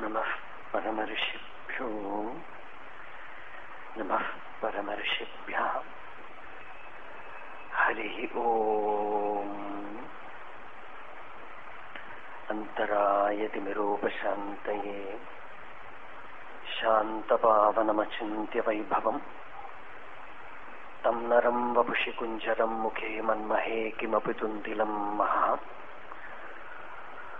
नमः परमऋषिभ्यो नमः परमऋषिभ्यः हरिः ॐ अन्तरायतिमिरोपशान्तये। शान्तपावनमचिन्त्य वैभवम् वपुषि मुखे मन्महे किमपि तुन्तिलं महा।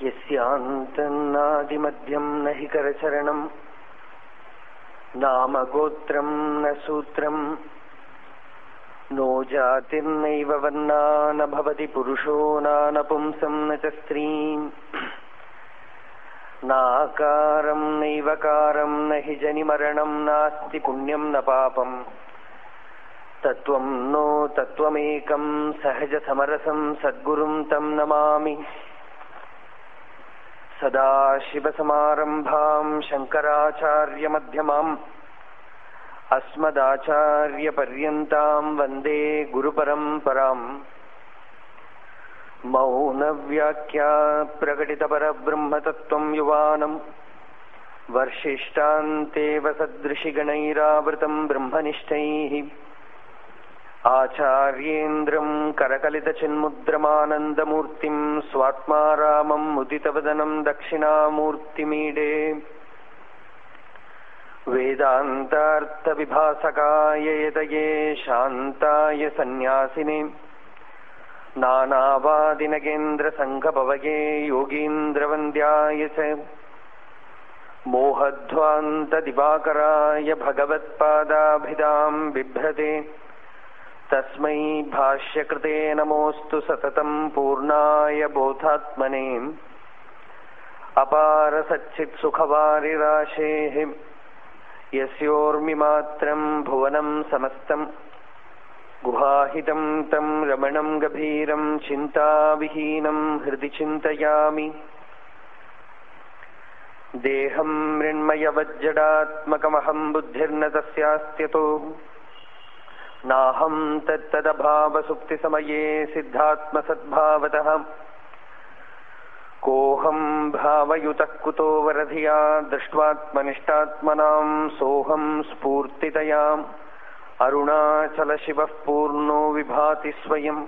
യസ്യാന്തന്നാദിമദ്യം ന ഹി കരചരണം നാമഗോത്രം ന സൂത്രം നോ ജാതിർനൈവ വർണാന ഭവതി പുരുഷോ നാനപുംസം ന ച സ്ത്രീം നാകാരം നൈവകാരം ന ഹി ജനിമരണം നാസ്തി പുണ്യം ന പാപം തത്വം നോ തത്വമേകം സഹജ തം നമാമി सदाशिवसमारम्भाम् शङ्कराचार्यमध्यमाम् अस्मदाचार्यपर्यन्ताम् वन्दे गुरुपरम्पराम् मौनव्याख्या प्रकटितपरब्रह्मतत्त्वम् युवानम् वर्षिष्टान्तेव सदृशिगणैरावृतम् ब्रह्मनिष्ठैः आचार्येन्द्रम् करकलितचिन्मुद्रमानन्दमूर्तिम् स्वात्मा रामम् मुदितवदनम् दक्षिणामूर्तिमीडे वेदान्तार्थविभासकाय यतये शान्ताय सन्न्यासिने नानावादिनगेन्द्रसङ्घभवगे योगीन्द्रवन्द्याय च मोहध्वान्तदिवाकराय भगवत्पादाभिधाम् बिभ्रते तस्मै भाष्यकृते नमोऽस्तु सततम् पूर्णाय बोधात्मने। अपारसच्चित्सुखवारिराशेः यस्योर्मिमात्रम् भुवनम् समस्तम् गुहाहितम् तम् रमणम् गभीरम् चिन्ताविहीनम् हृदि चिन्तयामि। देहम् मृण्मयवज्जडात्मकमहम् बुद्धिर्न तस्यास्त्यतो। नाहं तत्तदभावसुप्तिसमये सिद्धात्मसद्भावतः। कोऽहं भावयुतः कुतो वरधिया, दृष्ट्वात्मनिष्ठात्मनां सोऽहं स्फूर्तितया। अरुणाचलशिवः पूर्णो विभाति स्वयम्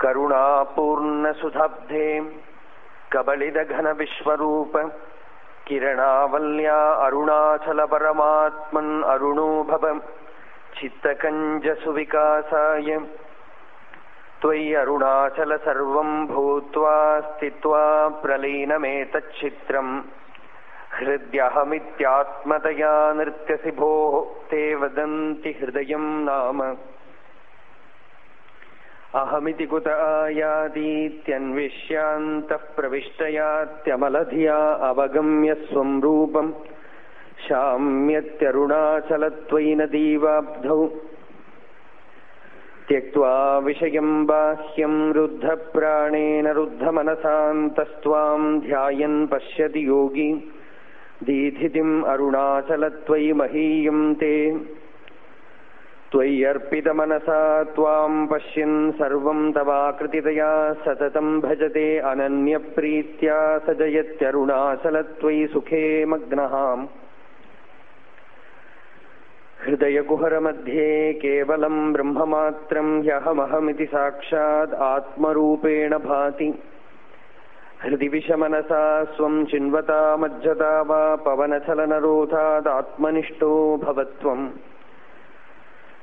करुणापूर्णसुधाब्धे, कबलिदघनविश्वरूप, किरणावल्या अरुणाचलपरमात्मन् अरुणो भव। चित्तकञ्जसुविकासाय। त्वयि अरुणाचल सर्वम् भूत्वा स्थित्वा प्रलीनमेतच्छित्रम्। हृद्यहमित्यात्मतया नृत्यसि भोः ते वदन्ति हृदयम् नाम। अहमिति कुत आयातीत्यन्विष्यान्तः प्रविष्टयात्यमलधिया अवगम्य स्वम् रूपम्। शाम्यत्यरुणाचलत्वयि नदीवाब्धौ त्यक्त्वा विषयम् बाह्यम् रुद्धप्राणेन रुद्धमनसान्तस्त्वाम् ध्यायन् पश्यति योगी दीधितिम् अरुणाचलत्वयि महीयम् ते त्वय्यर्पितमनसा त्वाम् पश्यन् सर्वम् तवाकृतितया सततम् भजते अनन्यप्रीत्या स जयत्यरुणाचलत्वयि सुखे मग्नः हृदयकुहरमध्ये केवलम् ब्रह्ममात्रम् ह्यहमहमिति साक्षात् आत्मरूपेण भाति। हृदि विषमनसा स्वम् चिन्वता मज्जता वा पवनचलनरोधादात्मनिष्ठो भवत्वम्।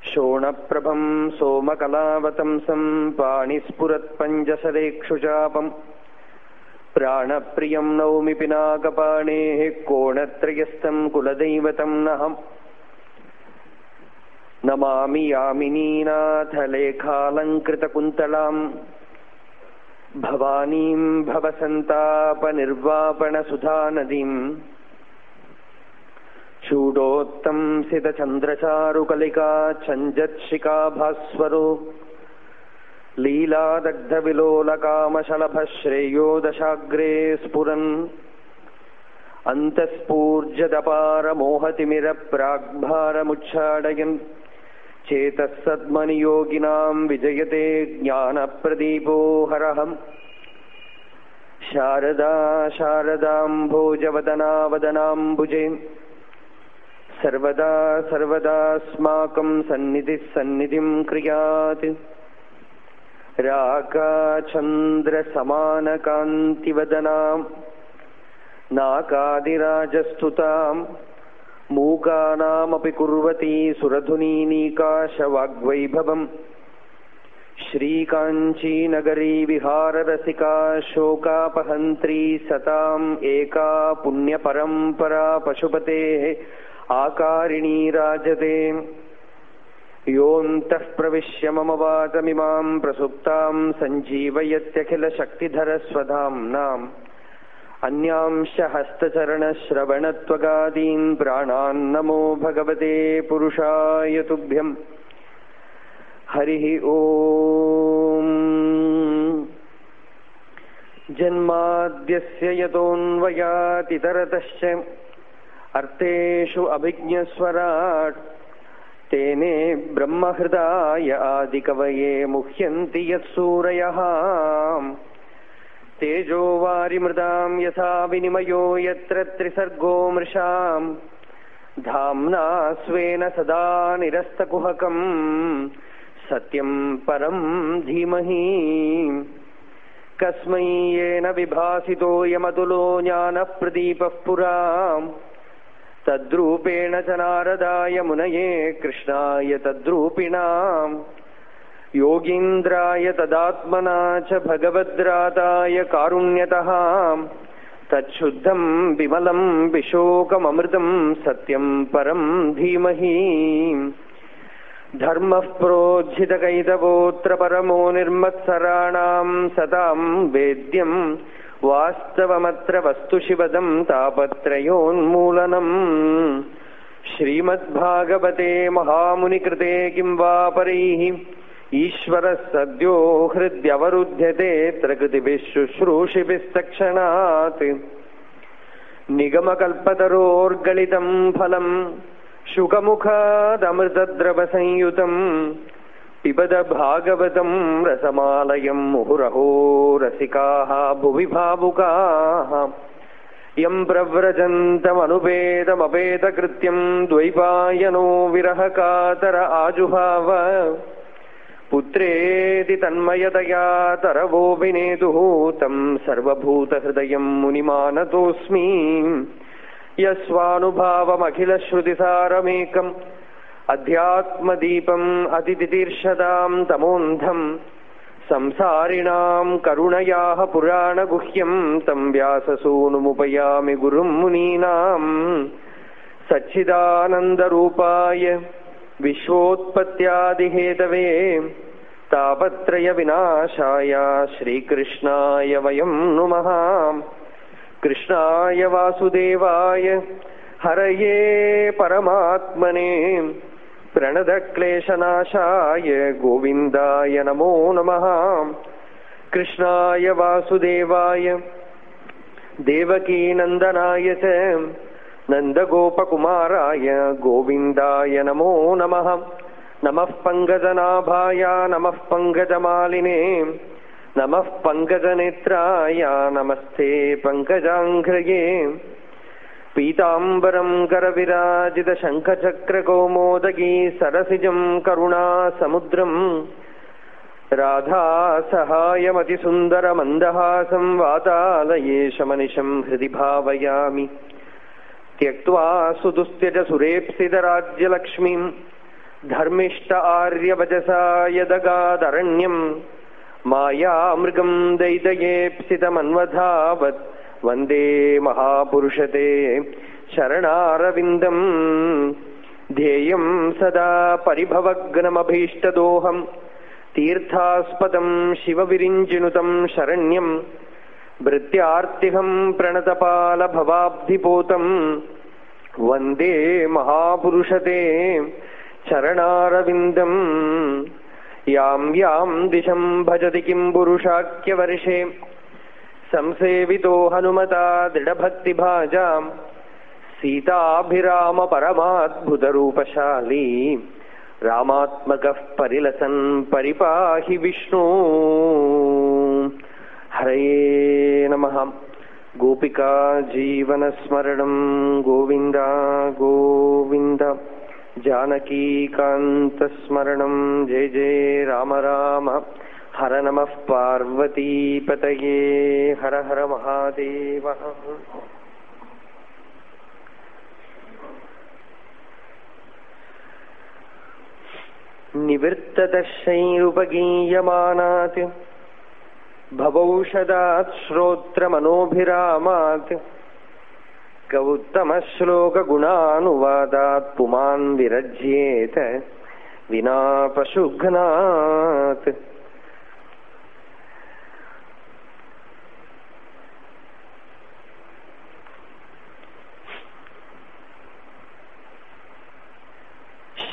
शोणप्रभम् सोमकलावतंसम् पाणिस्फुरत्पञ्जसरेक्षुचापम् प्राणप्रियम् नौमि पिनाकपाणेः कोणत्रयस्थम् कुलदैवतम् नहम्। नमामि यामिनीनाथलेखालङ्कृतकुन्तलाम् भवानीम् भवसन्तापनिर्वापणसुधानदीम्। चूडोत्तंसितचन्द्रचारुकलिका छञ्जत्शिखाभास्वरो। लीलादग्धविलोलकामशलभः श्रेयो दशाग्रे स्फुरन्। अन्तःस्फूर्जदपारमोहतिमिरप्राग्भारमुच्छाडयन् ചേതസദ്മനിയോഗിനാം വിജയത്തെ ജ്ഞാനപ്രദീപോ ഹരഹം ശാരദാ ശാരദാംഭോജവദനാവദനാംബുജേ സർവദാ സർവദാസ്മാക്കം സന്നിധി സന്നിധിം ക്രിയാത് രാഗാചന്ദ്രസമാനകാന്തിവദനാം നാകാതിരാജസ്തുതാം मूकानामपि कुर्वती सुरधुनीनीकाशवाग्वैभवम्। श्रीकाञ्चीनगरी विहाररसिका शोकापहन्त्री सताम् एका पुण्यपरम्परा पशुपतेः आकारिणी राजते। योऽन्तः प्रविश्य मम वाचमिमाम् प्रसुप्ताम् सञ्जीवयत्यखिलशक्तिधरस्वधाम्नाम् अन्यांश हस्तचरणश्रवणत्वगादीन् प्राणान्नमो भगवते पुरुषाय तुभ्यम् हरिः ॐ जन्माद्यस्य यतोऽन्वयातितरतश्च अर्थेषु अभिज्ञस्वराट् तेने ब्रह्महृदाय आदिकवये मुह्यन्ति यत्सूरयः तेजो वारिमृदाम् यथा विनिमयो यत्र त्रिसर्गो मृषाम्। धाम्ना स्वेन सदा निरस्तकुहकम्। सत्यम् परम् धीमहि। कस्मै येन विभासितोऽयमतुलो ज्ञानप्रदीपः पुरा। तद्रूपेण च नारदाय मुनये कृष्णाय तद्रूपिणाम्। योगीन्द्राय तदात्मना च भगवद्राताय कारुण्यतः तच्छुद्धम् विमलम् पिशोकमृतम् सत्यम् परम् धीमहि। धर्मः प्रोज्झितकैतवोऽत्र परमो निर्मत्सराणाम् सताम् वेद्यम् वास्तवमत्र वस्तुशिवदम् तापत्रयोन्मूलनम् श्रीमद्भागवते महामुनिकृते किम् वा परैः ഈശ്വര സദ്യോ ഹൃദ്യവരുദ്ധ്യത്തെ പ്രകൃതിഭിഃ ശുശ്രൂഷിഭിസ്തക്ഷണാത് നിഗമകൽപ്പതരോർഗളിതം ഫലം ശുഖമുഖാദമൃതദ്രവസംയുതം പിബത ഭാഗവതം രസമാലയം മുഹുരഹോ രസികാഹ ഭുവി ഭാവുകാഹ. യം പ്രവ്രജന്തമനുപേതമപേതകൃത്യം ദ്വൈപായനോ വിരഹകാതര ആജുഹാവ. പുത്രേതി തന്മയതയാ തരവോപിനേതുഃ തം സർവഭൂതഹൃദയം മുനിമാനതോസ്മി. യസ്വാനുഭാവമഖിലശ്രുതിസാരമേകം. അധ്യാത്മദീപം അതിതിതീർഷതാം തമോന്ധം. സംസാരിണാം കരുണയാഹ പുരാണഗുഹ്യം. തം വ്യാസസൂനുമുപയാമി ഗുരും മുനീനാം. സച്ചിദാനന്ദരൂപായ വിശ്വോത്പത്യാദിഹേതവേ താപത്രയവിനാശായ ശ്രീകൃഷ്ണായ വയം നുമഃ കൃഷ്ണായ വാസുദേവായ ഹരയേ പരമാത്മനെ. പ്രണതക്ലേശനാശായ ഗോവിന്ദായ നമോ നമഃ കൃഷ്ണായ വാസുദേവായ ദേവകീനന്ദനായ ച. നന്ദഗോപകുമാരായ ഗോവിന്ദായ നമോ നമ നമ പങ്കജനാഭായ നമ പങ്കജമാലിനേ നമ പങ്കജനേത്രായ നമസ്തേ പങ്കജാഘ്രയേ പീതാംബരം കരവിരാജിത ശംഖചക്രകോമോദകീ സരസിജം കരുണാസമുദ്രം രാധാസഹായമതിസുന്ദരമന്ദഹാസം വാതാലയേശമനിശം ഹൃദി ഭാവയാമി त्यक्त्वा सुदुस्त्यजसुरेप्सितराज्यलक्ष्मीम् धर्मिष्ट आर्यवजसा यदगादरण्यम् मायामृगम् दैदयेप्सितमन्वधावत् वन्दे महापुरुषते शरणारविन्दम् ध्येयम् सदा परिभवग्नमभीष्टदोहम् तीर्थास्पदम् शिवविरिञ्जिनुतम् शरण्यम् भृत्यार्तिहम् प्रणतपालभवाब्धिपोतम् वंदे महापुरुषते शरणारविन्दम् याम याम दिशं भजति किं किम् पुरुषाख्यवर्षे। संसेवितो हनुमता दृढ़भक्ति भाजा सीताभिराम परमात्भुत रूपशाली रामात्मक परिलसन परिपाहि विष्णु। ഹരയേ നമ. ഗോപികാ ജീവനസ്മരണം ഗോവിന്ദ ഗോവിന്ദ. ജാനകീകാന്തസ്മരണം ജയ ജയ രാമ രാമ. ഹര നമ പാർവതീപതയേ ഹര ഹര മഹാദേവ. നിവൃത്തദർശൈരുപഗീയമാനാത് भवौषधात् श्रोत्रमनोभिरामात् गौत्तमश्लोकगुणानुवादात् पुमान् विरज्येत विना पशुघ्नात्।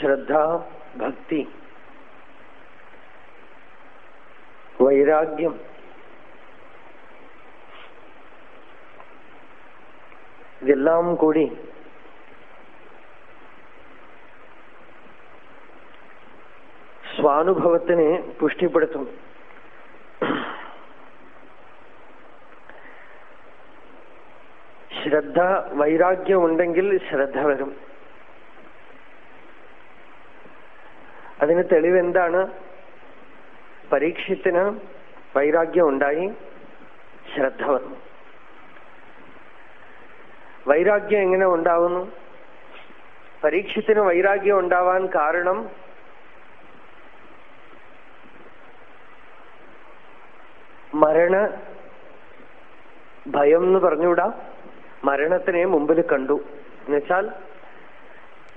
श्रद्धा भक्ति वैराग्यम ഇതെല്ലാം കൂടി സ്വാനുഭവത്തിനെ പുഷ്ടിപ്പെടുത്തും. ശ്രദ്ധ വൈരാഗ്യം ഉണ്ടെങ്കിൽ ശ്രദ്ധ വരും. അതിന് തെളിവെന്താണ്? പരീക്ഷത്തിന് വൈരാഗ്യം ഉണ്ടായി ശ്രദ്ധ വന്നു. വൈരാഗ്യം എങ്ങനെ ഉണ്ടാവുന്നു? പരീക്ഷത്തിന് വൈരാഗ്യം ഉണ്ടാവാൻ കാരണം? മരണ ഭയം എന്ന് പറഞ്ഞുകൂടാ മരണത്തിനെ മുമ്പിൽ കണ്ടു. എന്നുവെച്ചാൽ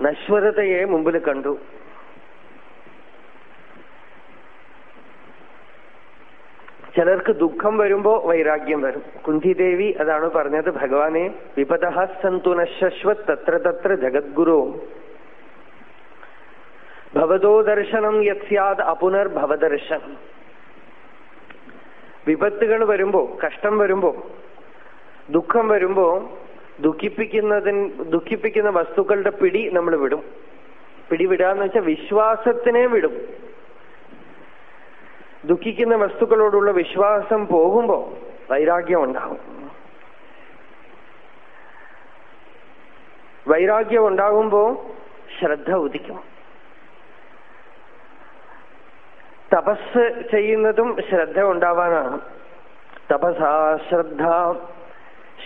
നശ്വരതയെ മുമ്പിൽ കണ്ടു. ചിലർക്ക് ദുഃഖം വരുമ്പോ വൈരാഗ്യം വരും. കുന്തിദേവി അതാണ് പറഞ്ഞത് ഭഗവാനെ വിപദ സന്തു നശ്വത് തത്ര തത്ര ജഗദ്ഗുരു. ഭവതോ ദർശനം യത്സ്യാദ് അപുനർ ഭവദർശൻ വിപത്തുകൾ വരുമ്പോ കഷ്ടം വരുമ്പോ ദുഃഖം വരുമ്പോ ദുഃഖിപ്പിക്കുന്നതിന് ദുഃഖിപ്പിക്കുന്ന വസ്തുക്കളുടെ പിടി നമ്മൾ വിടും. പിടിവിടാന്ന് വെച്ചാൽ വിശ്വാസത്തിനെ വിടും. ദുഃഖിക്കുന്ന വസ്തുക്കളോടുള്ള വിശ്വാസം പോകുമ്പോ വൈരാഗ്യം ഉണ്ടാകും വൈരാഗ്യം ഉണ്ടാകുമ്പോ ശ്രദ്ധ ഉദിക്കും. തപസ് ചെയ്യുന്നതും ശ്രദ്ധ ഉണ്ടാവാനാണ്. തപസാ ശ്രദ്ധ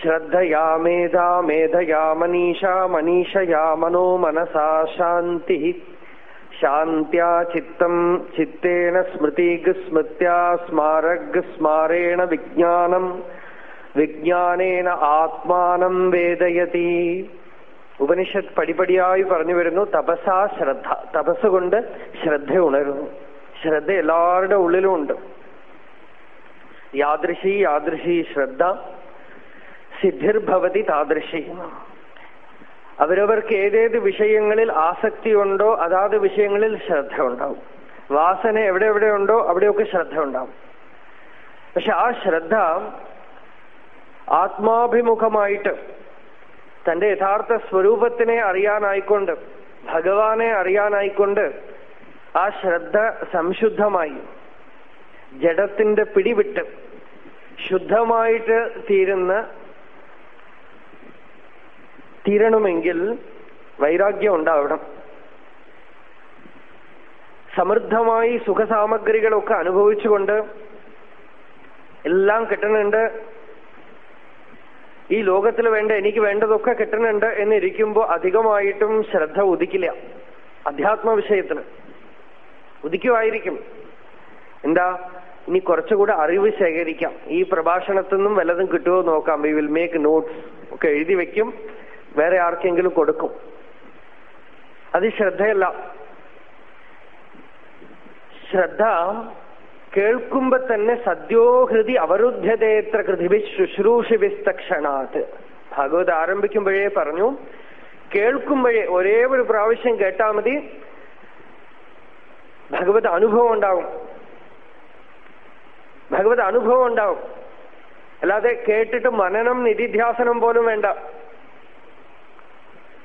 ശ്രദ്ധയാ മേധാ മേധയാ മനീഷ മനീഷയാ മനോ മനസാ ശാന്തി. ശാന്ത്യാ ചിത്തം ചിത്തേന സ്മൃതിഗ് സ്മൃത്യാ സ്മാരേണ വിജ്ഞാനം വിജ്ഞാനേന ആത്മാനം വേദയതി. ഉപനിഷത്ത് പടിപടിയായി പറഞ്ഞു വരുന്നു. തപസാ ശ്രദ്ധ. തപസ് കൊണ്ട് ശ്രദ്ധ ഉണരുന്നു. ശ്രദ്ധ എല്ലാവരുടെ ഉള്ളിലും ഉണ്ട്. യാദൃശി യാദൃശി ശ്രദ്ധ. സിദ്ധിർഭവതി താദൃശി. അവരവർക്ക് ഏതേത് വിഷയങ്ങളിൽ ആസക്തിയുണ്ടോ അതാത് വിഷയങ്ങളിൽ ശ്രദ്ധ ഉണ്ടാവും വാസന എവിടെ എവിടെ ഉണ്ടോ അവിടെയൊക്കെ ശ്രദ്ധ ഉണ്ടാവും പക്ഷെ ആ ശ്രദ്ധ ആത്മാഭിമുഖമായിട്ട് തന്റെ യഥാർത്ഥ സ്വരൂപത്തിനെ അറിയാനായിക്കൊണ്ട് ഭഗവാനെ അറിയാനായിക്കൊണ്ട് ആ ശ്രദ്ധ സംശുദ്ധമായി ജഡത്തിന്റെ പിടിവിട്ട് ശുദ്ധമായിട്ട് തീരുന്ന തീരണമെങ്കിൽ വൈരാഗ്യം ഉണ്ടാവണം. സമൃദ്ധമായി സുഖസാമഗ്രികളൊക്കെ അനുഭവിച്ചുകൊണ്ട് എല്ലാം കിട്ടണുണ്ട് ഈ ലോകത്തിൽ വേണ്ട എനിക്ക് വേണ്ടതൊക്കെ കിട്ടണുണ്ട് എന്നിരിക്കുമ്പോൾ അധികമായിട്ടും ശ്രദ്ധ ഉദിക്കില്ല. അധ്യാത്മ വിഷയത്തിന് ഉദിക്കുമായിരിക്കും. എന്താ? ഇനി കുറച്ചുകൂടെ അറിവ് ശേഖരിക്കാം. ഈ പ്രഭാഷണത്തിൽ നിന്നും വല്ലതും കിട്ടുമോ നോക്കാം. വി വിൽ മേക്ക് നോട്ട്സ് ഒക്കെ എഴുതി വെക്കും. വേറെ ആർക്കെങ്കിലും കൊടുക്കും. അത് ശ്രദ്ധയല്ല. ശ്രദ്ധ കേൾക്കുമ്പോ തന്നെ സദ്യോഹൃതി അവരുദ്ധ്യതേത്ര കൃതിഭി ശുശ്രൂഷിവിസ്തക്ഷണാത് ഭാഗവത് ആരംഭിക്കുമ്പോഴേ പറഞ്ഞു കേൾക്കുമ്പോഴേ ഒരേ ഒരു പ്രാവശ്യം കേട്ടാൽ മതി ഭഗവത് അനുഭവം ഉണ്ടാവും. ഭഗവത് അനുഭവം ഉണ്ടാവും. അല്ലാതെ കേട്ടിട്ട് മനനം നിധിധ്യാസനം പോലും വേണ്ട.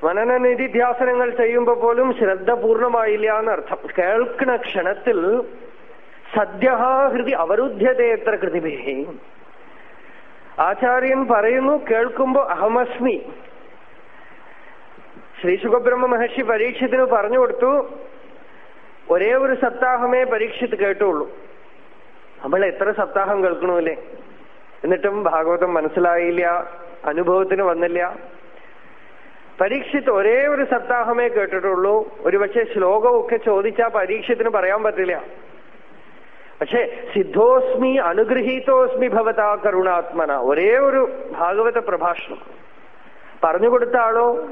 മനന നിധിധ്യാസനങ്ങൾ ചെയ്യുമ്പോ പോലും ശ്രദ്ധ പൂർണമായില്ല എന്നർത്ഥം. കേൾക്കുന്ന ക്ഷണത്തിൽ സദ്യഹൃതി അവരുദ്ധ്യതയത്ര കൃതിഭേ ആചാര്യൻ പറയുന്നു കേൾക്കുമ്പോ അഹമസ്മി. ശ്രീ സുഖബ്രഹ്മ മഹർഷി പരീക്ഷത്തിന് പറഞ്ഞു കൊടുത്തു ഒരേ ഒരു സപ്താഹമേ പരീക്ഷത്ത് കേട്ടുള്ളൂ. നമ്മൾ എത്ര സപ്താഹം കേൾക്കണമല്ലേ എന്നിട്ടും ഭാഗവതം മനസ്സിലായില്ല അനുഭവത്തിന് വന്നില്ല. പരീക്ഷിത്ത് ഒരേ ഒരു സപ്താഹമേ കേട്ടിട്ടുള്ളൂ. ഒരുപക്ഷെ ശ്ലോകമൊക്കെ ചോദിച്ചാൽ പരീക്ഷത്തിന് പറയാൻ പറ്റില്ല. പക്ഷെ സിദ്ധോസ്മി അനുഗ്രഹീതോസ്മി ഭവതാ കരുണാത്മന. ഒരേ ഒരു ഭാഗവത പ്രഭാഷണം. പറഞ്ഞു കൊടുത്ത ആളോ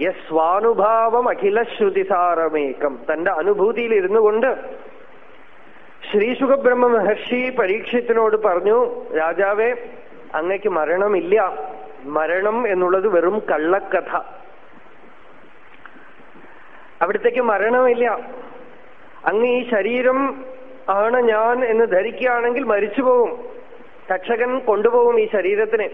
യസ്വാനുഭാവം അഖില ശ്രുതിസാരമേകം തന്റെ അനുഭൂതിയിൽ ഇരുന്നു കൊണ്ട് ശ്രീസുഖബ്രഹ്മ മഹർഷി പരീക്ഷത്തിനോട് പറഞ്ഞു രാജാവേ അങ്ങയ്ക്ക് മരണമില്ല. മരണം എന്നുള്ളത് വെറും കള്ളക്കഥ. അവിടത്തേക്ക് മരണമില്ല. അങ്ങ് ഈ ശരീരം ആണ് ഞാൻ എന്ന് ധരിക്കുകയാണെങ്കിൽ മരിച്ചു പോവും തക്ഷകൻ കൊണ്ടുപോകും ഈ ശരീരത്തിന്.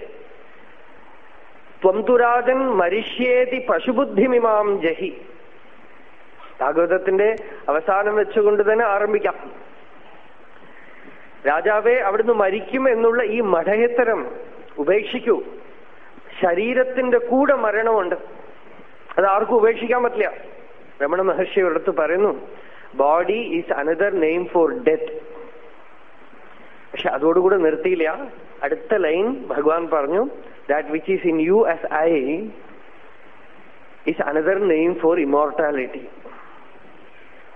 ത്വംതുരാജൻ മരിഷ്യേതി പശുബുദ്ധിമിമാം ജഹി. ഭാഗവതത്തിന്റെ അവസാനം വെച്ചുകൊണ്ട് തന്നെ ആരംഭിക്കാം. രാജാവെ അവിടുന്ന് മരിക്കും എന്നുള്ള ഈ മഠയത്തരം ഉപേക്ഷിക്കൂ. ശരീരത്തിന്റെ കൂടെ മരണമുണ്ട്. അത് ആർക്കും ഉപേക്ഷിക്കാൻ പറ്റില്ല. രമണ മഹർഷി ഒരിടത്ത് പറയുന്നു body is another name for death പക്ഷെ അതോടുകൂടെ നിർത്തിയില്ല. അടുത്ത ലൈൻ ഭഗവാൻ പറഞ്ഞു that which is in you as I is another name for immortality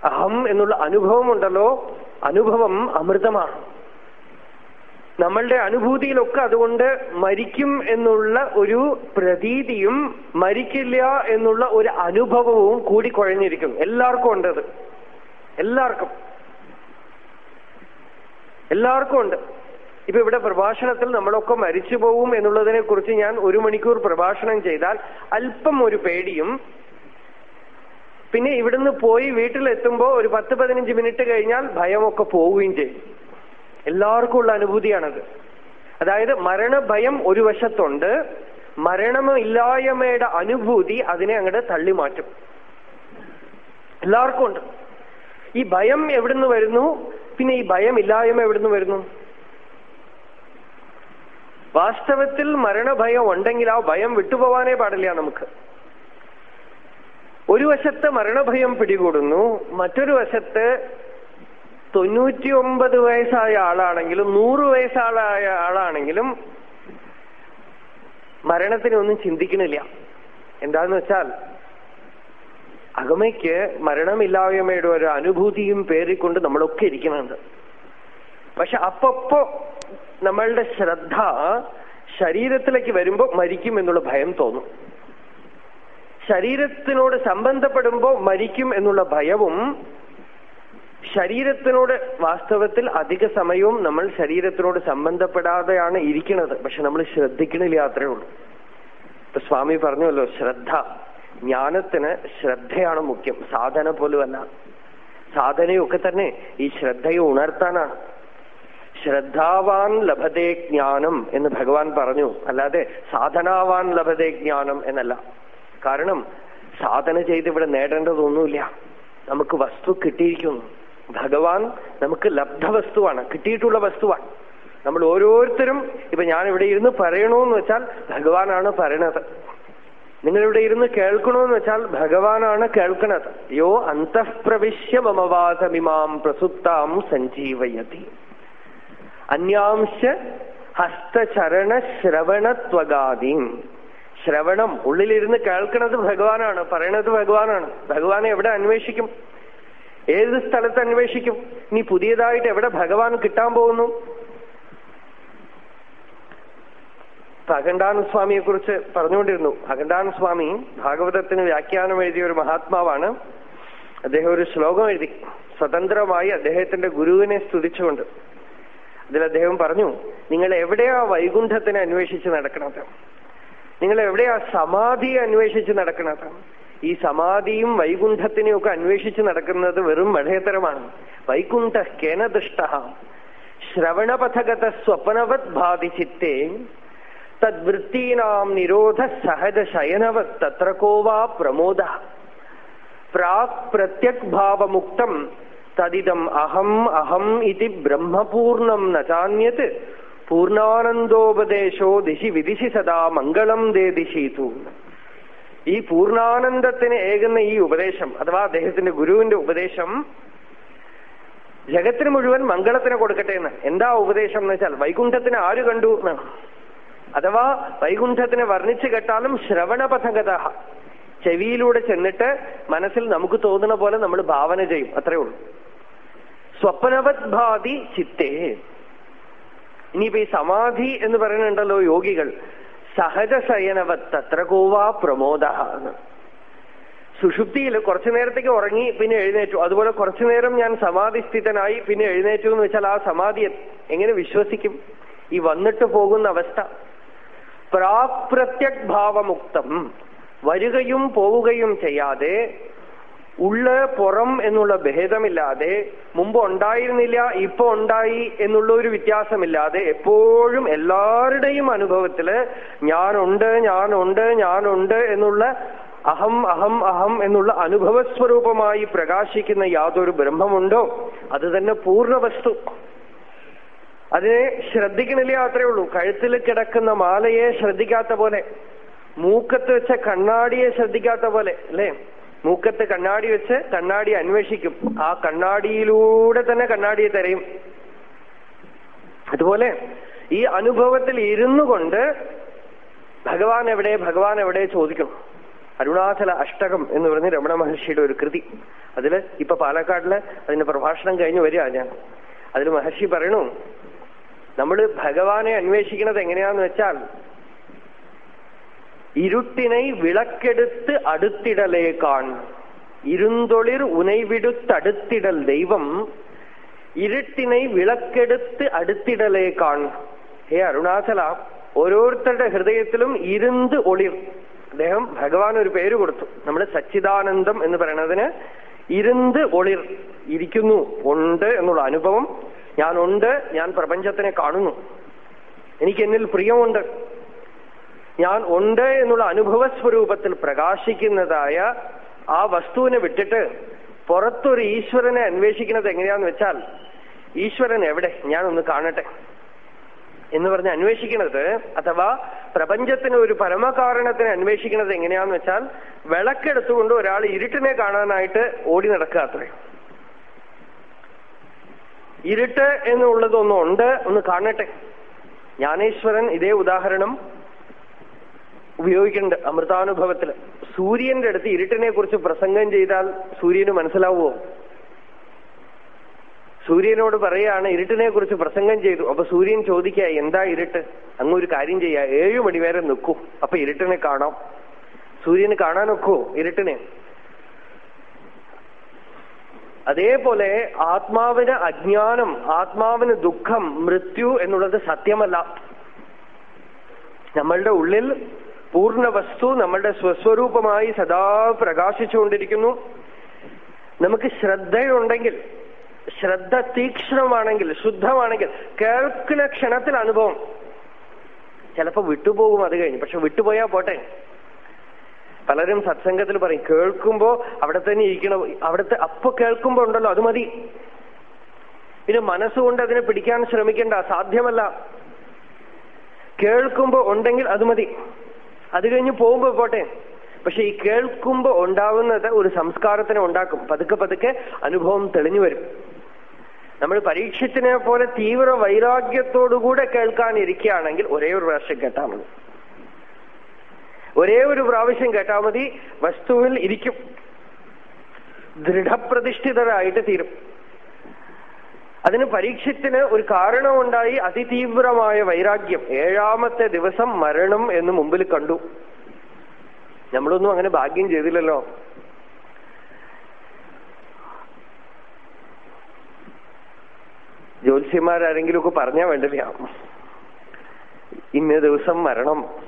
അഹം എന്നുള്ള അനുഭവം ഉണ്ടല്ലോ അനുഭവം അമൃതമാണ്. നമ്മളുടെ അനുഭൂതിയിലൊക്കെ അതുകൊണ്ട് മരിക്കും എന്നുള്ള ഒരു പ്രതീതിയും മരിക്കില്ല എന്നുള്ള ഒരു അനുഭവവും കൂടി കുഴഞ്ഞിരിക്കും എല്ലാവർക്കും ഉണ്ടത് എല്ലാവർക്കും. എല്ലാവർക്കും ഉണ്ട്. ഇപ്പൊ ഇവിടെ പ്രഭാഷണത്തിൽ നമ്മളൊക്കെ മരിച്ചു പോവും എന്നുള്ളതിനെ കുറിച്ച് ഞാൻ ഒരു മണിക്കൂർ പ്രഭാഷണം ചെയ്താൽ അല്പം ഒരു പേടിയും. പിന്നെ ഇവിടുന്ന് പോയി വീട്ടിലെത്തുമ്പോ ഒരു പത്ത് പതിനഞ്ച് മിനിറ്റ് കഴിഞ്ഞാൽ ഭയമൊക്കെ പോവുകയും ചെയ്യും. എല്ലാവർക്കും ഉള്ള അനുഭൂതിയാണത്. അതായത് മരണഭയം ഒരു വശത്തുണ്ട് മരണമില്ലായ്മയുടെ അനുഭൂതി അതിനെ അങ്ങോട്ട് തള്ളി മാറ്റും എല്ലാവർക്കും ഉണ്ട് ഈ ഭയം എവിടുന്ന് വരുന്നു? പിന്നെ ഈ ഭയം ഇല്ലായ്മ എവിടുന്ന് വരുന്നു? വാസ്തവത്തിൽ മരണഭയം ഉണ്ടെങ്കിൽ ആ ഭയം വിട്ടുപോവാനേ പാടില്ല നമുക്ക്. ഒരു വശത്ത് മരണഭയം പിടികൂടുന്നു മറ്റൊരു വശത്ത് തൊണ്ണൂറ്റിയൊമ്പത് വയസ്സായ ആളാണെങ്കിലും നൂറ് വയസ്സായ ആളാണെങ്കിലും മരണത്തിനെ ഒന്നും ചിന്തിക്കണില്ല എന്താന്ന് വെച്ചാൽ അകമയ്ക്ക് മരണമില്ലായ്മയുടെ ഒരു അനുഭൂതിയും പേറിക്കൊണ്ട് നമ്മളൊക്കെ ഇരിക്കുന്നുണ്ട്. പക്ഷെ അപ്പപ്പോ നമ്മളുടെ ശ്രദ്ധ ശരീരത്തിലേക്ക് വരുമ്പോ മരിക്കും എന്നുള്ള ഭയം തോന്നും. ശരീരത്തിനോട് സംബന്ധപ്പെടുമ്പോ മരിക്കും എന്നുള്ള ഭയവും ശരീരത്തിനോട് വാസ്തവത്തിൽ അധിക സമയവും നമ്മൾ ശരീരത്തിനോട് സംബന്ധപ്പെടാതെയാണ് ഇരിക്കുന്നത്. പക്ഷെ നമ്മൾ ശ്രദ്ധിക്കണില്ല അത്രേ ഉള്ളൂ. ഇപ്പൊ സ്വാമി പറഞ്ഞല്ലോ ശ്രദ്ധ. ജ്ഞാനത്തിന് ശ്രദ്ധയാണ് മുഖ്യം. സാധന പോലുമല്ല. സാധനയൊക്കെ തന്നെ ഈ ശ്രദ്ധയെ ഉണർത്താനാണ്. ശ്രദ്ധാവാൻ ലഭതേ ജ്ഞാനം എന്ന് ഭഗവാൻ പറഞ്ഞു. അല്ലാതെ സാധനാവാൻ ലഭതേ ജ്ഞാനം എന്നല്ല. കാരണം സാധന ചെയ്ത് ഇവിടെ നേടേണ്ടതൊന്നുമില്ല. നമുക്ക് വസ്തു കിട്ടിയിരിക്കുന്നു. ഭഗവാൻ നമുക്ക് ലബ്ധ വസ്തുവാണ് കിട്ടിയിട്ടുള്ള വസ്തുവാണ്. നമ്മൾ ഓരോരുത്തരും ഇപ്പൊ ഞാൻ ഇവിടെ ഇരുന്ന് പറയണോന്ന് വെച്ചാൽ ഭഗവാനാണ് പറയണത്. നിങ്ങൾ ഇവിടെ ഇരുന്ന് കേൾക്കണമെന്ന് വെച്ചാൽ ഭഗവാനാണ് കേൾക്കണത്. യോ അന്തഃപ്രവിശ്യ മമവാസമിമാം പ്രസുപ്താം സഞ്ജീവയതി. അന്യാംശ ഹസ്തചരണ ശ്രവണത്വഗാദി. ശ്രവണം ഉള്ളിലിരുന്ന് കേൾക്കണത് ഭഗവാനാണ് പറയണത് ഭഗവാനാണ്. ഭഗവാനെ എവിടെ അന്വേഷിക്കും? ഏത് സ്ഥലത്ത് അന്വേഷിക്കും? നീ പുതിയതായിട്ട് എവിടെ ഭഗവാൻ കിട്ടാൻ പോകുന്നു? അഖണ്ഡാന സ്വാമിയെ കുറിച്ച് പറഞ്ഞുകൊണ്ടിരുന്നു. അഖണ്ഡാന സ്വാമി ഭാഗവതത്തിന് വ്യാഖ്യാനം എഴുതിയ ഒരു മഹാത്മാവാണ്. അദ്ദേഹം ഒരു ശ്ലോകം എഴുതി. സ്വതന്ത്രമായി അദ്ദേഹത്തിന്റെ ഗുരുവിനെ സ്തുതിച്ചുകൊണ്ട്. അതിൽ അദ്ദേഹം പറഞ്ഞു നിങ്ങൾ എവിടെയാ വൈകുണ്ഠത്തിനെ അന്വേഷിച്ച് നടക്കണത്? നിങ്ങൾ എവിടെയാ സമാധിയെ അന്വേഷിച്ച് നടക്കണത്? ഈ സമാധിയും വൈകുണ്ഠത്തിനെയൊക്കെ അന്വേഷിച്ച് നടക്കുന്നത് വെറും മഠേതരമാണ്. വൈകുണ്ഠ കേനദൃഷ്ട ശ്രവണപഥഗത സ്വപ്നവത് ഭാതി ചിത്തേ തദ്വൃത്തീനാം നിരോധ സഹജ ശയനവത് തത്ര കോവാ പ്രമോദ. പ്രാക് പ്രത്യക് ഭാവമുക്തം തദിദം അഹം അഹം ഇതി ബ്രഹ്മപൂർണം നചാന്യത് പൂർണാനന്ദോപദേശോ ദിശി വിദിശി സദാ മംഗളം ദേ ദിശീതു. ഈ പൂർണാനന്ദത്തിന് ഏകുന്ന ഈ ഉപദേശം അഥവാ അദ്ദേഹത്തിന്റെ ഗുരുവിന്റെ ഉപദേശം ജഗത്തിന് മുഴുവൻ മംഗളത്തിന് കൊടുക്കട്ടെ എന്ന്. എന്താ ഉപദേശം എന്ന് വെച്ചാൽ വൈകുണ്ഠത്തിന് ആര് കണ്ടു എന്ന്. അഥവാ വൈകുണ്ഠത്തിനെ വർണിച്ചു കെട്ടാലും ശ്രവണപഥഗത. ചെവിയിലൂടെ ചെന്നിട്ട് മനസ്സിൽ നമുക്ക് തോന്നുന്ന പോലെ നമ്മൾ ഭാവന ചെയ്യും. അത്രേ ഉള്ളൂ. സ്വപ്നവത് ഭാതി ചിത്തേ. ഇനിയിപ്പോ ഈ സമാധി എന്ന് പറയുന്നുണ്ടല്ലോ യോഗികൾ. സഹജശയനവത് തത്ര കോവാ പ്രമോദ. സുഷുപ്തിയിൽ കുറച്ചു നേരത്തേക്ക് ഉറങ്ങി പിന്നെ എഴുന്നേറ്റു. അതുപോലെ കുറച്ചു നേരം ഞാൻ സമാധിസ്ഥിതനായി പിന്നെ എഴുന്നേറ്റു എന്ന് വെച്ചാൽ ആ സമാധി എങ്ങനെ വിശ്വസിക്കും? ഈ വന്നിട്ട് പോകുന്ന അവസ്ഥ. പ്രാപ്രത്യക് ഭാവമുക്തം വരികയും പോവുകയും ചെയ്യാതെ ഉള്ള പുറം എന്നുള്ള ഭേദമില്ലാതെ മുമ്പ് ഉണ്ടായിരുന്നില്ല ഇപ്പൊ ഉണ്ടായി എന്നുള്ള ഒരു വ്യത്യാസമില്ലാതെ എപ്പോഴും എല്ലാവരുടെയും അനുഭവത്തിൽ ഞാനുണ്ട് ഞാനുണ്ട് ഞാനുണ്ട് എന്നുള്ള അഹം അഹം അഹം എന്നുള്ള അനുഭവസ്വരൂപമായി പ്രകാശിക്കുന്ന യാതൊരു ബ്രഹ്മമുണ്ടോ? അത് തന്നെ പൂർണ വസ്തു അതിനെ ശ്രദ്ധിക്കണില്ല അത്രേ ഉള്ളൂ. കഴുത്തിൽ കിടക്കുന്ന മാലയെ ശ്രദ്ധിക്കാത്ത പോലെ മൂക്കത്ത് വെച്ച കണ്ണാടിയെ ശ്രദ്ധിക്കാത്ത പോലെ അല്ലേ? മൂക്കത്ത് കണ്ണാടി വെച്ച് കണ്ണാടി അന്വേഷിക്കും. ആ കണ്ണാടിയിലൂടെ തന്നെ കണ്ണാടിയെ തരയും. അതുപോലെ ഈ അനുഭവത്തിൽ ഇരുന്നു കൊണ്ട് ഭഗവാൻ എവിടെ ഭഗവാൻ എവിടെ ചോദിക്കണം അരുണാചല അഷ്ടകം എന്ന് പറഞ്ഞ് രമണ മഹർഷിയുടെ ഒരു കൃതി. അതിൽ ഇപ്പൊ പാലക്കാട്ടിൽ അതിന്റെ പ്രഭാഷണം കഴിഞ്ഞു വരിക ഞാൻ. അതിൽ മഹർഷി പറയണു നമ്മൾ ഭഗവാനെ അന്വേഷിക്കുന്നത് എങ്ങനെയാന്ന് വെച്ചാൽ ഇരുട്ടിനെ വിളക്കെടുത്ത് അടുത്തിടലേ കാൺ. ഇരുന്തൊളിർ ഉനൈവിടുത്തടുത്തിടൽ ദൈവം. ഇരുട്ടിനെ വിളക്കെടുത്ത് അടുത്തിടലേ കാൺ. ഹേ അരുണാചല ഓരോരുത്തരുടെ ഹൃദയത്തിലും ഇരുന്ത് ഒളിർ. അദ്ദേഹം ഭഗവാൻ ഒരു പേര് കൊടുത്തു. നമ്മൾ സച്ചിദാനന്ദം എന്ന് പറയുന്നതിന് ഇരുന്ത് ഒളിർ ഇരിക്കുന്നു ഉണ്ട് എന്നുള്ള അനുഭവം. ഞാൻ ഉണ്ട് ഞാൻ പ്രപഞ്ചത്തിനെ കാണുന്നു. എനിക്ക് എന്നിൽ പ്രിയമുണ്ട്. ഞാൻ ഉണ്ട് എന്നുള്ള അനുഭവ സ്വരൂപത്തിൽ പ്രകാശിക്കുന്നതായ ആ വസ്തുവിനെ വിട്ടിട്ട് പുറത്തൊരു ഈശ്വരനെ അന്വേഷിക്കുന്നത് എങ്ങനെയാന്ന് വെച്ചാൽ ഈശ്വരൻ എവിടെ? ഞാനൊന്ന് കാണട്ടെ. എന്ന് പറഞ്ഞ് അന്വേഷിക്കുന്നത് അഥവാ പ്രപഞ്ചത്തിന് ഒരു പരമകാരണത്തിന് അന്വേഷിക്കുന്നത് എങ്ങനെയാന്ന് വെച്ചാൽ വിളക്കെടുത്തുകൊണ്ട് ഒരാൾ ഇരുട്ടിനെ കാണാനായിട്ട് ഓടി നടക്കുക അത്രേ. ഇരുട്ട് എന്നുള്ളതൊന്നുണ്ട് ഒന്ന് കാണട്ടെ. ജ്ഞാനേശ്വരൻ ഇതേ ഉദാഹരണം ഉപയോഗിക്കുന്നുണ്ട് അമൃതാനുഭവത്തിൽ സൂര്യന്റെ അടുത്ത് ഇരുട്ടിനെ കുറിച്ച് പ്രസംഗം ചെയ്താൽ സൂര്യന് മനസ്സിലാവുമോ സൂര്യനോട് പറയാണ് ഇരുട്ടിനെ കുറിച്ച് പ്രസംഗം ചെയ്തു. അപ്പൊ സൂര്യൻ ചോദിക്കുക എന്താ ഇരുട്ട്? അങ്ങ് ഒരു കാര്യം ചെയ്യാ. ഏഴു മണി വരെ നിൽക്കൂ. അപ്പൊ ഇരുട്ടിനെ കാണാം. സൂര്യന് കാണാൻ കാണാനൊക്കോ ഇരുട്ടിനെ? അതേപോലെ ആത്മാവിന് അജ്ഞാനം ആത്മാവിന് ദുഃഖം മൃത്യു എന്നുള്ളത് സത്യമല്ല. നമ്മളുടെ ഉള്ളിൽ പൂർണ വസ്തു നമ്മളുടെ സ്വസ്വരൂപമായി സദാ പ്രകാശിച്ചുകൊണ്ടിരിക്കുന്നു. നമുക്ക് ശ്രദ്ധയുണ്ടെങ്കിൽ ശ്രദ്ധ തീക്ഷ്ണമാണെങ്കിൽ ശുദ്ധമാണെങ്കിൽ കേൾക്കുന്ന ക്ഷണത്തിൽ അനുഭവം. ചിലപ്പോ വിട്ടുപോകും അത് കഴിഞ്ഞ്. പക്ഷെ വിട്ടുപോയാ പോട്ടെ. പലരും സത്സംഗത്തിൽ പറയും കേൾക്കുമ്പോ അവിടെ തന്നെ ഇരിക്കണം അവിടുത്തെ അപ്പൊ കേൾക്കുമ്പോ ഉണ്ടല്ലോ അത് മതി. പിന്നെ മനസ്സുകൊണ്ട് അതിനെ പിടിക്കാൻ ശ്രമിക്കേണ്ട സാധ്യമല്ല. കേൾക്കുമ്പോ ഉണ്ടെങ്കിൽ അത് മതി. അത് കഴിഞ്ഞ് പോകുമ്പോ പോട്ടെ. പക്ഷെ ഈ കേൾക്കുമ്പോ ഉണ്ടാവുന്നത് ഒരു സംസ്കാരത്തിനെ ഉണ്ടാക്കും. പതുക്കെ പതുക്കെ അനുഭവം തെളിഞ്ഞു വരും. നമ്മൾ പരീക്ഷത്തിനെ പോലെ തീവ്ര വൈരാഗ്യത്തോടുകൂടെ കേൾക്കാനിരിക്കുകയാണെങ്കിൽ ഒരേ ഒരു പ്രാവശ്യം കേട്ടാൽ മതി. ഒരേ ഒരു പ്രാവശ്യം കേട്ടാൽ മതി വസ്തുവിൽ ഇരിക്കും. ദൃഢപ്രതിഷ്ഠിതരായിട്ട് തീരും. അതിന് പരീക്ഷത്തിന് ഒരു കാരണമുണ്ടായി അതിതീവ്രമായ വൈരാഗ്യം. ഏഴാമത്തെ ദിവസം മരണം എന്ന് മുമ്പിൽ കണ്ടു. നമ്മളൊന്നും അങ്ങനെ ഭാഗ്യം ചെയ്തില്ലല്ലോ. ജ്യോത്സ്യന്മാരാരെങ്കിലുമൊക്കെ പറഞ്ഞാൽ വേണ്ടില്ല? ഇന്ന ദിവസം മരണം.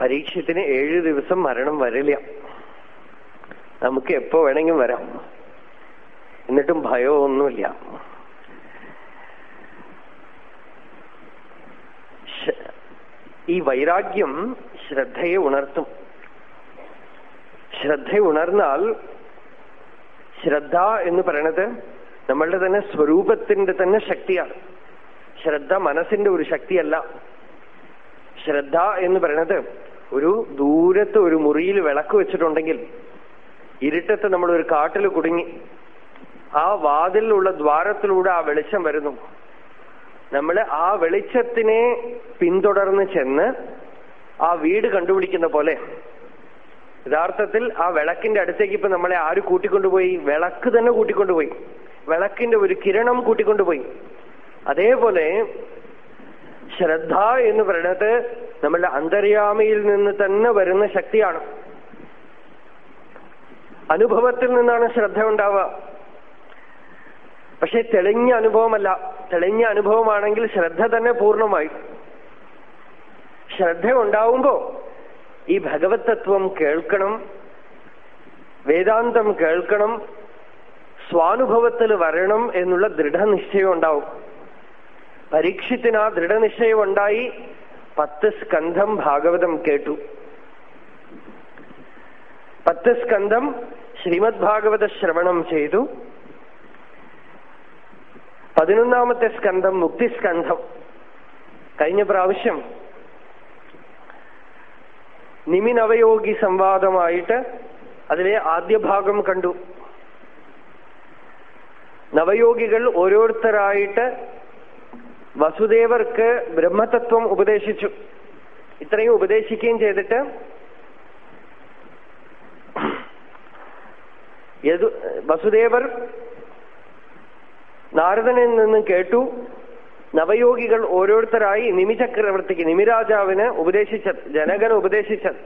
പരീക്ഷത്തിന് ഏഴ് ദിവസം മരണം വരില്ല. നമുക്ക് എപ്പോ വേണമെങ്കിൽ വരാം. എന്നിട്ടും ഭയമൊന്നുമില്ല. ഈ വൈരാഗ്യം ശ്രദ്ധയെ ഉണർത്തും. ശ്രദ്ധ ഉണർന്നാൽ ശ്രദ്ധ എന്ന് പറയണത് നമ്മളുടെ തന്നെ സ്വരൂപത്തിന്റെ തന്നെ ശക്തിയാണ്. ശ്രദ്ധ മനസ്സിന്റെ ഒരു ശക്തിയല്ല. ശ്രദ്ധ എന്ന് പറയണത് ഒരു ദൂരത്ത് ഒരു മുറിയിൽ വിളക്ക് വെച്ചിട്ടുണ്ടെങ്കിൽ ഇരുട്ടത്ത് നമ്മൾ ഒരു കാട്ടിൽ കുടുങ്ങി ആ വാതിലുള്ള ദ്വാരത്തിലൂടെ ആ വെളിച്ചം വരുന്നു. നമ്മൾ ആ വെളിച്ചത്തിനെ പിന്തുടർന്ന് ചെന്ന് ആ വീട് കണ്ടുപിടിക്കുന്ന പോലെ യഥാർത്ഥത്തിൽ ആ വിളക്കിന്റെ അടുത്തേക്ക് ഇപ്പൊ നമ്മളെ ആര് കൂട്ടിക്കൊണ്ടുപോയി? വിളക്ക് തന്നെ കൂട്ടിക്കൊണ്ടുപോയി. വിളക്കിന്റെ ഒരു കിരണം കൂട്ടിക്കൊണ്ടുപോയി. അതേപോലെ ശ്രദ്ധ എന്ന് പറയുന്നത് നമ്മളുടെ അന്തര്യാമയിൽ നിന്ന് തന്നെ വരുന്ന ശക്തിയാണ്. അനുഭവത്തിൽ നിന്നാണ് ശ്രദ്ധ ഉണ്ടാവുക. പക്ഷെ തെളിഞ്ഞ അനുഭവമല്ല. തെളിഞ്ഞ അനുഭവമാണെങ്കിൽ ശ്രദ്ധ തന്നെ പൂർണമായി. ശ്രദ്ധ ഉണ്ടാവുമ്പോ ഈ ഭഗവത് തത്വം കേൾക്കണം വേദാന്തം കേൾക്കണം സ്വാനുഭവത്തിൽ വരണം എന്നുള്ള ദൃഢനിശ്ചയം ഉണ്ടാവും. പരീക്ഷത്തിന് ആ ദൃഢനിശ്ചയം ഉണ്ടായി പത്ത് സ്കന്ധം ഭാഗവതം കേട്ടു. പത്ത് സ്കന്ധം ശ്രീമദ് ഭാഗവത ശ്രവണം ചെയ്തു. പതിനൊന്നാമത്തെ സ്കന്ധം മുക്തിസ്കന്ധം. കഴിഞ്ഞ പ്രാവശ്യം നിമിനവയോഗി സംവാദമായിട്ട് അതിലെ ആദ്യ ഭാഗം കണ്ടു. നവയോഗികൾ ഓരോരുത്തരായിട്ട് വസുദേവർക്ക് ബ്രഹ്മതത്വം ഉപദേശിച്ചു. ഇത്രയും ഉപദേശിക്കുകയും ചെയ്തിട്ട് വസുദേവർ നാരദനിൽ നിന്ന് കേട്ടു. നവയോഗികൾ ഓരോരുത്തരായി നിമിചക്രവർത്തിക്ക് നിമിരാജാവിന് ഉപദേശിച്ചത് ജനകന് ഉപദേശിച്ചത്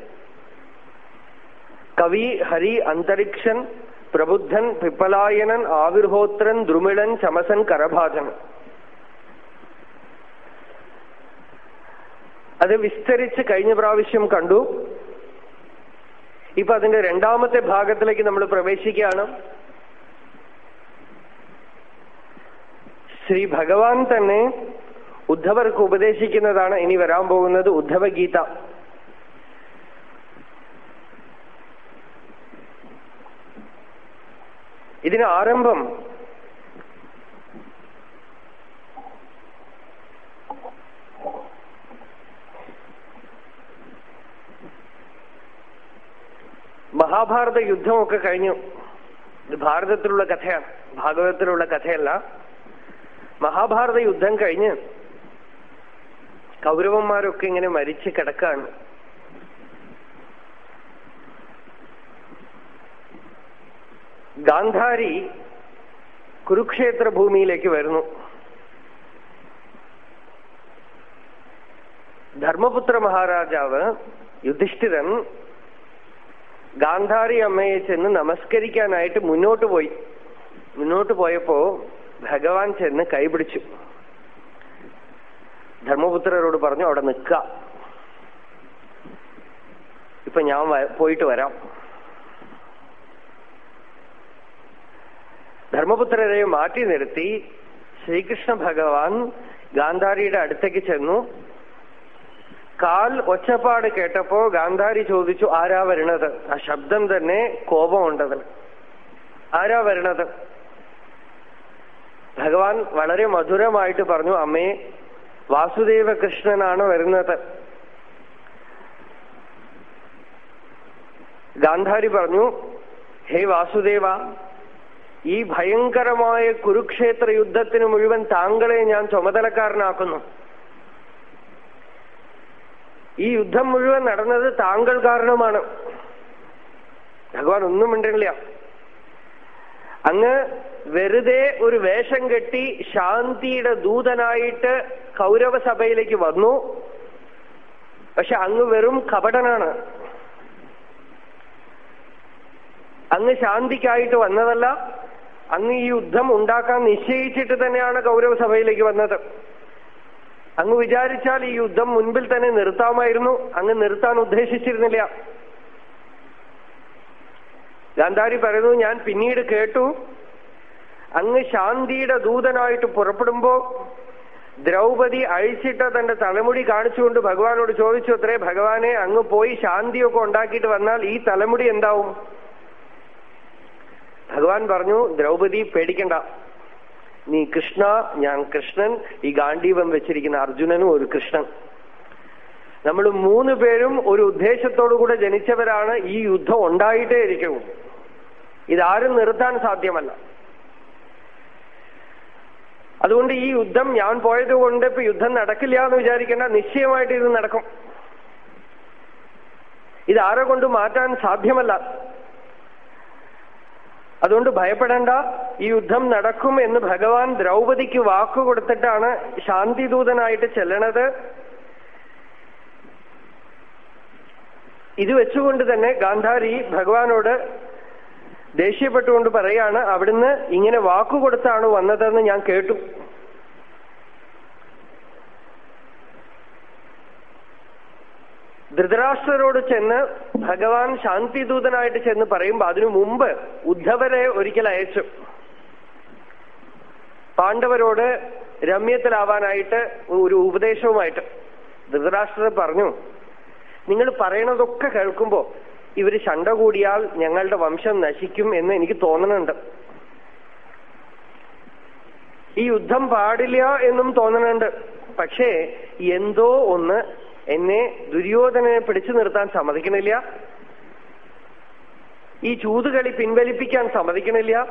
കവി ഹരി അന്തരീക്ഷൻ പ്രബുദ്ധൻ പിപ്പലായനൻ ആവിർഹോത്രൻ ദ്രുമിളൻ ചമസൻ കരഭാജൻ. അത് വിസ്തരിച്ച് കഴിഞ്ഞ പ്രാവശ്യം കണ്ടു. ഇപ്പൊ അതിന്റെ രണ്ടാമത്തെ ഭാഗത്തിലേക്ക് നമ്മൾ പ്രവേശിക്കുകയാണ്. ശ്രീ ഭഗവാൻ തന്നെ ഉദ്ധവർക്ക് ഉപദേശിക്കുന്നതാണ് ഇനി വരാൻ പോകുന്നത് ഉദ്ധവഗീത. ഇതിന് ആരംഭം മഹാഭാരത യുദ്ധമൊക്കെ കഴിഞ്ഞു. ഇത് ഭാരതത്തിലുള്ള കഥയാണ്. ഭാഗവതത്തിലുള്ള കഥയല്ല. മഹാഭാരത യുദ്ധം കഴിഞ്ഞ് കൗരവന്മാരൊക്കെ ഇങ്ങനെ മരിച്ചു കിടക്കാണ്. ഗാന്ധാരി കുരുക്ഷേത്ര ഭൂമിയിലേക്ക് വരുന്നു. ധർമ്മപുത്ര മഹാരാജാവ് യുധിഷ്ഠിരൻ ഗാന്ധാരി അമ്മയെ ചെന്ന് നമസ്കരിക്കാനായിട്ട് മുന്നോട്ട് പോയി. മുന്നോട്ട് പോയപ്പോ ഭഗവാൻ ചെന്ന് കൈപിടിച്ചു. ധർമ്മപുത്രരോട് പറഞ്ഞു അവിടെ നിൽക്ക ഇപ്പൊ ഞാൻ പോയിട്ട് വരാം. ധർമ്മപുത്രരെ മാറ്റി നിർത്തി. ശ്രീകൃഷ്ണ ഭഗവാൻ ഗാന്ധാരിയുടെ അടുത്തേക്ക് ചെന്നു. കാൽ ഒച്ചപ്പാട് കേട്ടപ്പോ ഗാന്ധാരി ചോദിച്ചു ആരാ വരണത്? ആ ശബ്ദം തന്നെ കോപമുണ്ടതിന് ആരാ വരണത്? ഭഗവാൻ വളരെ മധുരമായിട്ട് പറഞ്ഞു അമ്മേ വാസുദേവ കൃഷ്ണനാണ് വരുന്നത്. ഗാന്ധാരി പറഞ്ഞു ഹേ വാസുദേവ ഈ ഭയങ്കരമായ കുരുക്ഷേത്ര യുദ്ധത്തിന് മുഴുവൻ താങ്കളെ ഞാൻ ചുമതലക്കാരനാക്കുന്നു. ഈ യുദ്ധം മുഴുവൻ നടന്നത് താങ്കൾ കാരണമാണ്. ഭഗവാൻ ഒന്നും മിണ്ടണില്ല. അങ്ങ് വെറുതെ ഒരു വേഷം കെട്ടി ശാന്തിയുടെ ദൂതനായിട്ട് കൗരവ സഭയിലേക്ക് വന്നു. പക്ഷെ അങ്ങ് വെറും കപടനാണ്. അങ്ങ് ശാന്തിക്കായിട്ട് വന്നതല്ല അങ്ങ് ഈ യുദ്ധം ഉണ്ടാക്കാൻ നിശ്ചയിച്ചിട്ട് തന്നെയാണ് കൗരവ സഭയിലേക്ക് വന്നത്. അങ്ങ് വിചാരിച്ചാൽ ഈ യുദ്ധം മുൻപിൽ തന്നെ നിർത്താമായിരുന്നു. അങ്ങ് നിർത്താൻ ഉദ്ദേശിച്ചിരുന്നില്ല. ഗാന്ധാരി പറയുന്നു ഞാൻ പിന്നീട് കേട്ടു. അങ്ങ് ശാന്തിയുടെ ദൂതനായിട്ട് പുറപ്പെടുമ്പോ ദ്രൗപദി അഴിച്ചിട്ട തന്റെ തലമുടി കാണിച്ചുകൊണ്ട് ഭഗവാനോട് ചോദിച്ചു അത്രേ ഭഗവാനെ അങ്ങ് പോയി ശാന്തിയൊക്കെ ഉണ്ടാക്കിയിട്ട് വന്നാൽ ഈ തലമുടി എന്താവും? ഭഗവാൻ പറഞ്ഞു ദ്രൗപദി പേടിക്കണ്ട. നീ കൃഷ്ണ ഞാൻ കൃഷ്ണൻ. ഈ ഗാന്ധീവം വെച്ചിരിക്കുന്ന അർജുനനും ഒരു കൃഷ്ണൻ. നമ്മൾ മൂന്ന് പേരും ഒരു ഉദ്ദേശത്തോടു കൂടെ ജനിച്ചവരാണ്. ഈ യുദ്ധം ഉണ്ടായിട്ടേ ഇരിക്കും. ഇതാരും നിർത്താൻ സാധ്യമല്ല. അതുകൊണ്ട് ഈ യുദ്ധം ഞാൻ പോയത് കൊണ്ട് ഇപ്പൊ യുദ്ധം നടക്കില്ല എന്ന് വിചാരിക്കേണ്ട. നിശ്ചയമായിട്ട് ഇത് നടക്കും. ഇതാരെ കൊണ്ട് മാറ്റാൻ സാധ്യമല്ല. അതുകൊണ്ട് ഭയപ്പെടേണ്ട. ഈ യുദ്ധം നടക്കും എന്ന് ഭഗവാൻ ദ്രൗപദിക്ക് വാക്കു കൊടുത്തിട്ടാണ് ശാന്തിദൂതനായിട്ട് ചെല്ലണത്. ഇത് വെച്ചുകൊണ്ട് തന്നെ ഗാന്ധാരി ഭഗവാനോട് ദേഷ്യപ്പെട്ടുകൊണ്ട് പറയാണ് അവിടുന്ന് ഇങ്ങനെ വാക്കു കൊടുത്താണ് വന്നതെന്ന് ഞാൻ കേട്ടു. ധൃതരാഷ്ട്രരോട് ചെന്ന് ഭഗവാൻ ശാന്തിദൂതനായിട്ട് ചെന്ന് പറയുമ്പോ അതിനു മുമ്പ് ഉദ്ധവരെ ഒരിക്കൽ അയച്ചു. പാണ്ഡവരോട് രമ്യത്തിലാവാനായിട്ട് ഒരു ഉപദേശവുമായിട്ട് ധൃതരാഷ്ട്രർ പറഞ്ഞു നിങ്ങൾ പറയണതൊക്കെ കേൾക്കുമ്പോ ഇവർ ശണ്ട കൂടിയാൽ ഞങ്ങളുടെ വംശം നശിക്കും എന്ന് എനിക്ക് തോന്നണുണ്ട്. ഈ യുദ്ധം പാടില്ല എന്നും തോന്നണുണ്ട്. പക്ഷേ എന്തോ ഒന്ന് എന്നെ ദുര്യോധനെ പിടിച്ചു നിർത്താൻ സമ്മതിക്കണില്ല. ഈ ചൂതുകളി പിൻവലിപ്പിക്കാൻ സമ്മതിക്കണില്ല.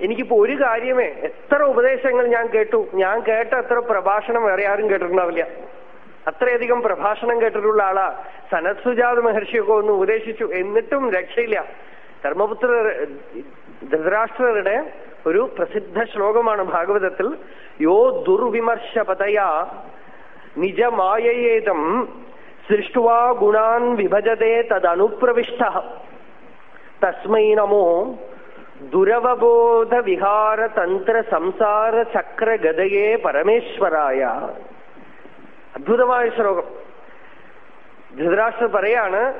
എനിക്കിപ്പോ ഒരു കാര്യമേ എത്ര ഉപദേശങ്ങൾ ഞാൻ കേട്ടു. ഞാൻ കേട്ട എത്ര പ്രഭാഷണം വേറെ ആരും കേട്ടിട്ടുണ്ടാവില്ല. അത്രയധികം പ്രഭാഷണം കേട്ടിട്ടുള്ള ആളാ. സനത്സുജാത് മഹർഷിയൊക്കെ ഒന്ന് ഉപദേശിച്ചു. എന്നിട്ടും രക്ഷയില്ല. ധർമ്മപുത്ര ധൃതരാഷ്ട്രരുടെ ഒരു പ്രസിദ്ധ ശ്ലോകമാണ് ഭാഗവതത്തിൽ യോ ദുർവിമർശപതയാ നിജമായേതം സൃഷ്ടുവാ ഗുണാൻ വിഭജതേ തദനുപ്രവിഷ്ട. തസ്മൈ നമോ ദുരവബോധ വിഹാര തന്ത്ര സംസാര ചക്ര ഗതയെ പരമേശ്വരായ. അദ്ഭുതമായ ശ്ലോകം. ധൃതരാഷ്ട്ര പറയാണ്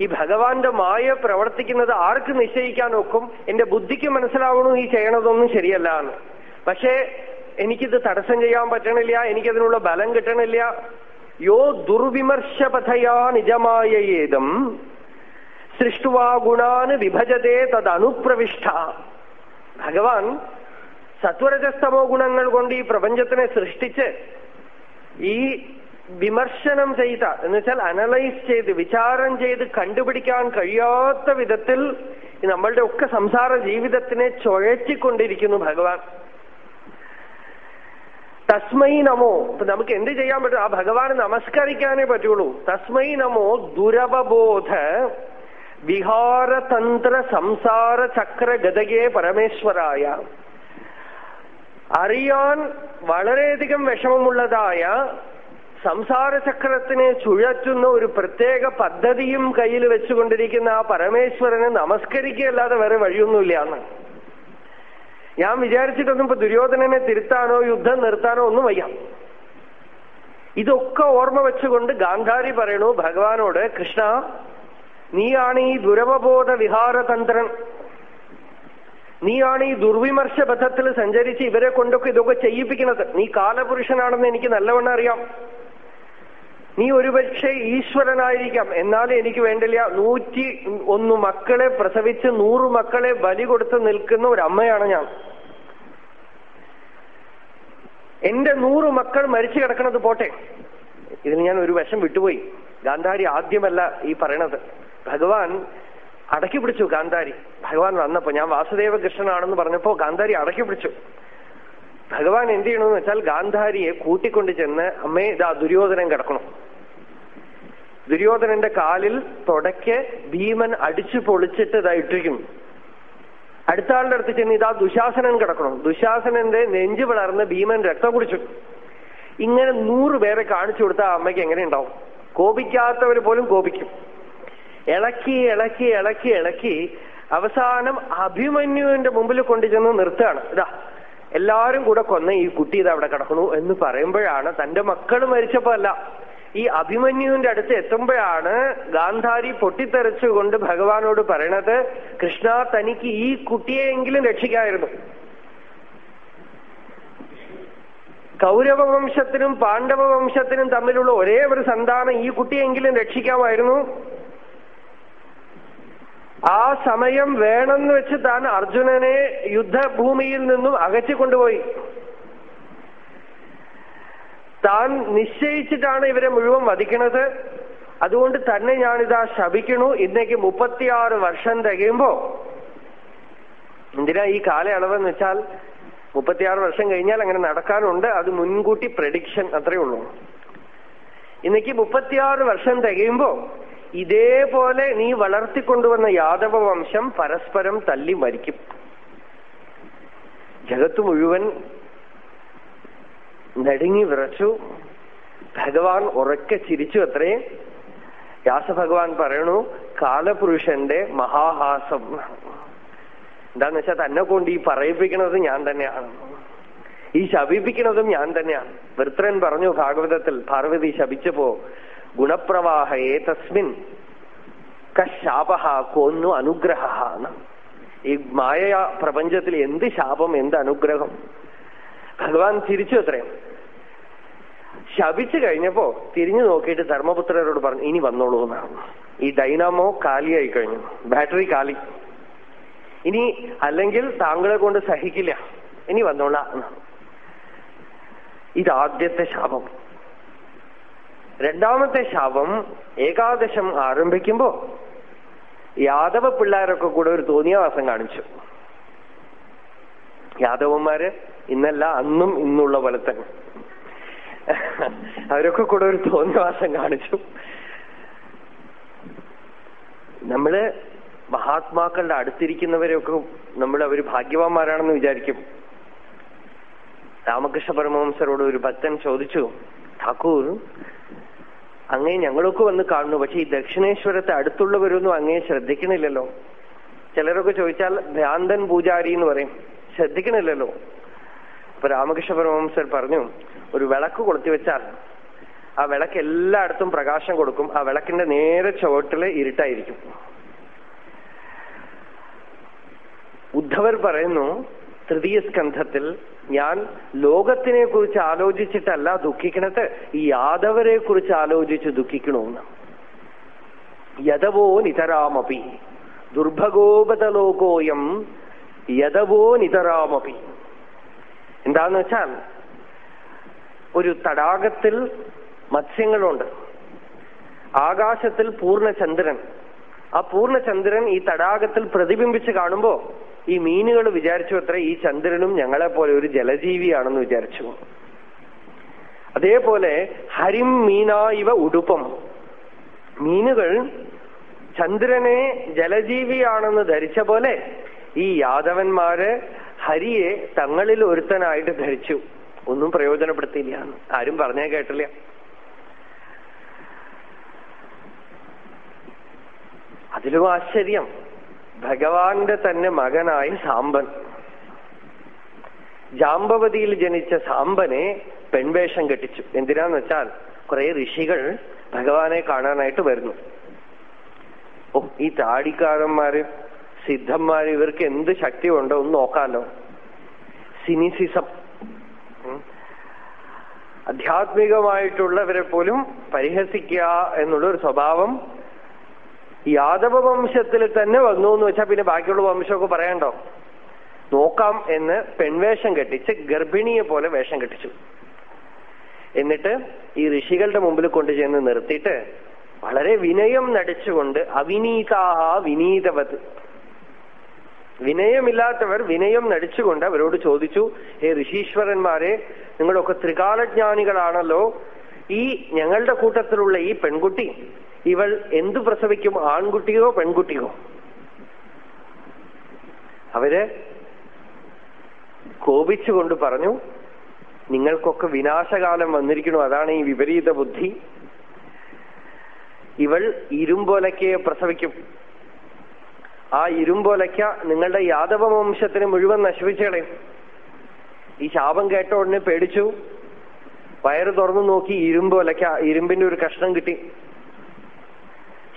ഈ ഭഗവാന്റെ മായ പ്രവർത്തിക്കുന്നത് ആർക്ക് നിശ്ചയിക്കാൻ നോക്കും എന്റെ ബുദ്ധിക്ക് മനസ്സിലാവണു ഈ ചെയ്യണതൊന്നും ശരിയല്ല എന്ന്. പക്ഷേ എനിക്കിത് തടസ്സം ചെയ്യാൻ പറ്റണില്ല എനിക്കതിനുള്ള ബലം കിട്ടണില്ല. യോ ദുർവിമർശപഥയാ നിജമായ ഏതം സൃഷ്ടുവാ ഗുണാന് വിഭജതേ തദനുപ്രവിഷ്ട ഭഗവാൻ സത്വരജസ്തമോ ഗുണങ്ങൾ കൊണ്ട് ഈ പ്രപഞ്ചത്തിനെ സൃഷ്ടിച്ച് ഈ വിമർശനം ചെയ്ത എന്ന് വെച്ചാൽ അനലൈസ് ചെയ്ത് വിചാരം ചെയ്ത് കണ്ടുപിടിക്കാൻ കഴിയാത്ത വിധത്തിൽ നമ്മളുടെ ഒക്കെ സംസാര ജീവിതത്തിനെ ചുഴറ്റിക്കൊണ്ടിരിക്കുന്നു ഭഗവാൻ. തസ്മൈ നമോ. ഇപ്പൊ നമുക്ക് എന്ത് ചെയ്യാൻ പറ്റും? ആ ഭഗവാന് നമസ്കരിക്കാനേ പറ്റുള്ളൂ. തസ്മൈ നമോ ദുരവബോധ വിഹാരതന്ത്ര സംസാര ചക്ര ഗതകേ പരമേശ്വരായ. അറിയാൻ വളരെയധികം വിഷമമുള്ളതായ സംസാര ചക്രത്തിനെ ചുഴറ്റുന്ന ഒരു പ്രത്യേക പദ്ധതിയും കയ്യിൽ വെച്ചുകൊണ്ടിരിക്കുന്ന ആ പരമേശ്വരനെ നമസ്കരിക്കുകയല്ലാതെ വേറെ വഴിയൊന്നുമില്ല എന്ന്. ഞാൻ വിചാരിച്ചിട്ടൊന്നും ഇപ്പൊ ദുര്യോധനനെ തിരുത്താനോ യുദ്ധം നിർത്താനോ ഒന്നും വയ്യ. ഇതൊക്കെ ഓർമ്മ വെച്ചുകൊണ്ട് ഗാന്ധാരി പറയണു ഭഗവാനോട് കൃഷ്ണ നീയാണ് ഈ ദുരവബോധ വിഹാരതന്ത്രൻ. നീയാണ് ഈ ദുർവിമർശ ബദ്ധത്തിൽ സഞ്ചരിച്ച് ഇവരെ കൊണ്ടൊക്കെ ഇതൊക്കെ ചെയ്യിപ്പിക്കുന്നത്. നീ കാലപുരുഷനാണെന്ന് എനിക്ക് നല്ലവണ്ണം അറിയാം. നീ ഒരുപക്ഷെ ഈശ്വരനായിരിക്കാം. എന്നാലും എനിക്ക് വേണ്ടില്ല. നൂറ്റി ഒന്ന് മക്കളെ പ്രസവിച്ച് നൂറ് മക്കളെ ബലി കൊടുത്ത് നിൽക്കുന്ന ഒരു അമ്മയാണ് ഞാൻ. എന്റെ നൂറ് മക്കൾ മരിച്ചു കിടക്കണത് പോട്ടെ. ഇതിന് ഞാൻ ഒരു വശം വിട്ടുപോയി. ഗാന്ധാരി ആദ്യമല്ല ഈ പറയണത്. ഭഗവാൻ അടക്കി പിടിച്ചു ഗാന്ധാരി. ഭഗവാൻ വന്നപ്പോ ഞാൻ വാസുദേവ കൃഷ്ണനാണെന്ന് പറഞ്ഞപ്പോ ഗാന്ധാരി അടക്കി പിടിച്ചു. ഭഗവാൻ എന്ത് ചെയ്യണമെന്ന് വെച്ചാൽ ഗാന്ധാരിയെ കൂട്ടിക്കൊണ്ട് ചെന്ന് അമ്മേ ഇതാ ദുര്യോധനൻ കിടക്കണം. ദുര്യോധനന്റെ കാലിൽ തുടയ്ക്ക് ഭീമൻ അടിച്ചു പൊളിച്ചിട്ട് ഇതാ ഇട്ടിരിക്കുന്നു. അടുത്ത ആളുടെ അടുത്ത് ചെന്ന് ഇതാ ദുശാസനൻ കിടക്കണം. ദുശാസനന്റെ നെഞ്ച് വളർന്ന് ഭീമൻ രക്തം കുടിച്ചു. ഇങ്ങനെ നൂറ് പേരെ കാണിച്ചു കൊടുത്താൽ അമ്മയ്ക്ക് എങ്ങനെ ഉണ്ടാവും? കോപിക്കാത്തവർ പോലും കോപിക്കും. ഇളക്കി ഇളക്കി ഇളക്കി ഇളക്കി അവസാനം അഭിമന്യുവിന്റെ മുമ്പിൽ കൊണ്ടുചെന്ന് നിർത്തുകയാണ്. ഇതാ എല്ലാരും കൂടെ കൊന്ന ഈ കുട്ടി ഇത് അവിടെ കിടക്കണു എന്ന് പറയുമ്പോഴാണ് തന്റെ മക്കൾ മരിച്ചപ്പോ അല്ല ഈ അഭിമന്യുവിന്റെ അടുത്ത് എത്തുമ്പോഴാണ് ഗാന്ധാരി പൊട്ടിത്തെറിച്ചുകൊണ്ട് ഭഗവാനോട് പറയണത് കൃഷ്ണ തനിക്ക് ഈ കുട്ടിയെയെങ്കിലും രക്ഷിക്കായിരുന്നു. കൗരവ വംശത്തിനും പാണ്ഡവ വംശത്തിനും തമ്മിലുള്ള ഒരേ ഒരു സന്താനം ഈ കുട്ടിയെങ്കിലും രക്ഷിക്കാമായിരുന്നു. ആ സമയം വേണമെന്ന് വെച്ച് താൻ അർജുനനെ യുദ്ധഭൂമിയിൽ നിന്നും അകറ്റി കൊണ്ടുപോയി താൻ നിശ്ചയിച്ചിട്ടാണ് ഇവരെ മുഴുവൻ വധിക്കണത് അതുകൊണ്ട് തന്നെ ഞാനിതാ ശപിക്കണു ഇന്നേക്ക് മുപ്പത്തിയാറ് വർഷം തികയുമ്പോ. എന്തിനാ ഈ കാലയളവെന്ന് വെച്ചാൽ മുപ്പത്തിയാറ് വർഷം കഴിഞ്ഞാൽ അങ്ങനെ നടക്കാനുണ്ട്. അത് മുൻകൂട്ടി പ്രഡിക്ഷൻ അത്രയേ ഉള്ളൂ. ഇന്നേക്ക് മുപ്പത്തിയാറ് വർഷം തികയുമ്പോ ഇതേപോലെ നീ വളർത്തിക്കൊണ്ടുവന്ന യാദവ വംശം പരസ്പരം തല്ലി മരിക്കും. ജഗത്ത് മുഴുവൻ നടുങ്ങി വിറച്ചു. ഭഗവാൻ ഉറക്കെ ചിരിച്ചു അത്രേ. വ്യാസഭഗവാൻ പറയണു കാലപുരുഷന്റെ മഹാഹാസം. എന്താന്ന് വെച്ചാൽ തന്നെ കൊണ്ട് ഈ പറയിപ്പിക്കുന്നത് ഞാൻ തന്നെയാണ്. ഈ ശപിപ്പിക്കുന്നതും ഞാൻ തന്നെയാണ്. വൃത്രൻ പറഞ്ഞു ഭാഗവതത്തിൽ പാർവതി ശപിച്ചപ്പോ ഗുണപ്രവാഹയെ തസ്മിൻ. കശാപഹ കൊന്നു അനുഗ്രഹ ഈ മായ പ്രപഞ്ചത്തിൽ എന്ത് ശാപം എന്ത് അനുഗ്രഹം? ഭഗവാൻ തിരിച്ചു അത്രയും ശപിച്ചു കഴിഞ്ഞപ്പോ തിരിഞ്ഞു നോക്കിയിട്ട് ധർമ്മപുത്രരോട് പറഞ്ഞു ഇനി വന്നോളൂ എന്നാണ്. ഈ ഡൈനാമോ കാലിയായി കഴിഞ്ഞു. ബാറ്ററി കാലി. ഇനി അല്ലെങ്കിൽ താങ്കളെ കൊണ്ട് സഹിക്കില്ല. ഇനി വന്നോളാം ഇതാദ്യത്തെ ശാപം. രണ്ടാമത്തെ ശാപം ഏകാദശം ആരംഭിക്കുമ്പോ യാദവ പിള്ളേരൊക്കെ കൂടെ ഒരു തോന്നിയവാസം കാണിച്ചു. യാദവന്മാര് ഇന്നല്ല അന്നും ഇന്നുള്ള പോലെ തന്നെ. അവരൊക്കെ കൂടെ ഒരു തോന്നിയവാസം കാണിച്ചു. നമ്മൾ മഹാത്മാക്കളുടെ അടുത്തിരിക്കുന്നവരെയൊക്കെ നമ്മൾ അവർ ഭാഗ്യവാന്മാരാണെന്ന് വിചാരിക്കും. രാമകൃഷ്ണ പരമഹംസരോട് ഒരു ഭക്തൻ ചോദിച്ചു ഠാക്കൂർ അങ്ങേ ഞങ്ങളൊക്കെ വന്ന് കാണുന്നു. പക്ഷെ ഈ ദക്ഷിണേശ്വരത്തെ അടുത്തുള്ളവരൊന്നും അങ്ങേ ശ്രദ്ധിക്കണില്ലല്ലോ. ചിലരൊക്കെ ചോദിച്ചാൽ ഭ്രാന്തൻ പൂജാരി എന്ന് പറയും. ശ്രദ്ധിക്കണില്ലല്ലോ. അപ്പൊ രാമകൃഷ്ണ പരമഹംസർ പറഞ്ഞു ഒരു വിളക്ക് കൊളുത്തി വെച്ചാൽ ആ വിളക്ക് എല്ലായിടത്തും പ്രകാശം കൊടുക്കും. ആ വിളക്കിന്റെ നേരെ ചുവട്ടിൽ ഇരുട്ടായിരിക്കും. ഉദ്ധവർ പറയുന്നു തൃതീയ സ്കന്ധത്തിൽ ഞാൻ ലോകത്തിനെ കുറിച്ച് ആലോചിച്ചിട്ടല്ല ദുഃഖിക്കണത്. ഈ യാദവരെ കുറിച്ച് ആലോചിച്ച് ദുഃഖിക്കണമെന്ന് യദവോ നിതരാമപി. ദുർഭഗോപതലോകോയം യദവോ നിതരാമപി. എന്താന്ന് വെച്ചാൽ ഒരു തടാകത്തിൽ മത്സ്യങ്ങളുണ്ട്. ആകാശത്തിൽ പൂർണചന്ദ്രൻ. ആ പൂർണചന്ദ്രൻ ഈ തടാകത്തിൽ പ്രതിബിംബിച്ച് കാണുമ്പോ ഈ മീനുകൾ വിചാരിച്ചു അത്ര ഈ ചന്ദ്രനും ഞങ്ങളെ പോലെ ഒരു ജലജീവിയാണെന്ന് വിചാരിച്ചു. അതേപോലെ ഹരിം മീനാ ഇവ ഉടുപ്പം. മീനുകൾ ചന്ദ്രനെ ജലജീവിയാണെന്ന് ധരിച്ച പോലെ ഈ യാദവന്മാര് ഹരിയെ തങ്ങളിൽ ഒരുത്തനായിട്ട് ധരിച്ചു. ഒന്നും പ്രയോജനപ്പെടുത്തിയില്ല ആരും പറഞ്ഞേ കേട്ടില്ല. അതിലും ആശ്ചര്യം. ഭഗവാന്റെ തന്നെ മകനായി സാമ്പൻ. ജാമ്പവതിയിൽ ജനിച്ച സാമ്പനെ പെൺവേഷം കെട്ടിച്ചു. എന്തിനാന്ന് വെച്ചാൽ കുറെ ഋഷികൾ ഭഗവാനെ കാണാനായിട്ട് വരുന്നു. ഓ ഈ താടിക്കാരന്മാര് സിദ്ധന്മാര് ഇവർക്ക് എന്ത് ശക്തി ഉണ്ടോ ഒന്ന് നോക്കാലോ. സിനിസിസം. അധ്യാത്മികമായിട്ടുള്ളവരെ പോലും പരിഹസിക്കുക എന്നുള്ള ഒരു സ്വഭാവം യാദവ വംശത്തിൽ തന്നെ വന്നു എന്ന് വെച്ചാൽ പിന്നെ ബാക്കിയുള്ള വംശമൊക്കെ പറയണ്ടോ? നോക്കാം എന്ന് പെൺവേഷം കെട്ടിച്ച് ഗർഭിണിയെ പോലെ വേഷം കെട്ടിച്ചു. എന്നിട്ട് ഈ ഋഷികളുടെ മുമ്പിൽ കൊണ്ടുചെന്ന് നിർത്തിയിട്ട് വളരെ വിനയം നടിച്ചുകൊണ്ട് അവിനീതാഹ വിനീതവത്. വിനയമില്ലാത്തവർ വിനയം നടിച്ചുകൊണ്ട് അവരോട് ചോദിച്ചു ഹേ ഋഷീശ്വരന്മാരെ നിങ്ങളൊക്കെ ത്രികാലജ്ഞാനികളാണല്ലോ ഈ ഞങ്ങളുടെ കൂട്ടത്തിലുള്ള ഈ പെൺകുട്ടി ഇവൾ എന്തു പ്രസവിക്കും ആൺകുട്ടിയോ പെൺകുട്ടിയോ? അവർ കോപിച്ചുകൊണ്ട് പറഞ്ഞു നിങ്ങൾക്കൊക്കെ വിനാശകാലം വന്നിരിക്കുന്നു അതാണ് ഈ വിപരീത ബുദ്ധി. ഇവൾ ഇരുമ്പോലക്കയെ പ്രസവിക്കും. ആ ഇരുമ്പോലയ്ക്ക നിങ്ങളുടെ യാദവ വംശത്തിന് മുഴുവൻ നശിപ്പിച്ചേളയും ഈ ശാപം കേട്ട ഉടനെ പേടിച്ചു. വയറ് തുറന്നു നോക്കി ഇരുമ്പ് ഒലയ്ക്ക ഇരുമ്പിന്റെ ഒരു കഷ്ണം കിട്ടി.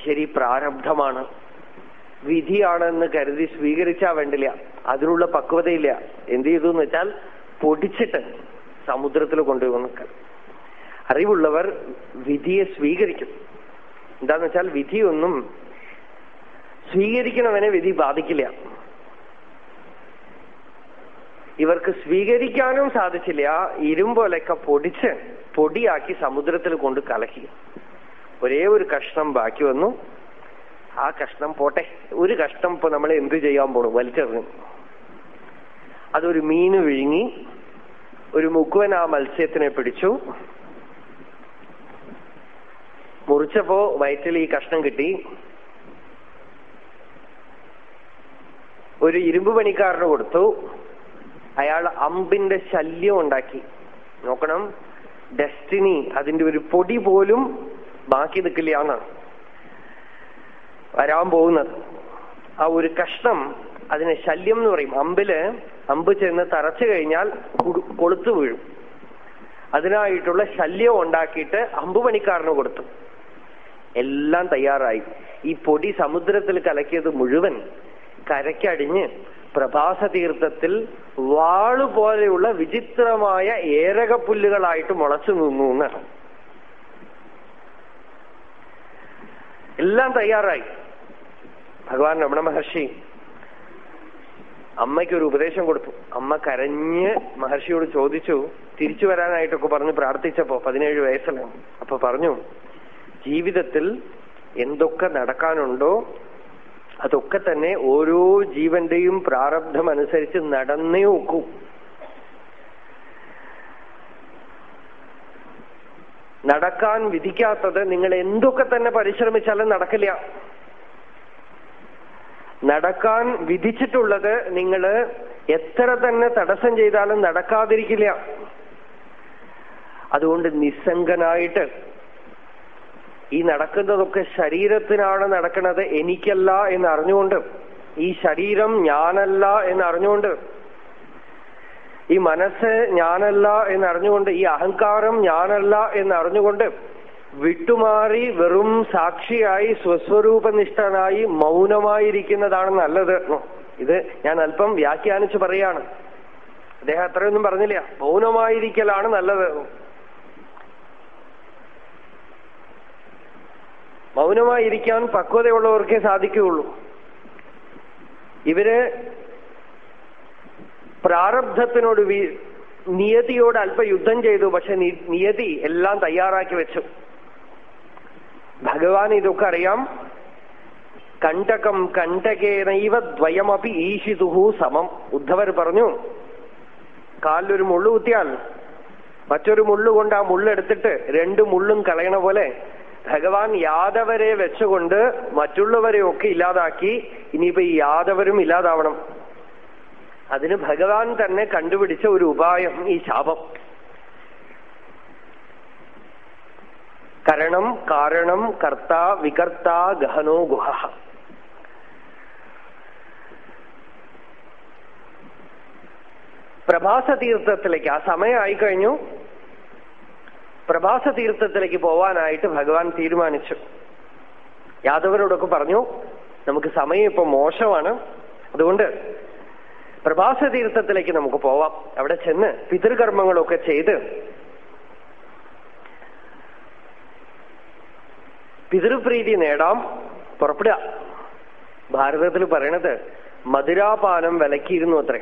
ശരി പ്രാരബ്ധമാണ്. വിധിയാണെന്ന് കരുതി സ്വീകരിച്ചാ വേണ്ടില്ല. അതിനുള്ള പക്വതയില്ല. എന്ത് ചെയ്തു എന്ന് വെച്ചാൽ പൊടിച്ചിട്ട് സമുദ്രത്തിൽ കൊണ്ടുപോകുന്ന അറിവുള്ളവർ വിധിയെ സ്വീകരിക്കും. എന്താന്ന് വെച്ചാൽ വിധിയൊന്നും സ്വീകരിക്കണവനെ വിധി ബാധിക്കില്ല. ഇവർക്ക് സ്വീകരിക്കാനും സാധിച്ചില്ല. ആ ഇരുമ്പൊലൊക്കെ പൊടിച്ച് പൊടിയാക്കി സമുദ്രത്തിൽ കൊണ്ട് കലക്കി. ഒരേ ഒരു കഷ്ണം ബാക്കി വന്നു. ആ കഷ്ണം പോട്ടെ. ഒരു കഷ്ണം ഇപ്പൊ നമ്മൾ എന്ത് ചെയ്യാൻ പോണു? വലിച്ചെറിഞ്ഞു. അതൊരു മീന് വിഴുങ്ങി ഒരു മുക്കുവൻ ആ മത്സ്യത്തിനെ പിടിച്ചു. മുറിച്ചപ്പോ വയറ്റിൽ ഈ കഷ്ണം കിട്ടി. ഒരു ഇരുമ്പ് പണിക്കാരന് കൊടുത്തു. അയാൾ അമ്പിന്റെ ശല്യം ഉണ്ടാക്കി. നോക്കണം ഡെസ്റ്റിനി അതിന്റെ ഒരു പൊടി പോലും ബാക്കി നിൽക്കില്ല എന്നാണ് വരാൻ പോകുന്നത്. ആ ഒരു കഷ്ണം അതിനെ ശല്യം എന്ന് പറയും. അമ്പിൽ അമ്പ് ചെന്ന് തറച്ചു കഴിഞ്ഞാൽ കൊളുത്തു വീഴും. അതിനായിട്ടുള്ള ശല്യം ഉണ്ടാക്കിയിട്ട് അമ്പ് പണിക്കാരന് കൊടുത്തു. എല്ലാം തയ്യാറായി. ഈ പൊടി സമുദ്രത്തിൽ കലക്കിയത് മുഴുവൻ കരയ്ക്കടിഞ്ഞ് പ്രഭാസ തീർത്ഥത്തിൽ വാളുപോലെയുള്ള വിചിത്രമായ ഏരകപ്പുല്ലുകളായിട്ട് മുളച്ചു നിന്നു എന്നാണ്. എല്ലാം തയ്യാറായി. ഭഗവാൻ രമണ മഹർഷി അമ്മയ്ക്കൊരു ഉപദേശം കൊടുത്തു. അമ്മ കരഞ്ഞ് മഹർഷിയോട് ചോദിച്ചു തിരിച്ചു വരാനായിട്ടൊക്കെ പറഞ്ഞ് പ്രാർത്ഥിച്ചപ്പോ പതിനേഴ് വയസ്സിലാണ് അപ്പൊ പറഞ്ഞു ജീവിതത്തിൽ എന്തൊക്കെ നടക്കാനുണ്ടോ അതൊക്കെ തന്നെ ഓരോ ജീവന്റെയും പ്രാരബ്ധം അനുസരിച്ച് നടന്നേ ഒക്കൂ. നടക്കാൻ വിധിക്കാത്തത് നിങ്ങൾ എന്തൊക്കെ തന്നെ പരിശ്രമിച്ചാലും നടക്കില്ല. നടക്കാൻ വിധിച്ചിട്ടുള്ളത് നിങ്ങൾ എത്ര തന്നെ തടസ്സം ചെയ്താലും നടക്കാതിരിക്കില്ല. അതുകൊണ്ട് നിസ്സംഗനായിട്ട് ഈ നടക്കുന്നതൊക്കെ ശരീരത്തിനാണ് നടക്കുന്നത് എനിക്കല്ല എന്ന് അറിഞ്ഞുകൊണ്ട് ഈ ശരീരം ഞാനല്ല എന്ന് അറിഞ്ഞുകൊണ്ട് ഈ മനസ്സ് ഞാനല്ല എന്ന് അറിഞ്ഞുകൊണ്ട് ഈ അഹങ്കാരം ഞാനല്ല എന്ന് അറിഞ്ഞുകൊണ്ട് വിട്ടുമാറി വെറും സാക്ഷിയായി സ്വസ്വരൂപനിഷ്ഠനായി മൗനമായിരിക്കുന്നതാണ് നല്ലത്. ഇത് ഞാൻ അല്പം വ്യാഖ്യാനിച്ചു പറയാണ്. അദ്ദേഹം അത്രയൊന്നും പറഞ്ഞില്ല. മൗനമായിരിക്കലാണ് നല്ലത്. മൗനമായിരിക്കാൻ പക്വതയുള്ളവർക്കേ സാധിക്കുകയുള്ളൂ. ഇവർ പ്രാരബ്ധത്തിനോട് നിയതിയോട് അല്പ യുദ്ധം ചെയ്തു പക്ഷെ നിയതി എല്ലാം തയ്യാറാക്കി വെച്ചു. ഭഗവാൻ ഇതൊക്കെ അറിയാം. കണ്ടകം കണ്ടകേനൈവ ദ്വയമപി ഈശിതുഹു സമം. ഉദ്ധവർ പറഞ്ഞു കാലിലൊരു മുള്ളു കുത്തിയാൽ മറ്റൊരു മുള്ളുകൊണ്ട് ആ മുള്ളെടുത്തിട്ട് രണ്ട് മുള്ളും കളയണ പോലെ ഭഗവാൻ യാദവരെ വെച്ചുകൊണ്ട് മറ്റുള്ളവരെയൊക്കെ ഇല്ലാതാക്കി ഇനിയിപ്പോ ഈ യാദവരും ഇല്ലാതാവണം. അതിന് ഭഗവാൻ തന്നെ കണ്ടുപിടിച്ച ഒരു ഉപായം ഈ ശാപം. കരണം കാരണം കർത്ത വികർത്ത ഗഹനോ ഗുഹ. പ്രഭാസ തീർത്ഥത്തിലേക്ക് ആ സമയമായി കഴിഞ്ഞു പ്രഭാസ തീർത്ഥത്തിലേക്ക് പോവാനായിട്ട് ഭഗവാൻ തീരുമാനിച്ചു. യാദവരോടൊക്കെ പറഞ്ഞു നമുക്ക് സമയം ഇപ്പൊ മോശമാണ്. അതുകൊണ്ട് പ്രഭാസ തീർത്ഥത്തിലേക്ക് നമുക്ക് പോവാം. അവിടെ ചെന്ന് പിതൃകർമ്മങ്ങളൊക്കെ ചെയ്ത് പിതൃപ്രീതി നേടാം പുറപ്പെടുക. ഭാരതത്തിൽ പറയണത് മധുരാപാനം വിലക്കിയിരുന്നു അത്രേ.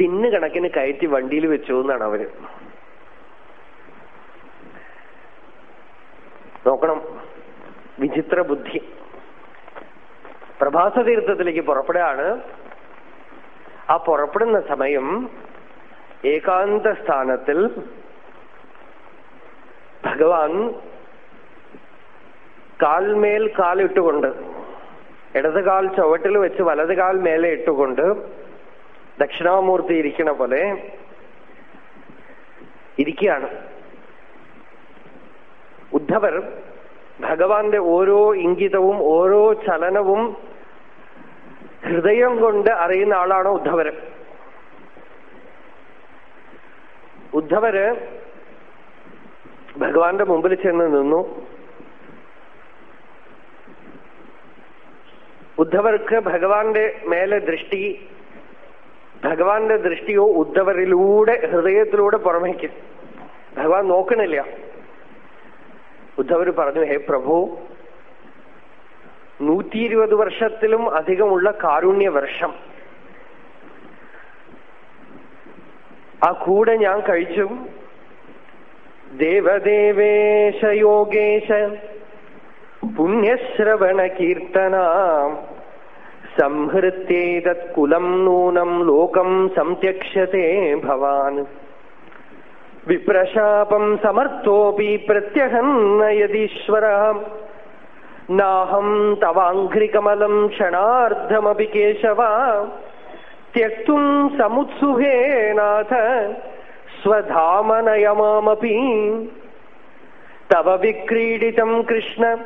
തിന്ന് കണക്കിന് കയറ്റി വണ്ടിയിൽ വെച്ചു എന്നാണ് അവർ. നോക്കണം. വിചിത്ര ബുദ്ധി. പ്രഭാസ തീർത്ഥത്തിലേക്ക് പുറപ്പെടുകയാണ്. ആ പുറപ്പെടുന്ന സമയം ഏകാന്ത സ്ഥാനത്തിൽ ഭഗവാൻ കാൽമേൽ കാലിട്ടുകൊണ്ട് ഇടത് കാൽ ചുവട്ടിൽ വെച്ച് വലത് കാൽ മേലെ ഇട്ടുകൊണ്ട് ദക്ഷിണാമൂർത്തി ഇരിക്കണ പോലെ ഇരിക്കുകയാണ് ഉദ്ധവർ ഭഗവാന്റെ ഓരോ ഇംഗിതവും ഓരോ ചലനവും ഹൃദയം കൊണ്ട് അറിയുന്ന ആളാണ് ഉദ്ധവര് ഉദ്ധവര് ഭഗവാന്റെ മുമ്പിൽ ചെന്ന് നിന്നു. ഉദ്ധവർക്ക് ഭഗവാന്റെ മേലെ ദൃഷ്ടി ഭഗവാന്റെ ദൃഷ്ടിയോ ഉദ്ധവരിലൂടെ ഹൃദയത്തിലൂടെ പുറമേക്ക്. ഭഗവാൻ നോക്കണില്ല. ഉദ്ധവർ പറഞ്ഞു ഹേ പ്രഭു നൂറ്റി ഇരുപത് വർഷത്തിലും അധികമുള്ള കാരുണ്യ വർഷം. ആ കൂടെ ഞാൻ കഴിച്ചു ദേവദേവേശ യോഗേശ പുണ്യശ്രവണ കീർത്തന സംഹൃത്യേതത്കുലം നൂനം ലോകം സംത്യക്ഷത്തെ ഭവാൻ. വിപ്രശാപം സമർത്ഥോപി പ്രത്യഹന്നയതീശ്വര. നാഹം തവാഘ്രികമലം ക്ഷണാർദ്ധമപി കേശവ. ത്യക്തും സമുത്സുഹേ നാഥ സ്വധാമനയമാമപി. തവ വിക്രീഡിതം കൃഷ്ണ.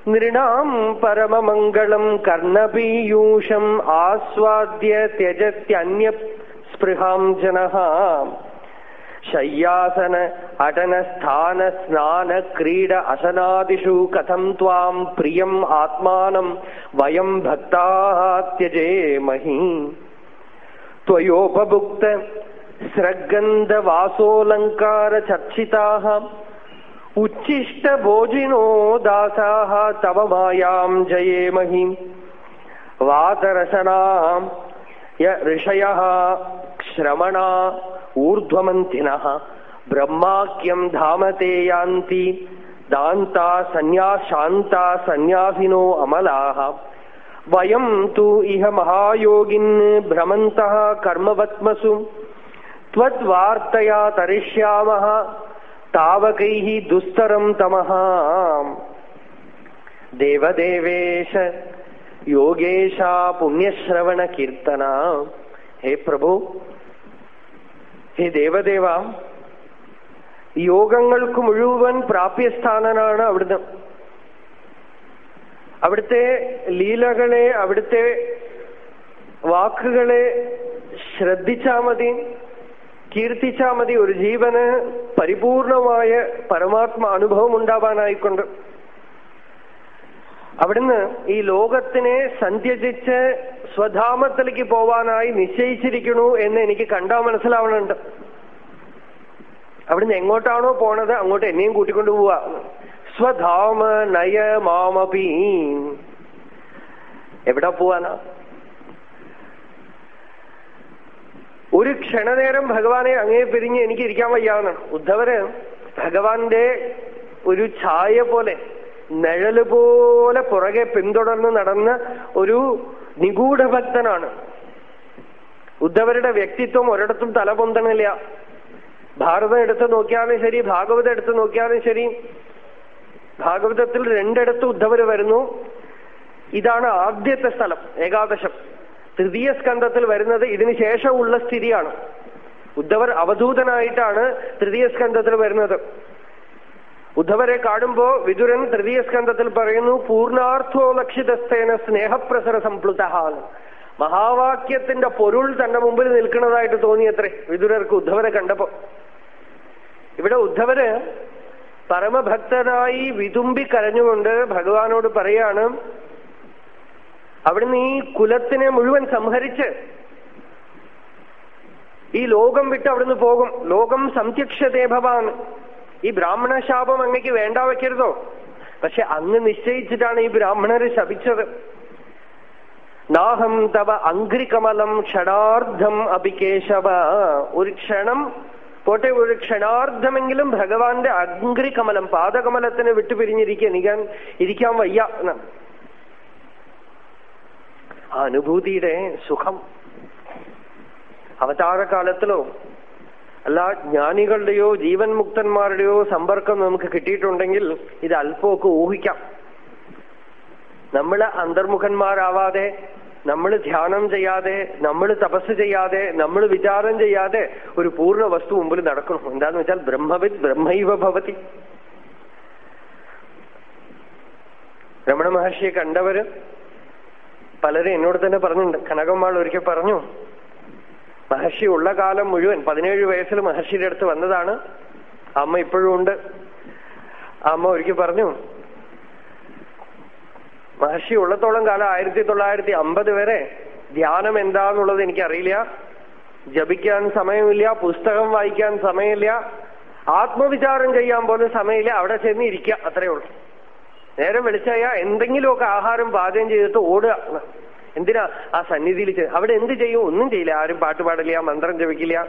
कृष्ण नृणाम् परममङ्गलम् कर्णपीयूषम् आस्वाद्य त्यजत्यन्य स्पृहाम् जनः शय्यासन अटनस्थान स्नान क्रीड असनादिषु कथम् त्वाम् प्रियम् आत्मानम् वयम् भक्ताः त्यजेमहि त्वयोपभुक्त स्रग्गन्धवासोऽलङ्कारचर्चिताः ഉച്ഛിഷ്ടഭോജിനോ ദാസാഹ തവമായാം ജയേമഹി വാതരസനാം ഋഷയ ശ്രമണ ഊർധ്വമന്ഥിന ബ്രഹ്മാക്യം ധാമത്തെ യാന്തി ദാന്താ സന്യാശാന്താ സന്യാസിനോ അമലാഹ വയം തു ഇഹ മഹായോഗിൻ ഭ്രമന്തഃ കർമ്മവത്മസു ത്വദ്വാർത്തയാ തരിഷ്യാമ താവകൈ ദുസ്തരം തമഹാം. ദേവദേവേശ യോഗേശ പുണ്യശ്രവണ കീർത്തന. ഹേ പ്രഭു ഹേ ദേവദേവ യോഗങ്ങൾക്ക് മുഴുവൻ പ്രാപ്യസ്ഥാനനാണ് അവിടുന്ന്. അവിടുത്തെ ലീലകളെ അവിടുത്തെ വാക്കുകളെ ശ്രദ്ധിച്ചാൽ മതി. കീർത്തിച്ചാ മതി ഒരു ജീവന് പരിപൂർണമായ പരമാത്മ അനുഭവം ഉണ്ടാവാനായിക്കൊണ്ട്. അവിടുന്ന് ഈ ലോകത്തിനെ സന്ധ്യജിച്ച് സ്വധാമത്തിലേക്ക് പോവാനായി നിശ്ചയിച്ചിരിക്കണു എന്ന് എനിക്ക് കണ്ടാ മനസ്സിലാവണുണ്ട്. അവിടുന്ന് എങ്ങോട്ടാണോ പോണത് അങ്ങോട്ട് എന്നെയും കൂട്ടിക്കൊണ്ടു പോവാ. സ്വധാമ നയ മാമപി. എവിടെ പോവാനാ? ഒരു ക്ഷണനേരം ഭഗവാനെ അങ്ങേ പിരിഞ്ഞ് എനിക്ക് ഇരിക്കാൻ വയ്യാവുന്ന ഉദ്ധവര് ഭഗവാന്റെ ഒരു ഛായ പോലെ നിഴൽ പോലെ പുറകെ പിന്തുടർന്ന് നടന്ന ഒരു നിഗൂഢ ഭക്തനാണ് ഉദ്ധവരുടെ വ്യക്തിത്വം ഒരിടത്തും തലപൊന്തണില്ല. ഭാരതം എടുത്ത് നോക്കിയാലും ശരി ഭാഗവതം എടുത്ത് നോക്കിയാലും ശരി. ഭാഗവതത്തിൽ രണ്ടിടത്ത് ഉദ്ധവര് വരുന്നു. ഇതാണ് ആദ്യത്തെ സ്ഥലം ഏകാദശം. തൃതീയ സ്കന്ധത്തിൽ വരുന്നത് ഇതിനു ശേഷമുള്ള സ്ഥിതിയാണ്. ഉദ്ധവർ അവധൂതനായിട്ടാണ് തൃതീയ സ്കന്ധത്തിൽ വരുന്നത്. ഉദ്ധവരെ കാണുമ്പോ വിദുരൻ തൃതീയ സ്കന്ധത്തിൽ പറയുന്നു പൂർണാർത്ഥോ ലക്ഷിതസ്ഥേന സ്നേഹപ്രസര സംപ്ലുത മഹാവാക്യത്തിന്റെ പൊരുൾ തന്റെ മുമ്പിൽ നിൽക്കുന്നതായിട്ട് തോന്നിയത്രേ വിദുരർക്ക് ഉദ്ധവരെ കണ്ടപ്പോ. ഇവിടെ ഉദ്ധവര് പരമഭക്തനായി വിതുമ്പി കരഞ്ഞുകൊണ്ട് ഭഗവാനോട് പറയാണ് അവിടുന്ന് ഈ കുലത്തിനെ മുഴുവൻ സംഹരിച്ച് ഈ ലോകം വിട്ട് അവിടുന്ന് പോകും. ലോകം സംത്യക്ഷതേ ഭവാൻ. ഈ ബ്രാഹ്മണ ശാപം അങ്ങക്ക് വേണ്ട വയ്ക്കരുതോ പക്ഷെ അങ്ങ് നിശ്ചയിച്ചിട്ടാണ് ഈ ബ്രാഹ്മണർ ശപിച്ചത്. നാഹം തവ അങ്ക്രികമലം ക്ഷണാർദ്ധം അഭികേശവ. ഒരു ക്ഷണം പോട്ടെ ഒരു ക്ഷണാർദ്ധമെങ്കിലും ഭഗവാന്റെ അങ്ക്രികമലം പാദകമലത്തിന് വിട്ടുപിരിഞ്ഞിരിക്കാൻ ഇരിക്കാൻ വയ്യ. എന്നാണ് ആ അനുഭൂതിയുടെ സുഖം. അവതാരകാലത്തിലോ അല്ല ജ്ഞാനികളുടെയോ ജീവൻ മുക്തന്മാരുടെയോ സമ്പർക്കം നമുക്ക് കിട്ടിയിട്ടുണ്ടെങ്കിൽ ഇത് അല്പമൊക്കെ ഊഹിക്കാം. നമ്മൾ അന്തർമുഖന്മാരാവാതെ നമ്മൾ ധ്യാനം ചെയ്യാതെ നമ്മൾ തപസ് ചെയ്യാതെ നമ്മൾ വിചാരം ചെയ്യാതെ ഒരു പൂർണ വസ്തു മുമ്പിൽ നടക്കണം. എന്താന്ന് വെച്ചാൽ ബ്രഹ്മവിത് ബ്രഹ്മൈവ ഭവതി. രമണ മഹർഷിയെ കണ്ടവര് പലരും എന്നോട് തന്നെ പറഞ്ഞിട്ടുണ്ട് കനകമ്മാൾ ഒരിക്കൽ പറഞ്ഞു മഹർഷി ഉള്ള കാലം മുഴുവൻ പതിനേഴ് വയസ്സിൽ മഹർഷിയുടെ അടുത്ത് വന്നതാണ് അമ്മ ഇപ്പോഴും ഉണ്ട്. അമ്മ ഒരിക്കൽ പറഞ്ഞു മഹർഷി ഉള്ളത്തോളം കാലം ആയിരത്തി തൊള്ളായിരത്തി അമ്പത് വരെ ധ്യാനം എന്താന്നുള്ളത് എനിക്കറിയില്ല ജപിക്കാൻ സമയമില്ല പുസ്തകം വായിക്കാൻ സമയമില്ല ആത്മവിചാരം ചെയ്യാൻ പോലും സമയമില്ല അവിടെ ചെന്ന് ഇരിക്കുക അത്രയേ ഉള്ളൂ. നേരം വെളിച്ചായ എന്തെങ്കിലുമൊക്കെ ആഹാരം പാചകം ചെയ്തിട്ട് ഓടുക. എന്തിനാ? ആ സന്നിധിയിൽ അവിടെ എന്ത് ചെയ്യും? ഒന്നും ചെയ്യില്ല. ആരും പാട്ട് പാടില്ല മന്ത്രം ജപിക്കില്ല.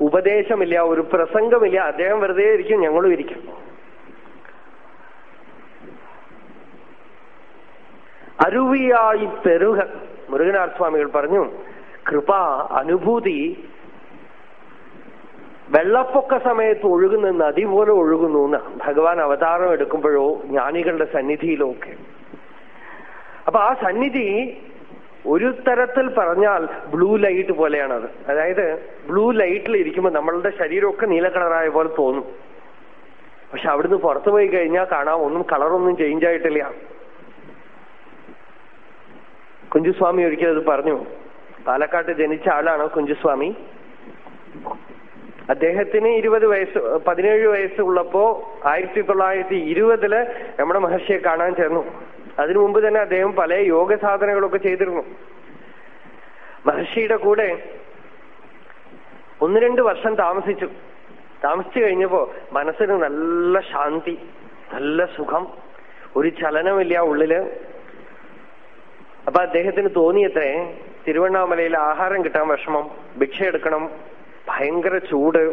ഉപദേശമില്ല ഒരു പ്രസംഗമില്ല. അദ്ദേഹം വെറുതെ ഇരിക്കും ഞങ്ങളും ഇരിക്കും. അരുവിയായി പെരുക മുരുകനാഥ് സ്വാമികൾ പറഞ്ഞു കൃപ അനുഭൂതി വെള്ളപ്പൊക്ക സമയത്ത് ഒഴുകുന്ന നദി പോലെ ഒഴുകുന്നു എന്ന് ഭഗവാൻ അവതാരം എടുക്കുമ്പോഴോ ജ്ഞാനികളുടെ സന്നിധിയിലോ ഒക്കെ. അപ്പൊ ആ സന്നിധി ഒരു തരത്തിൽ പറഞ്ഞാൽ ബ്ലൂ ലൈറ്റ് പോലെയാണത്. അതായത് ബ്ലൂ ലൈറ്റിൽ ഇരിക്കുമ്പോൾ നമ്മളുടെ ശരീരമൊക്കെ നീല കളറായ പോലെ തോന്നും. പക്ഷെ അവിടുന്ന് പുറത്തു പോയി കഴിഞ്ഞാൽ കാണാം ഒന്നും കളറൊന്നും ചേഞ്ച് ആയിട്ടില്ല. കുഞ്ചുസ്വാമി ഒരിക്കലും അത് പറഞ്ഞു. പാലക്കാട്ട് ജനിച്ച ആളാണ് കുഞ്ചുസ്വാമി? അദ്ദേഹത്തിന് ഇരുപത് വയസ്സ് പതിനേഴ് വയസ്സുള്ളപ്പോ ആയിരത്തി തൊള്ളായിരത്തി ഇരുപതിൽ രമണ മഹർഷിയെ കാണാൻ ചേർന്നു അതിനു മുമ്പ് തന്നെ അദ്ദേഹം പല യോഗ സാധനങ്ങളൊക്കെ ചെയ്തിരുന്നു. മഹർഷിയുടെ കൂടെ ഒന്ന് രണ്ട് വർഷം താമസിച്ചു. താമസിച്ചു കഴിഞ്ഞപ്പോ മനസ്സിന് നല്ല ശാന്തി നല്ല സുഖം ഒരു ചലനമില്ല ഉള്ളിൽ. അപ്പൊ അദ്ദേഹത്തിന് തോന്നിയത്രേ തിരുവണ്ണാമലയിൽ ആഹാരം കിട്ടാൻ വിഷമം ഭിക്ഷ എടുക്കണം ഭയങ്കര ചൂട്.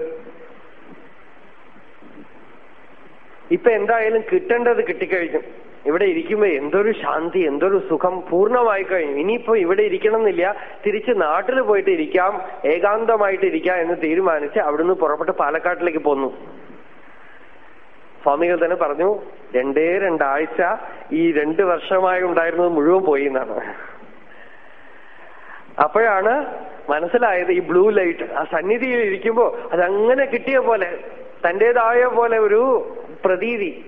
ഇപ്പൊ എന്തായാലും കിട്ടേണ്ടത് കിട്ടിക്കഴിഞ്ഞു. ഇവിടെ ഇരിക്കുമ്പോ എന്തൊരു ശാന്തി എന്തൊരു സുഖം പൂർണമായി കഴിഞ്ഞു. ഇനിയിപ്പോ ഇവിടെ ഇരിക്കണം എന്നില്ല തിരിച്ച് നാട്ടിൽ പോയിട്ട് ഇരിക്കാം ഏകാന്തമായിട്ട് ഇരിക്കാം എന്ന് തീരുമാനിച്ച് അവിടുന്ന് പുറപ്പെട്ട് പാലക്കാട്ടിലേക്ക് പോന്നു. സ്വാമികൾ തന്നെ പറഞ്ഞു രണ്ടേ രണ്ടാഴ്ച ഈ രണ്ട് വർഷമായി ഉണ്ടായിരുന്നത് മുഴുവൻ പോയി എന്നാണ്. അപ്പോഴാണ് മനസ്സിലായത് ഈ ബ്ലൂ ലൈറ്റ് ആ സന്നിധിയിൽ ഇരിക്കുമ്പോ അതങ്ങനെ കിട്ടിയ പോലെ തന്റേതായ പോലെ ഒരു പ്രതീതി.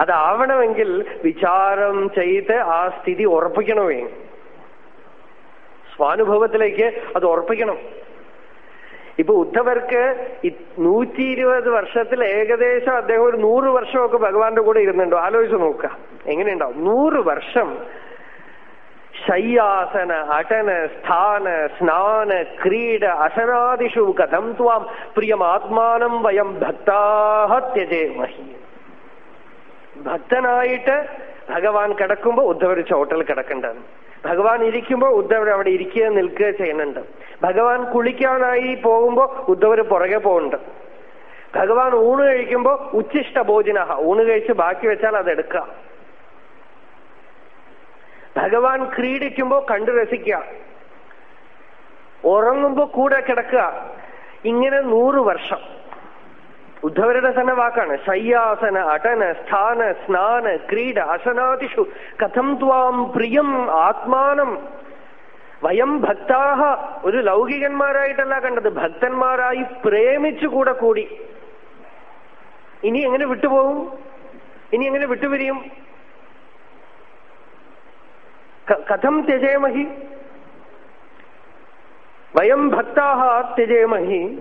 അതാവണമെങ്കിൽ വിചാരം ചെയ്ത് ആ സ്ഥിതി ഉറപ്പിക്കണമേ. സ്വാനുഭവത്തിലേക്ക് അത് ഉറപ്പിക്കണം. ഇപ്പൊ ഉദ്ധവർക്ക് നൂറ്റി ഇരുപത് വർഷത്തിൽ ഏകദേശം അദ്ദേഹം ഒരു നൂറ് വർഷമൊക്കെ ഭഗവാന്റെ കൂടെ ഇരുന്നുണ്ടോ. ആലോചിച്ച് നോക്കുക. എങ്ങനെയുണ്ടാവും? നൂറ് വർഷം ശയ്യാസന അടന സ്ഥാന സ്നാന ക്രീഡ അശനാദിഷു കഥം ത്വാം പ്രിയമാത്മാനം വയം ഭക്താഹ ത്യജേമഹി ഭക്തനായിട്ട് ഭഗവാൻ കിടക്കുമ്പോ ഉദ്ധവർ ചോട്ടൽ കിടക്കണ്ടെന്ന് ഭഗവാൻ ഇരിക്കുമ്പോ ഉദ്ധവർ അവിടെ ഇരിക്കുക നിൽക്കുക ചെയ്യുന്നുണ്ട്. ഭഗവാൻ കുളിക്കാനായി പോകുമ്പോ ഉദ്ധവർ പുറകെ പോകുന്നുണ്ട്. ഭഗവാൻ ഊണ് കഴിക്കുമ്പോ ഉച്ചിഷ്ട ഭോജന ഊണ് കഴിച്ച് ബാക്കി വെച്ചാൽ അത് എടുക്കുക. ഭഗവാൻ ക്രീഡിക്കുമ്പോ കണ്ടു രസിക്കുക. ഉറങ്ങുമ്പോ കൂടെ കിടക്കുക. ഇങ്ങനെ നൂറ് വർഷം. ഉദ്ധവരുടെ തന്നെ വാക്കാണ് ശയ്യാസന അടന സ്ഥാന സ്നാന ക്രീഡ അസനാദിഷു കഥം ത്വാം പ്രിയം ആത്മാനം. വയം ഭക്താഹ. ഒരു ലൗകികന്മാരായിട്ടല്ല കണ്ടത്. ഭക്തന്മാരായി പ്രേമിച്ചു കൂടെ കൂടി. ഇനി എങ്ങനെ വിട്ടുപോകും? ഇനി എങ്ങനെ വിട്ടുപിരിയും? കഥം ത്യജേമഹി. വയം ഭക്താഹ ത്യജേമഹി.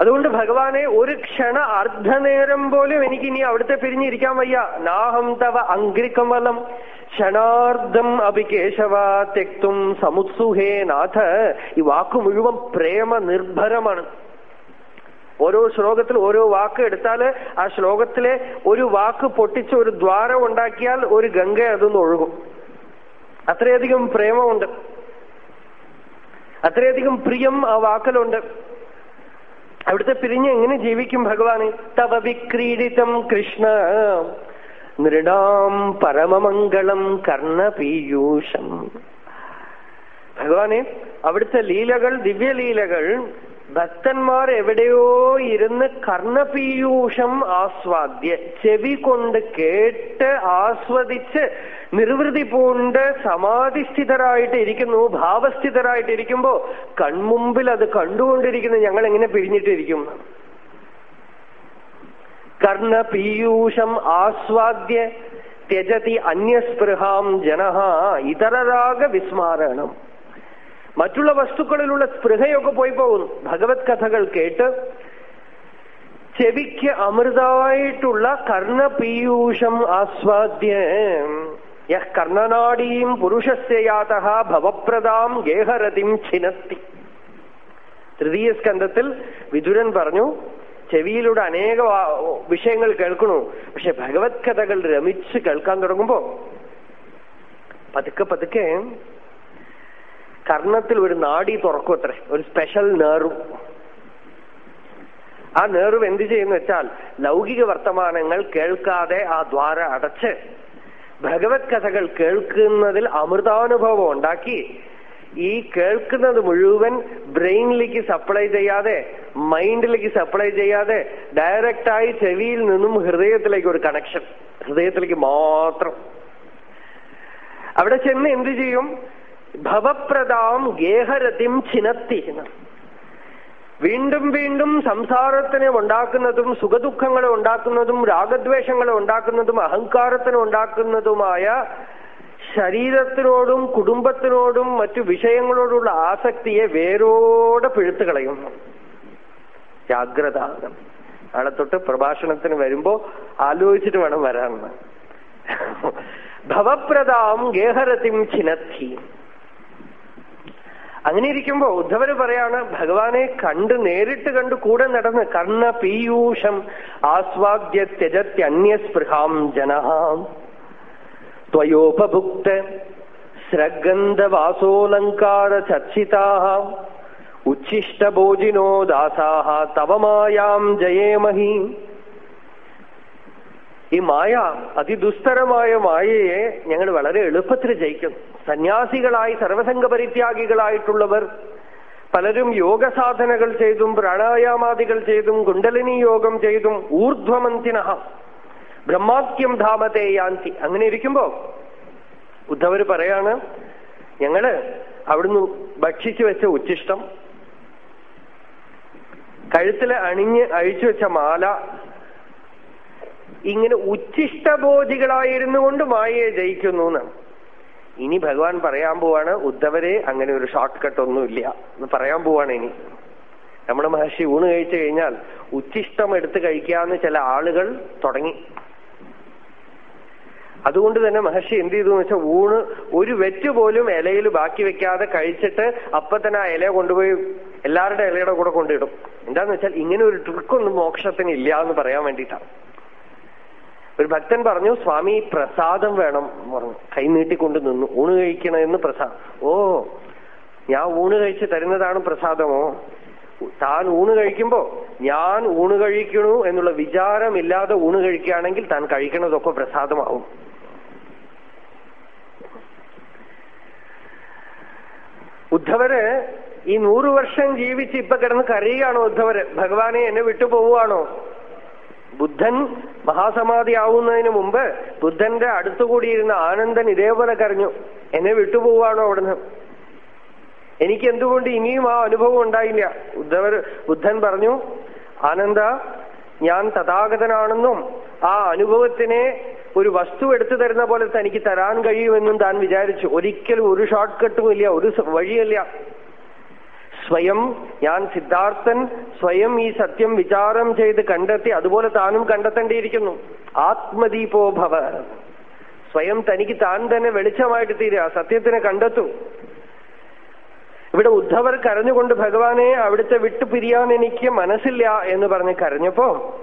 അതുകൊണ്ട് ഭഗവാനെ ഒരു ക്ഷണ അർദ്ധനേരം പോലും എനിക്ക് ഇനി അവിടുത്തെ പിരിഞ്ഞിരിക്കാൻ വയ്യ. നാഹം തവ അങ്ക്രികമലം ക്ഷണാർദ്ധം അഭികേശവ തെക്തും സമുത്സുഹേ നാഥ. ഈ വാക്ക് മുഴുവൻ പ്രേമ നിർഭരമാണ് ഓരോ ശ്ലോകത്തിൽ ഓരോ വാക്ക് എടുത്താൽ ആ ശ്ലോകത്തിലെ ഒരു വാക്ക് പൊട്ടിച്ച് ഒരു ദ്വാരം ഉണ്ടാക്കിയാൽ ഒരു ഗംഗ അതൊന്ന് ഒഴുകും. അത്രയധികം പ്രേമമുണ്ട്. അത്രയധികം പ്രിയം ആ വാക്കലുണ്ട്. അവിടുത്തെ പിരിഞ്ഞ് എങ്ങനെ ജീവിക്കും ഭഗവാന്? തവ വിക്രീഡിതം കൃഷ്ണ. നൃണാം പരമമംഗളം കർണപീയൂഷം. ഭഗവാനെ അവിടുത്തെ ലീലകൾ ദിവ്യലീലകൾ ഭക്തന്മാർ എവിടെയോ ഇരുന്ന് കർണപീയൂഷം ആസ്വാദ്യ ചെവി കൊണ്ട് കേട്ട് ആസ്വദിച്ച് നിർവൃതി പൂണ്ട് സമാധിസ്ഥിതരായിട്ട് ഇരിക്കുന്നു ഭാവസ്ഥിതരായിട്ട് ഇരിക്കുമ്പോ കൺമുമ്പിൽ അത് കണ്ടുകൊണ്ടിരിക്കുന്നു ഞങ്ങൾ എങ്ങനെ പിരിഞ്ഞിട്ടിരിക്കും കർണപീയൂഷം ആസ്വാദ്യ ത്യജതി അന്യസ്പൃഹാം ജനഹ ഇതരരാഗ വിസ്മാരണം. മറ്റുള്ള വസ്തുക്കളിലുള്ള സ്പൃഹയൊക്കെ പോയി പോകുന്നു. ഭഗവത് കഥകൾ കേട്ട് ചെവിക്ക് അമൃതായിട്ടുള്ള കർണപീയൂഷം ആസ്വാദ്യ. യഹ് കർണനാടീം പുരുഷസ്യാത ഭവപ്രദാം ഗേഹരതിം ഛിനത്തി തൃതീയ സ്കന്ധത്തിൽ വിതുരൻ പറഞ്ഞു ചെവിയിലൂടെ അനേക വിഷയങ്ങൾ കേൾക്കണു. പക്ഷെ ഭഗവത് കഥകൾ രമിച്ച് കേൾക്കാൻ തുടങ്ങുമ്പോ പതുക്കെ പതുക്കെ കർണത്തിൽ ഒരു നാടി തുറക്കും അത്ര ഒരു സ്പെഷ്യൽ നേറും. ആ നേർവ് എന്ത് ചെയ്യുന്നു വെച്ചാൽ ലൗകിക വർത്തമാനങ്ങൾ കേൾക്കാതെ ആ ദ്വാര അടച്ച് ഭഗവത് കഥകൾ കേൾക്കുന്നതിൽ അമൃതാനുഭവം ഉണ്ടാക്കി. ഈ കേൾക്കുന്നത് മുഴുവൻ ബ്രെയിനിലേക്ക് സപ്ലൈ ചെയ്യാതെ മൈൻഡിലേക്ക് സപ്ലൈ ചെയ്യാതെ ഡയറക്റ്റായി ചെവിയിൽ നിന്നും ഹൃദയത്തിലേക്ക് ഒരു കണക്ഷൻ ഹൃദയത്തിലേക്ക് മാത്രം. അവിടെ ചെന്ന് എന്ത് ചെയ്യും? ഭവപ്രദാം ഗേഹരതിം ചിനത്തി വീണ്ടും വീണ്ടും സംസാരത്തിനെ ഉണ്ടാക്കുന്നതും സുഖദുഃഖങ്ങളെ ഉണ്ടാക്കുന്നതും രാഗദ്വേഷങ്ങളെ ഉണ്ടാക്കുന്നതും അഹങ്കാരത്തിനെ ഉണ്ടാക്കുന്നതുമായ ശരീരത്തിനോടും കുടുംബത്തിനോടും മറ്റു വിഷയങ്ങളോടുള്ള ആസക്തിയെ വേരോടെ പിഴുത്തു കളയുന്നു. ജാഗ്രത. നാളെ തൊട്ട് പ്രഭാഷണത്തിന് വരുമ്പോ ആലോചിച്ചിട്ട് വേണം വരാമെന്ന്. ഭവപ്രദാം ഗേഹരതിം ചിനത്തി അങ്ങനെ ഇരിക്കുമ്പോ ഉദ്ധവര് പറയാണ് ഭഗവാനെ കണ്ട് നേരിട്ട് കണ്ട് കൂടെ നടന്ന് കർണ പീയൂഷം ആസ്വാദ്യ ത്യജത്യന്യസ്പൃഹാം ജനഹാം. ത്വയോപഭുക്ത സ്രഗന്ധവാസോലങ്കാര ചർച്ചിതാ ഉച്ഛിഷ്ടഭോജിനോ ദാസാഹ തവ മായാം ജയേമഹി. ഈ മായ അതിദുസ്തരമായ മായയെ ഞങ്ങൾ വളരെ എളുപ്പത്തിൽ ജയിക്കും. സന്യാസികളായി സർവസംഘ പരിത്യാഗികളായിട്ടുള്ളവർ പലരും യോഗ സാധനകൾ ചെയ്തും പ്രാണായാമാദികൾ ചെയ്തും കുണ്ടലിനി യോഗം ചെയ്തും ഊർധ്വമന്തിന ബ്രഹ്മാക്യം ധാമത്തെ യാന്തി. അങ്ങനെ ഇരിക്കുമ്പോ ഉദ്ധവർ പറയാണ് ഞങ്ങൾ അവിടുന്ന് ഭക്ഷിച്ചു വെച്ച ഉച്ചിഷ്ടം കഴുത്തിൽ അണിഞ്ഞ് അഴിച്ചു വെച്ച മാല ഇങ്ങനെ ഉച്ഛിഷ്ടബോധികളായിരുന്നു കൊണ്ട് മായയെ ജയിക്കുന്നു എന്നാണ് ഇനി ഭഗവാൻ പറയാൻ പോവാണ് ഉദ്ധവരെ അങ്ങനെ ഒരു ഷോർട്ട് കട്ട് ഒന്നുമില്ല എന്ന് പറയാൻ പോവാണ് ഇനി. നമ്മുടെ മഹർഷി ഊണ് കഴിച്ചു കഴിഞ്ഞാൽ ഉച്ചിഷ്ടം എടുത്തു കഴിക്കാന്ന് ചില ആളുകൾ തുടങ്ങി. അതുകൊണ്ട് തന്നെ മഹർഷി എന്ത് ചെയ്തു എന്ന് വെച്ചാൽ ഊണ് ഒരു വെറ്റ് പോലും ഇലയിൽ ബാക്കി വെക്കാതെ കഴിച്ചിട്ട് അപ്പൊ തന്നെ ആ ഇല കൊണ്ടുപോയി എല്ലാവരുടെ ഇലയുടെ കൂടെ കൊണ്ടിടും. എന്താന്ന് വെച്ചാൽ ഇങ്ങനെ ഒരു ട്രിക്കൊന്നും മോക്ഷത്തിന് ഇല്ല എന്ന് പറയാൻ വേണ്ടിയിട്ടാണ്. ഒരു ഭക്തൻ പറഞ്ഞു സ്വാമി പ്രസാദം വേണം. പറഞ്ഞു. കൈ നീട്ടിക്കൊണ്ട് നിന്നു. ഊണ് കഴിക്കണമെന്ന് പ്രസാദം ഓ ഞാൻ ഊണ് കഴിച്ച് തരുന്നതാണ് പ്രസാദമോ? താൻ ഊണ് കഴിക്കുമ്പോ ഞാൻ ഊണ് കഴിക്കണു എന്നുള്ള വിചാരമില്ലാതെ ഊണ് കഴിക്കുകയാണെങ്കിൽ താൻ കഴിക്കണതൊക്കെ പ്രസാദമാവും. ഉദ്ധവര് ഈ നൂറു വർഷം ജീവിച്ച് ഇപ്പൊ കിടന്ന് കരയുകയാണോ ഉദ്ധവര്? ഭഗവാനെ എന്നെ വിട്ടു പോവുകയാണോ? ബുദ്ധൻ മഹാസമാധി ആവുന്നതിന് മുമ്പ് ബുദ്ധന്റെ അടുത്തുകൂടിയിരുന്ന ആനന്ദൻ ഇതേപോലെ കരഞ്ഞു. എന്നെ വിട്ടുപോവാണോ അവിടുന്ന്? എനിക്ക് എന്തുകൊണ്ട് ഇനിയും ആ അനുഭവം ഉണ്ടായില്ല? ഉദ്ധവർ ബുദ്ധൻ പറഞ്ഞു ആനന്ദ ഞാൻ തഥാഗതനാണെന്നും ആ അനുഭവത്തിനെ ഒരു വസ്തു എടുത്തു തരുന്ന പോലെ തനിക്ക് തരാൻ കഴിയുമെന്നും താൻ വിചാരിച്ചു. ഒരിക്കലും ഒരു ഷോർട്ട് കട്ടും ഇല്ല ഒരു വഴിയില്ല. സ്വയം ഞാൻ സിദ്ധാർത്ഥൻ സ്വയം ഈ സത്യം വിചാരം ചെയ്ത് കണ്ടെത്തി അതുപോലെ താനും കണ്ടെത്തേണ്ടിയിരിക്കുന്നു. ആത്മദീപോഭവ. സ്വയം തനിക്ക് താൻ തന്നെ വെളിച്ചമായിട്ട് തീരുക സത്യത്തിനെ കണ്ടെത്തു. ഇവിടെ ഉദ്ധവർ കരഞ്ഞുകൊണ്ട് ഭഗവാനെ അവിടുത്തെ വിട്ടു പിരിയാൻ എനിക്ക് മനസ്സില്ല എന്ന് പറഞ്ഞ് കരഞ്ഞപ്പോ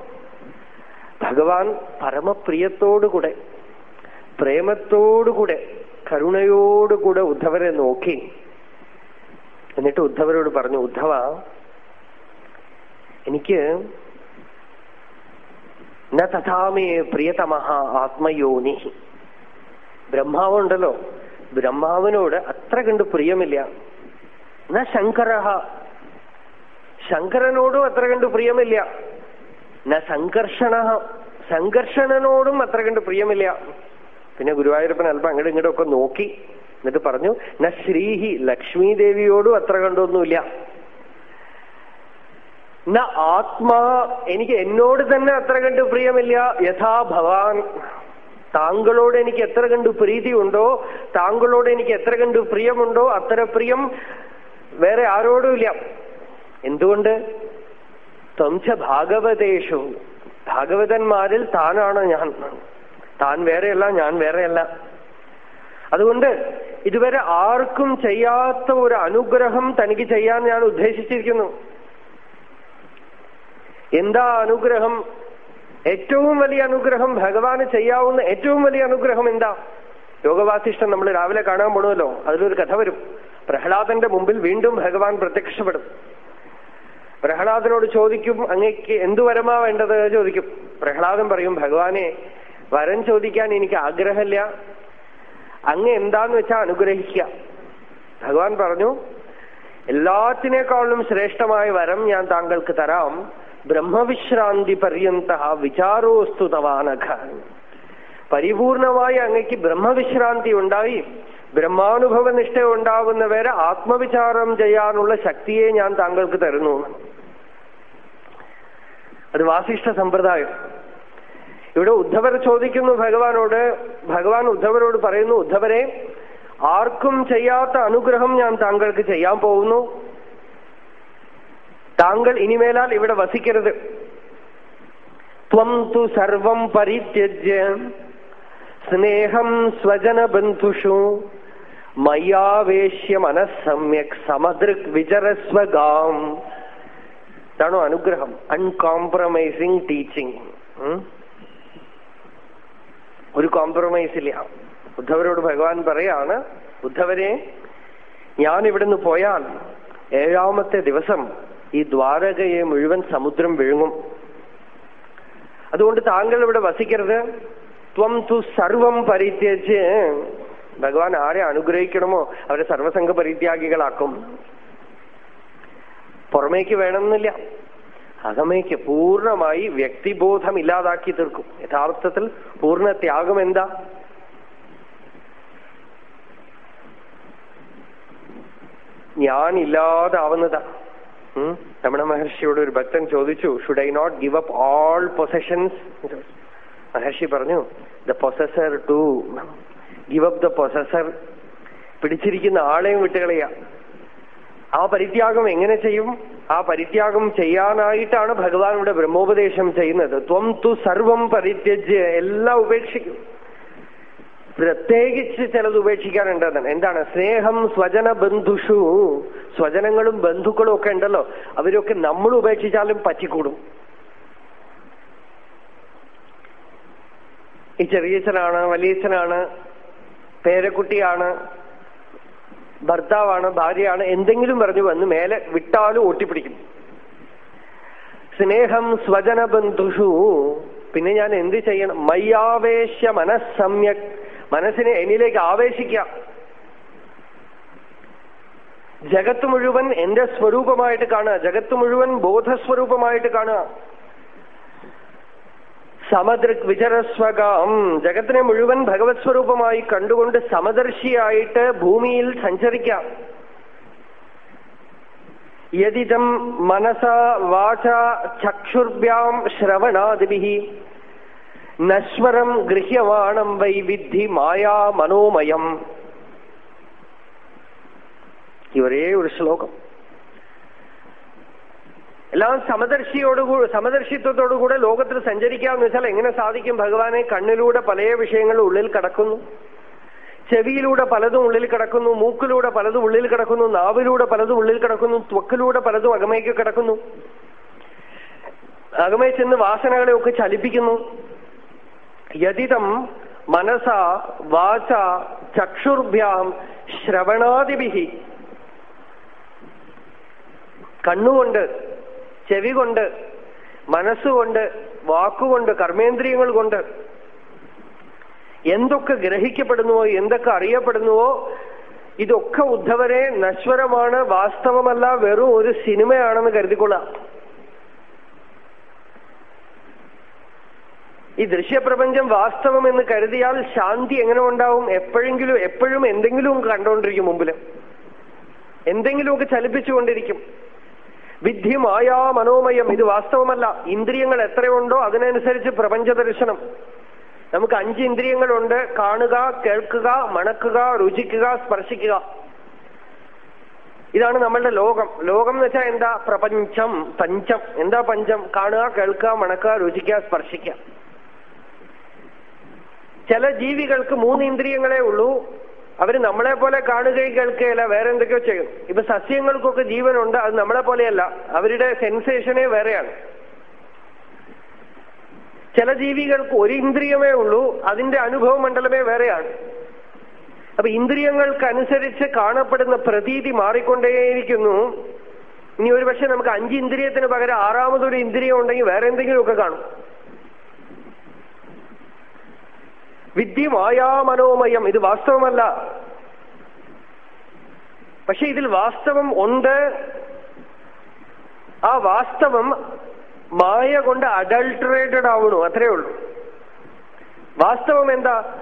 ഭഗവാൻ പരമപ്രിയത്തോടുകൂടെ പ്രേമത്തോടുകൂടെ കരുണയോടുകൂടെ ഉദ്ധവരെ നോക്കി. എന്നിട്ട് ഉദ്ധവരോട് പറഞ്ഞു ഉദ്ധവ എനിക്ക് ന തഥാമേ പ്രിയതമഹ ആത്മയോനി. ബ്രഹ്മാവുണ്ടല്ലോ. ബ്രഹ്മാവിനോട് അത്ര കണ്ട് പ്രിയമില്ല. ന ശങ്കര ശങ്കരനോടും അത്ര കണ്ട് പ്രിയമില്ല. ന സംഘർഷണ സംഘർഷണനോടും അത്ര കണ്ട് പ്രിയമില്ല. പിന്നെ ഗുരുവായൂരപ്പൻ അല്പം അങ്ങോട്ടും ഇങ്ങോട്ടും ഒക്കെ നോക്കി. എന്നിട്ട് പറഞ്ഞു ന ശ്രീഹി ലക്ഷ്മി ദേവിയോടും അത്ര കണ്ടൊന്നുമില്ല. ന ആത്മാ എനിക്ക് എന്നോട് തന്നെ അത്ര കണ്ട് പ്രിയമില്ല. യഥാ ഭവാൻ താങ്കളോട് എനിക്ക് എത്ര കണ്ടു പ്രീതിയുണ്ടോ താങ്കളോട് എനിക്ക് എത്ര കണ്ടു പ്രിയമുണ്ടോ അത്ര പ്രിയം വേറെ ആരോടും ഇല്ല എന്തുകൊണ്ട് ത്വംച ഭാഗവതേഷു ഭാഗവതന്മാരിൽ താനാണ് ഞാൻ. താൻ വേറെയല്ല ഞാൻ വേറെയല്ല. അതുകൊണ്ട് ഇതുവരെ ആർക്കും ചെയ്യാത്ത ഒരു അനുഗ്രഹം തനിക്ക് ചെയ്യാൻ ഞാൻ ഉദ്ദേശിച്ചിരിക്കുന്നു. എന്താ അനുഗ്രഹം? ഏറ്റവും വലിയ അനുഗ്രഹം ഭഗവാന് ചെയ്യാവുന്ന ഏറ്റവും വലിയ അനുഗ്രഹം എന്താ? യോഗവാസിഷ്ഠൻ നമ്മൾ രാവിലെ കാണാൻ പോണമല്ലോ അതിലൊരു കഥ വരും. പ്രഹ്ലാദന്റെ മുമ്പിൽ വീണ്ടും ഭഗവാൻ പ്രത്യക്ഷപ്പെടും. പ്രഹ്ലാദനോട് ചോദിക്കും അങ്ങേക്ക് എന്തു വരമാ വേണ്ടത്? ചോദിക്കും. പ്രഹ്ലാദൻ പറയും ഭഗവാനെ വരം ചോദിക്കാൻ എനിക്ക് ആഗ്രഹമില്ല. അങ്ങ് എന്താന്ന് വെച്ചാ അനുഗ്രഹിക്കുക ഭഗവാൻ പറഞ്ഞു എല്ലാത്തിനേക്കാളും ശ്രേഷ്ഠമായ വരം ഞാൻ താങ്കൾക്ക് തരാം. ബ്രഹ്മവിശ്രാന്തി പര്യന്ത വിചാരോസ്തു തവാനഘ. പരിപൂർണമായി അങ്ങയ്ക്ക് ബ്രഹ്മവിശ്രാന്തി ഉണ്ടായി. ബ്രഹ്മാനുഭവ നിഷ്ഠ ഉണ്ടാവുന്നവരെ ആത്മവിചാരം ചെയ്യാനുള്ള ശക്തിയെ ഞാൻ താങ്കൾക്ക് തരുന്നു. അത് വാസിഷ്ഠ സമ്പ്രദായം. ഇവിടെ ഉദ്ധവർ ചോദിക്കുന്നു ഭഗവാനോട് ഭഗവാൻ ഉദ്ധവരോട് പറയുന്നു ഉദ്ധവരെ ആർക്കും ചെയ്യാത്ത അനുഗ്രഹം ഞാൻ താങ്കൾക്ക് ചെയ്യാൻ പോകുന്നു. താങ്കൾ ഇനിമേലാൽ ഇവിടെ വസിക്കരുത്. ത്വം തു സർവം പരിത്യജ്യ. സ്നേഹം സ്വജന ബന്ധുഷു. മയ്യാവേശ്യ മനസ്സമ്യക് സമദൃക് വിചരസ്വഗാം. ഇതാണോ അനുഗ്രഹം. അൺകോംപ്രമൈസിങ് ടീച്ചിങ് ഒരു കോംപ്രമൈസ് ഇല്ല. ബുദ്ധവരോട് ഭഗവാൻ പറയാണ് ബുദ്ധവരെ ഞാൻ ഇവിടുന്ന് പോയാൽ ഏഴാമത്തെ ദിവസം ഈ ദ്വാരകയെ മുഴുവൻ സമുദ്രം വിഴുങ്ങും. അതുകൊണ്ട് താങ്കൾ ഇവിടെ വസിക്കരുത്. ത്വം തു സർവം പരിത്യജ് ഭഗവാൻ ആരെ അനുഗ്രഹിക്കണമോ? അവരെ സർവസംഘ പരിത്യാഗികളാക്കും പുറമേക്ക് വേണമെന്നില്ല. അകമേക്ക് പൂർണമായി വ്യക്തിബോധം ഇല്ലാതാക്കി തീർക്കും. യഥാർത്ഥത്തിൽ പൂർണ ത്യാഗം എന്താ? ഞാൻ ഇല്ലാതാവുന്നതാ രമണ മഹർഷിയോട് ഒരു ഭക്തൻ ചോദിച്ചു should I not give up all possessions Maharshi പറഞ്ഞു the possessor to give up the possessor പിടിച്ചിരിക്കുന്ന ആളെയും വിട്ടുകളയാ. ആ പരിത്യാഗം എങ്ങനെ ചെയ്യും? ആ പരിത്യാഗം ചെയ്യാനായിട്ടാണ് ഭഗവാൻ ഇവിടെ ബ്രഹ്മോപദേശം ചെയ്യുന്നത്. ത്വം തു സർവം പരിത്യജ്യ എല്ലാം ഉപേക്ഷിക്കും. പ്രത്യേകിച്ച് ചിലത് ഉപേക്ഷിക്കാനുണ്ടെന്നാണ്. എന്താണ്? സ്നേഹം സ്വജന ബന്ധുഷു. സ്വജനങ്ങളും ബന്ധുക്കളും ഒക്കെ ഉണ്ടല്ലോ. അവരൊക്കെ നമ്മൾ ഉപേക്ഷിച്ചാലും പറ്റിക്കൂടും. ഈ ചെറിയച്ഛനാണ് വലിയച്ഛനാണ് പേരക്കുട്ടിയാണ് ഭർത്താവാണ് ഭാര്യയാണ് എന്തെങ്കിലും പറഞ്ഞു വന്ന് മേലെ വിട്ടാലും ഓട്ടിപ്പിടിക്കും. സ്നേഹം സ്വജന ബന്ധുഷു പിന്നെ ഞാൻ എന്ത് ചെയ്യണം? മയ്യാവേശ മനസ്സമ്യക് മനസ്സിനെ എന്നിലേക്ക് ആവേശിക്കാം. ജഗത്ത് മുഴുവൻ എന്റെ സ്വരൂപമായിട്ട് കാണുക. ജഗത്ത് മുഴുവൻ ബോധസ്വരൂപമായിട്ട് കാണുക. സമദൃക് വിചരസ്വകാം ജഗത്തിനെ മുഴുവൻ ഭഗവത് സ്വരൂപമായി കണ്ടുകൊണ്ട് സമദർശിയായിട്ട് ഭൂമിയിൽ സഞ്ചരിക്കാം. യതിതം മനസ വാച ചക്ഷുർഭ്യാം ശ്രവണാദിഭി. നശ്വരം ഗൃഹ്യമാണം വൈ വിദ്ധി മായാ മനോമയം. ഒരു ശ്ലോകം. എല്ലാം സമദർശിയോടുകൂടി സമദർശിത്വത്തോടുകൂടെ ലോകത്തിൽ സഞ്ചരിക്കാമെന്ന് വെച്ചാൽ എങ്ങനെ സാധിക്കും? ഭഗവാനെ കണ്ണിലൂടെ പല വിഷയങ്ങളും ഉള്ളിൽ കടക്കുന്നു. ചെവിയിലൂടെ പലതും ഉള്ളിൽ കിടക്കുന്നു. മൂക്കിലൂടെ പലതും ഉള്ളിൽ കിടക്കുന്നു. നാവിലൂടെ പലതും ഉള്ളിൽ കിടക്കുന്നു. ത്വക്കിലൂടെ പലതും അകമയ്ക്ക് കിടക്കുന്നു. അകമേ ചെന്ന് വാസനകളെയൊക്കെ ചലിപ്പിക്കുന്നു. യതിതം മനസ വാച ചക്ഷുർഭ്യാം ശ്രവണാദിഭി. കണ്ണുകൊണ്ട് ചെവി കൊണ്ട് മനസ്സുകൊണ്ട് വാക്കുകൊണ്ട് കർമ്മേന്ദ്രിയങ്ങൾ കൊണ്ട് എന്തൊക്കെ ഗ്രഹിക്കപ്പെടുന്നുവോ എന്തൊക്കെ അറിയപ്പെടുന്നുവോ ഇതൊക്കെ ഉദ്ധവരെ നശ്വരമാണ് വാസ്തവമല്ല വെറും ഒരു സിനിമയാണെന്ന് കരുതിക്കൊള്ളാം ഈ ദൃശ്യപ്രപഞ്ചം വാസ്തവം എന്ന് കരുതിയാൽ ശാന്തി എങ്ങനെ ഉണ്ടാവും? എപ്പോഴെങ്കിലും എപ്പോഴും എന്തെങ്കിലും കണ്ടുകൊണ്ടിരിക്കും മുമ്പിൽ എന്തെങ്കിലുമൊക്കെ ചലിപ്പിച്ചുകൊണ്ടിരിക്കും. വിദ്ധി മായാ മനോമയം ഇത് വാസ്തവമല്ല. ഇന്ദ്രിയങ്ങൾ എത്രയുണ്ടോ അതിനനുസരിച്ച് പ്രപഞ്ച ദർശനം. നമുക്ക് അഞ്ച് ഇന്ദ്രിയങ്ങളുണ്ട്. കാണുക കേൾക്കുക മണക്കുക രുചിക്കുക സ്പർശിക്കുക. ഇതാണ് നമ്മളുടെ ലോകം. ലോകം എന്ന് വെച്ചാൽ എന്താ? പ്രപഞ്ചം പഞ്ചം. എന്താ പഞ്ചം? കാണുക കേൾക്കുക മണക്കുക രുചിക്കുക സ്പർശിക്കുക. ചില ജീവികൾക്ക് മൂന്ന് ഇന്ദ്രിയങ്ങളെ ഉള്ളൂ. അവർ നമ്മളെ പോലെ കാണുകയും കേൾക്കുകയല്ല വേറെ എന്തൊക്കെയോ ചെയ്യും. ഇപ്പൊ സസ്യങ്ങൾക്കൊക്കെ ജീവനുണ്ട് അത് നമ്മളെ പോലെയല്ല. അവരുടെ സെൻസേഷനേ വേറെയാണ്. ചില ജീവികൾക്ക് ഒരു ഇന്ദ്രിയമേ ഉള്ളൂ അതിന്റെ അനുഭവ മണ്ഡലമേ വേറെയാണ്. അപ്പൊ ഇന്ദ്രിയങ്ങൾക്കനുസരിച്ച് കാണപ്പെടുന്ന പ്രതീതി മാറിക്കൊണ്ടേയിരിക്കുന്നു. ഇനി ഒരു പക്ഷെ നമുക്ക് അഞ്ച് ഇന്ദ്രിയത്തിന് പകരം ആറാമതൊരു ഇന്ദ്രിയം ഉണ്ടെങ്കിൽ വേറെ എന്തെങ്കിലുമൊക്കെ കാണും. വിദ്യ മായാമനോമയം ഇത് വാസ്തവമല്ല. പക്ഷെ ഇതിൽ വാസ്തവം ഉണ്ട്. ആ വാസ്തവം മായ കൊണ്ട് അഡൾട്ടറേറ്റഡ് ആവണു അത്രേ ഉള്ളൂ. വാസ്തവം എന്താ?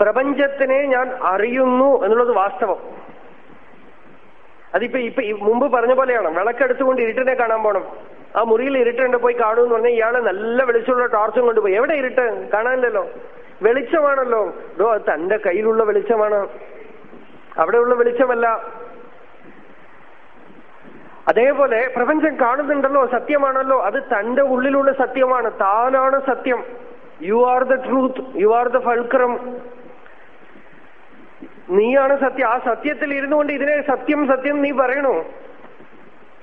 പ്രപഞ്ചത്തിനെ ഞാൻ അറിയുന്നു എന്നുള്ളത് വാസ്തവം. അതിപ്പോ ഇപ്പൊ മുമ്പ് പറഞ്ഞ പോലെയാണ്. വിളക്കെടുത്തുകൊണ്ട് ഇരുട്ടിനെ കാണാൻ പോണം. ആ മുറിയിൽ ഇരുട്ടുണ്ട് പോയി കാണൂ എന്ന് പറഞ്ഞാൽ ഇയാളെ നല്ല വെളിച്ചമുള്ള ടോർച്ചും കൊണ്ടുപോയി എവിടെ ഇരുട്ട്? കാണാനില്ലല്ലോ. വെളിച്ചമാണല്ലോ. ഇതോ അത് തന്റെ കയ്യിലുള്ള വെളിച്ചമാണ്. അവിടെയുള്ള വെളിച്ചമല്ല. അതേപോലെ പ്രപഞ്ചം കാണുന്നുണ്ടല്ലോ സത്യമാണല്ലോ. അത് തന്റെ ഉള്ളിലുള്ള സത്യമാണ്. താനാണ് സത്യം. You are the truth you are the fulcrum നീയാണ് സത്യം. ആ സത്യത്തിൽ ഇരുന്നു കൊണ്ട് ഇതിനെ സത്യം സത്യം നീ പറയണു?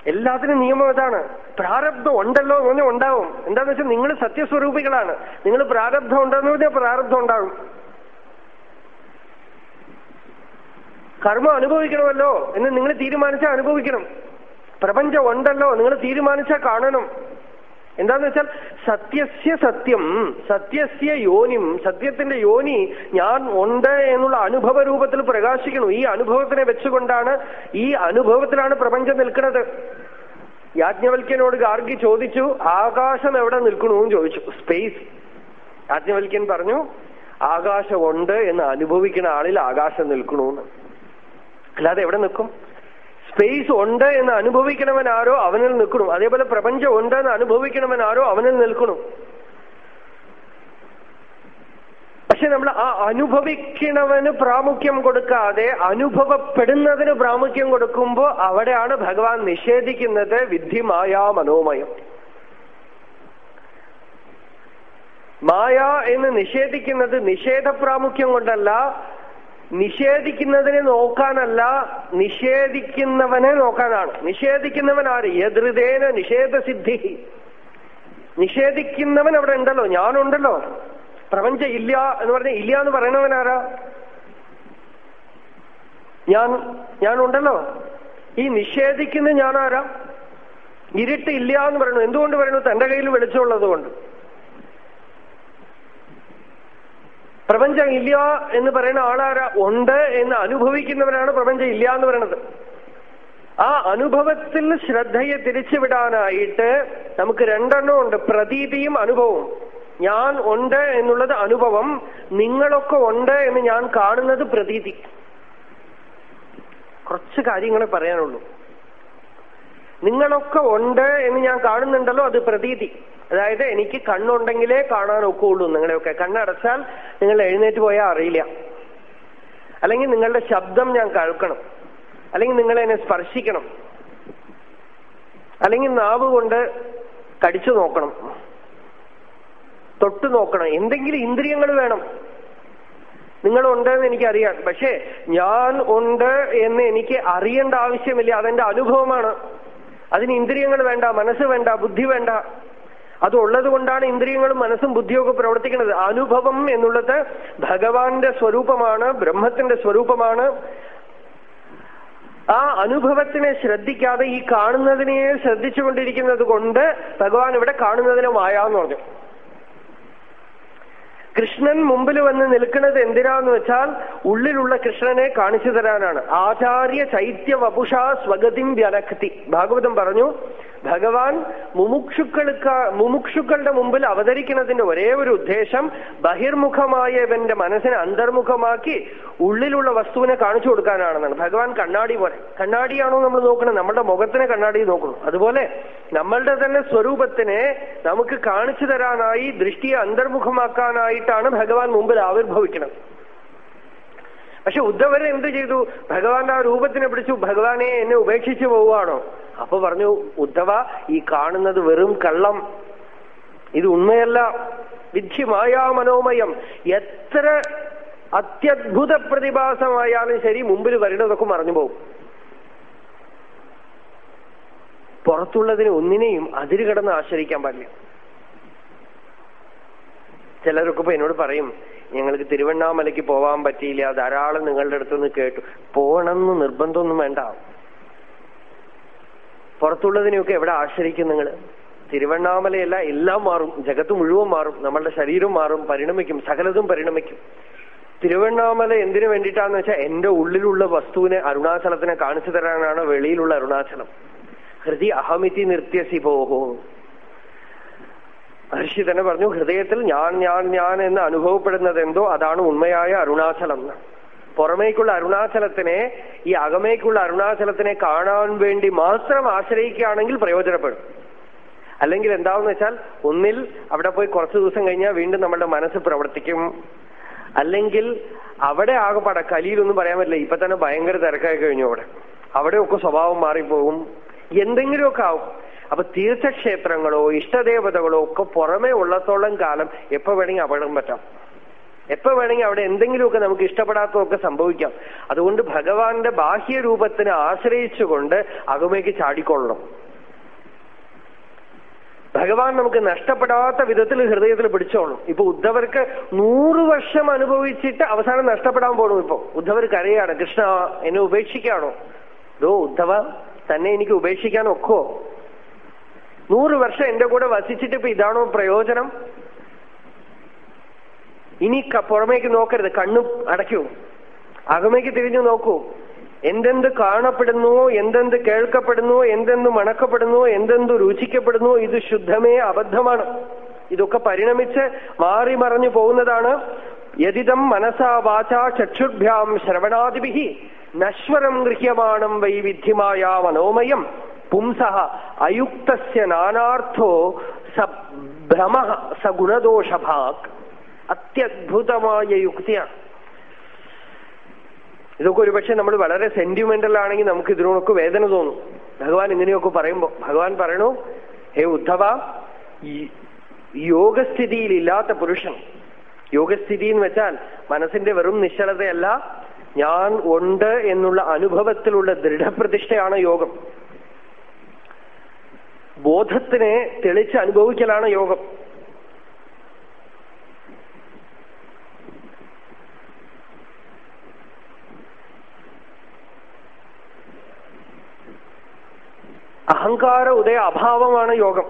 എല്ലാത്തിനും നിയമം ഇതാണ്. പ്രാരബ്ധം ഉണ്ടല്ലോ എന്ന് പറഞ്ഞാൽ ഉണ്ടാവും. എന്താന്ന് വെച്ചാൽ നിങ്ങൾ സത്യസ്വരൂപികളാണ്. നിങ്ങൾ പ്രാരബ്ധം ഉണ്ടെന്ന് പറഞ്ഞാൽ പ്രാരബ്ധം ഉണ്ടാവും കർമ്മം അനുഭവിക്കണമല്ലോ എന്ന് നിങ്ങൾ തീരുമാനിച്ചാൽ അനുഭവിക്കണം. പ്രപഞ്ചം ഉണ്ടല്ലോ നിങ്ങൾ തീരുമാനിച്ചാൽ കാണണം. എന്താന്ന് വെച്ചാൽ സത്യസ്യ സത്യം സത്യസ്യ യോനിം സത്യത്തിന്റെ യോനി ഞാൻ ഉണ്ട് എന്നുള്ള അനുഭവ രൂപത്തിൽ പ്രകാശിക്കുന്നു. ഈ അനുഭവത്തിനെ വെച്ചുകൊണ്ടാണ് ഈ അനുഭവത്തിലാണ് പ്രപഞ്ചം നിൽക്കുന്നത്. യാജ്ഞവൽക്യനോട് ഗാർഗി ചോദിച്ചു ആകാശം എവിടെ നിൽക്കണു എന്ന് ചോദിച്ചു. സ്പേസ് യാജ്ഞവൽക്യൻ പറഞ്ഞു ആകാശമുണ്ട് എന്ന് അനുഭവിക്കുന്ന ആളിൽ ആകാശം നിൽക്കണമെന്ന് അല്ലാതെ എവിടെ നിൽക്കും? സ്പേസ് ഉണ്ട് എന്ന് അനുഭവിക്കണവൻ ആരോ അവനിൽ നിൽക്കണം. അതേപോലെ പ്രപഞ്ചം ഉണ്ട് എന്ന് അനുഭവിക്കണവൻ ആരോ അവനിൽ നിൽക്കണം. പക്ഷെ നമ്മൾ ആ അനുഭവിക്കണവന് പ്രാമുഖ്യം കൊടുക്കാതെ അനുഭവപ്പെടുന്നതിന് പ്രാമുഖ്യം കൊടുക്കുമ്പോൾ അവിടെയാണ് ഭഗവാൻ നിഷേധിക്കുന്നത് വിദ്ധി മായാ മനോമയം. മായ എന്ന് നിഷേധിക്കുന്നത് നിഷേധ പ്രാമുഖ്യം കൊണ്ടല്ല നിഷേധിക്കുന്നതിനെ നോക്കാനല്ല നിഷേധിക്കുന്നവനെ നോക്കാനാണ്. നിഷേധിക്കുന്നവൻ ആര്? യദൃതേന നിഷേധസിദ്ധി. നിഷേധിക്കുന്നവൻ അവിടെ ഉണ്ടല്ലോ ഞാനുണ്ടല്ലോ. പ്രപഞ്ച ഇല്ല എന്ന് പറഞ്ഞ ഇല്ല എന്ന് പറയണവൻ ആരാ? ഞാൻ ഞാനുണ്ടല്ലോ. ഈ നിഷേധിക്കുന്ന ഞാനാരാ? ഇരുട്ട് ഇല്ല എന്ന് പറയുന്നു. എന്തുകൊണ്ട് പറയുന്നു? തന്റെ കയ്യിൽ വെളിച്ചമുള്ളത് കൊണ്ട് പ്രപഞ്ചം ഇല്ല എന്ന് പറയുന്ന ആളാരാ? ഉണ്ട് എന്ന് അനുഭവിക്കുന്നവരാണ് പ്രപഞ്ചം ഇല്ല എന്ന് പറയുന്നത്. ആ അനുഭവത്തിൽ ശ്രദ്ധയെ തിരിച്ചുവിടാനായിട്ട് നമുക്ക് രണ്ടെണ്ണം ഉണ്ട്. പ്രതീതിയും അനുഭവവും. ഞാൻ ഉണ്ട് എന്നുള്ളത് അനുഭവം. നിങ്ങളൊക്കെ ഉണ്ട് എന്ന് ഞാൻ കാണുന്നത് പ്രതീതി. കുറച്ച് കാര്യങ്ങളെ പറയാനുള്ളൂ. നിങ്ങളൊക്കെ ഉണ്ട് എന്ന് ഞാൻ കാണുന്നുണ്ടല്ലോ അത് പ്രതീതി. അതായത് എനിക്ക് കണ്ണുണ്ടെങ്കിലേ കാണാൻ ഒക്കുള്ളൂ നിങ്ങളെയൊക്കെ. കണ്ണടച്ചാൽ നിങ്ങൾ എഴുന്നേറ്റ് പോയാൽ അറിയില്ല. അല്ലെങ്കിൽ നിങ്ങളുടെ ശബ്ദം ഞാൻ കേൾക്കണം. അല്ലെങ്കിൽ നിങ്ങൾ എന്നെ സ്പർശിക്കണം. അല്ലെങ്കിൽ നാവ് കൊണ്ട് കടിച്ചു നോക്കണം. തൊട്ടു നോക്കണം. എന്തെങ്കിലും ഇന്ദ്രിയങ്ങൾ വേണം. നിങ്ങൾ നിങ്ങളുണ്ടെന്ന് എനിക്കറിയാം. പക്ഷേ ഞാൻ ഉണ്ട് എന്ന് എനിക്ക് അറിയേണ്ട ആവശ്യമില്ല. അതെന്റെ അനുഭവമാണ്. അതിന് ഇന്ദ്രിയങ്ങൾ വേണ്ട മനസ്സ് വേണ്ട ബുദ്ധി വേണ്ട. അത് ഉള്ളതുകൊണ്ടാണ് ഇന്ദ്രിയങ്ങളും മനസ്സും ബുദ്ധിയൊക്കെ പ്രവർത്തിക്കുന്നത്. അനുഭവം എന്നുള്ളത് ഭഗവാന്റെ സ്വരൂപമാണ് ബ്രഹ്മത്തിന്റെ സ്വരൂപമാണ്. ആ അനുഭവത്തിനെ ശ്രദ്ധിക്കാതെ ഈ കാണുന്നതിനെ ശ്രദ്ധിച്ചുകൊണ്ടിരിക്കുന്നത് കൊണ്ട് ഭഗവാൻ ഇവിടെ കാണുന്നതിനെ മായാന്ന് പറഞ്ഞു. കൃഷ്ണൻ മുമ്പിൽ വന്ന് നിൽക്കുന്നത് എന്തിനാന്ന് വെച്ചാൽ ഉള്ളിലുള്ള കൃഷ്ണനെ കാണിച്ചു തരാനാണ്. ആചാര്യ ചൈത്യ വപുഷ സ്വഗതിം വ്യനക്തി. ഭാഗവതം പറഞ്ഞു ഭഗവാൻ മുമുക്ഷുക്കൾക്ക് മുമുക്ഷുക്കളുടെ മുമ്പിൽ അവതരിക്കുന്നതിന്റെ ഒരേ ഒരു ഉദ്ദേശം ബഹിർമുഖമായ ഇവന്റെ മനസ്സിനെ അന്തർമുഖമാക്കി ഉള്ളിലുള്ള വസ്തുവിനെ കാണിച്ചു കൊടുക്കാനാണെന്നാണ്. ഭഗവാൻ കണ്ണാടി പോലെ. കണ്ണാടിയാണോ നമ്മൾ നോക്കുന്നത്? നമ്മുടെ മുഖത്തിനെ കണ്ണാടി നോക്കണം അതുപോലെ നമ്മളുടെ തന്നെ സ്വരൂപത്തിനെ നമുക്ക് കാണിച്ചു തരാനായി ദൃഷ്ടിയെ അന്തർമുഖമാക്കാനായിട്ടാണ് ഭഗവാൻ മുമ്പിൽ ആവിർഭവിക്കുന്നത്. പക്ഷെ ഉദ്ധവരെ എന്ത് ചെയ്തു? ഭഗവാന്റെ ആ രൂപത്തിനെ പിടിച്ചു. ഭഗവാനെ എന്നെ ഉപേക്ഷിച്ചു പോവുകയാണോ? അപ്പൊ പറഞ്ഞു ഉദ്ധവ ഈ കാണുന്നത് വെറും കള്ളം. ഇത് ഉണ്മയല്ല. വിധി മായാമനോമയം എത്ര അത്യത്ഭുത പ്രതിഭാസമായാലും ശരി മുമ്പിൽ വരുന്നതൊക്കെ മറഞ്ഞു പോകും. പുറത്തുള്ളതിന് ഒന്നിനെയും അതിര് കിടന്ന് ആശ്രയിക്കാൻ പാടില്ല. ചിലരൊക്കെ ഇപ്പൊ എന്നോട് പറയും ഞങ്ങൾക്ക് തിരുവണ്ണാമലയ്ക്ക് പോവാൻ പറ്റിയില്ല. ധാരാളം നിങ്ങളുടെ അടുത്തുനിന്ന് കേട്ടു. പോകണമെന്ന് നിർബന്ധമൊന്നും വേണ്ട. പുറത്തുള്ളതിനെയൊക്കെ എവിടെ ആശ്രയിക്കും നിങ്ങൾ തിരുവണ്ണാമലയല്ല എല്ലാം മാറും. ജഗത്ത് മുഴുവൻ മാറും. നമ്മളുടെ ശരീരം മാറും പരിണമിക്കും സകലതും പരിണമിക്കും. തിരുവണ്ണാമല എന്തിനു വേണ്ടിയിട്ടാന്ന് വെച്ചാൽ എന്റെ ഉള്ളിലുള്ള വസ്തുവിനെ അരുണാചലത്തിനെ കാണിച്ചു തരാനാണ് വെളിയിലുള്ള അരുണാചലം. ഹൃദി അഹമിതി നിർത്യസി പോഹോ മഹർഷി തന്നെ പറഞ്ഞു ഹൃദയത്തിൽ ഞാൻ ഞാൻ ഞാൻ എന്ന് അനുഭവപ്പെടുന്നത് എന്തോ അതാണ് ഉണ്മയായ അരുണാചലം. പുറമേക്കുള്ള അരുണാചലത്തിനെ ഈ അകമേക്കുള്ള അരുണാചലത്തിനെ കാണാൻ വേണ്ടി മാത്രം ആശ്രയിക്കുകയാണെങ്കിൽ പ്രയോജനപ്പെടും. അല്ലെങ്കിൽ എന്താവെന്ന് വെച്ചാൽ ഒന്നിൽ അവിടെ പോയി കുറച്ചു ദിവസം കഴിഞ്ഞാൽ വീണ്ടും നമ്മുടെ മനസ്സ് പ്രവർത്തിക്കും. അല്ലെങ്കിൽ അവിടെ ആകെപ്പാട കലിയിലൊന്നും പറയാൻ പറ്റില്ല. ഇപ്പൊ തന്നെ ഭയങ്കര തിരക്കായി കഴിഞ്ഞു അവിടെ. അവിടെയൊക്കെ സ്വഭാവം മാറിപ്പോകും. എന്തെങ്കിലുമൊക്കെ ആവും. അപ്പൊ തീർത്ഥക്ഷേത്രങ്ങളോ ഇഷ്ടദേവതകളോ ഒക്കെ പുറമേ ഉള്ളത്തോളം കാലം എപ്പോ വേണമെങ്കിൽ അപകടം പറ്റാം. എപ്പോ വേണമെങ്കിൽ അവിടെ എന്തെങ്കിലുമൊക്കെ നമുക്ക് ഇഷ്ടപ്പെടാത്തതൊക്കെ സംഭവിക്കാം. അതുകൊണ്ട് ഭഗവാന്റെ ബാഹ്യ രൂപത്തിനെ ആശ്രയിച്ചുകൊണ്ട് അകമേക്ക് ചാടിക്കൊള്ളണം. ഭഗവാൻ നമുക്ക് നഷ്ടപ്പെടാത്ത വിധത്തിൽ ഹൃദയത്തിൽ പിടിച്ചോളും. ഇപ്പൊ ഉദ്ധവർക്ക് നൂറ് വർഷം അനുഭവിച്ചിട്ട് അവസാനം നഷ്ടപ്പെടാൻ പോണു ഇപ്പൊ. ഉദ്ധവർ കരയാണ് കൃഷ്ണ എന്നെ ഉപേക്ഷിക്കാണോ? ദോ ഉദ്ധവ തന്നെ എനിക്ക് ഉപേക്ഷിക്കാൻ ഒക്കോ നൂറ് വർഷം എന്റെ കൂടെ വസിച്ചിട്ട് ഇപ്പൊ ഇതാണോ പ്രയോജനം? ഇനി പുറമേക്ക് നോക്കരുത്. കണ്ണും അടയ്ക്കൂ. അകമേക്ക് തിരിഞ്ഞു നോക്കൂ. എന്തെന്ത് കാണപ്പെടുന്നുവോ എന്തെന്ത് കേൾക്കപ്പെടുന്നുവോ എന്തെന്ത് മണക്കപ്പെടുന്നുവോ എന്തെന്ത് രുചിക്കപ്പെടുന്നു ഇത് ശുദ്ധമേ അബദ്ധമാണ്. ഇതൊക്കെ പരിണമിച്ച് മാറി മറഞ്ഞു പോകുന്നതാണ്. യതിതം മനസാ വാച ചക്ഷുഭ്യാം ശ്രവണാദിഭി. നശ്വരം ഗൃഹ്യമാണം വൈവിധ്യമായ മനോമയം. പുംസ അയുക്തസ്യ നാനാർത്ഥോ സ ഭ്രമ സ ഗുണദോഷഭാഗ് അത്യദ്ഭുതമായ യുക്തിയാണ്. ഇതൊക്കെ ഒരുപക്ഷെ നമ്മൾ വളരെ സെന്റിമെന്റൽ ആണെങ്കിൽ നമുക്ക് ഇതിനോടൊക്കെ വേദന തോന്നും. ഭഗവാൻ ഇങ്ങനെയൊക്കെ പറയുമ്പോ ഭഗവാൻ പറയണു ഹേ ഉദ്ധവ യോഗസ്ഥിതിയിൽ ഇല്ലാത്ത പുരുഷൻ. യോഗസ്ഥിതി എന്ന് വെച്ചാൽ മനസ്സിന്റെ വെറും നിശ്ചലതയല്ല ഞാൻ ഉണ്ട് എന്നുള്ള അനുഭവത്തിലുള്ള ദൃഢപ്രതിഷ്ഠയാണ് യോഗം. ബോധത്തിനെ തെളിച്ച് അനുഭവിക്കലാണ് യോഗം. അഹങ്കാര ഉദയ അഭാവമാണ് യോഗം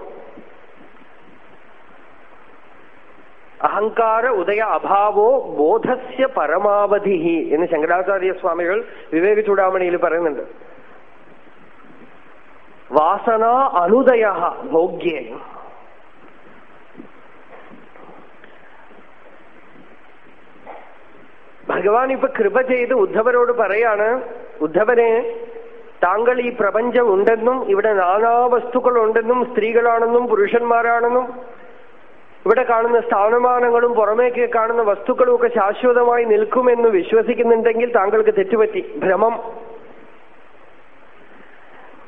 അഹങ്കാര ഉദയ അഭാവോ ബോധസ്യ പരമാവധി എന്ന് ശങ്കരാചാര്യ സ്വാമികൾ വിവേക ചൂടാമണിയിൽ പറയുന്നുണ്ട്. വാസന അനുദയ ഭോഗ്യേ. ഭഗവാൻ ഇപ്പൊ കൃപ ചെയ്ത് ഉദ്ധവരോട് പറയാണ് ഉദ്ധവനെ താങ്കൾ ഈ പ്രപഞ്ചം ഉണ്ടെന്നും ഇവിടെ നാനാ വസ്തുക്കൾ ഉണ്ടെന്നും സ്ത്രീകളാണെന്നും പുരുഷന്മാരാണെന്നും ഇവിടെ കാണുന്ന സ്ഥാനമാനങ്ങളും പുറമേക്ക് കാണുന്ന വസ്തുക്കളും ഒക്കെ ശാശ്വതമായി നിൽക്കുമെന്ന് വിശ്വസിക്കുന്നുണ്ടെങ്കിൽ താങ്കൾക്ക് തെറ്റുപറ്റി. ഭ്രമം.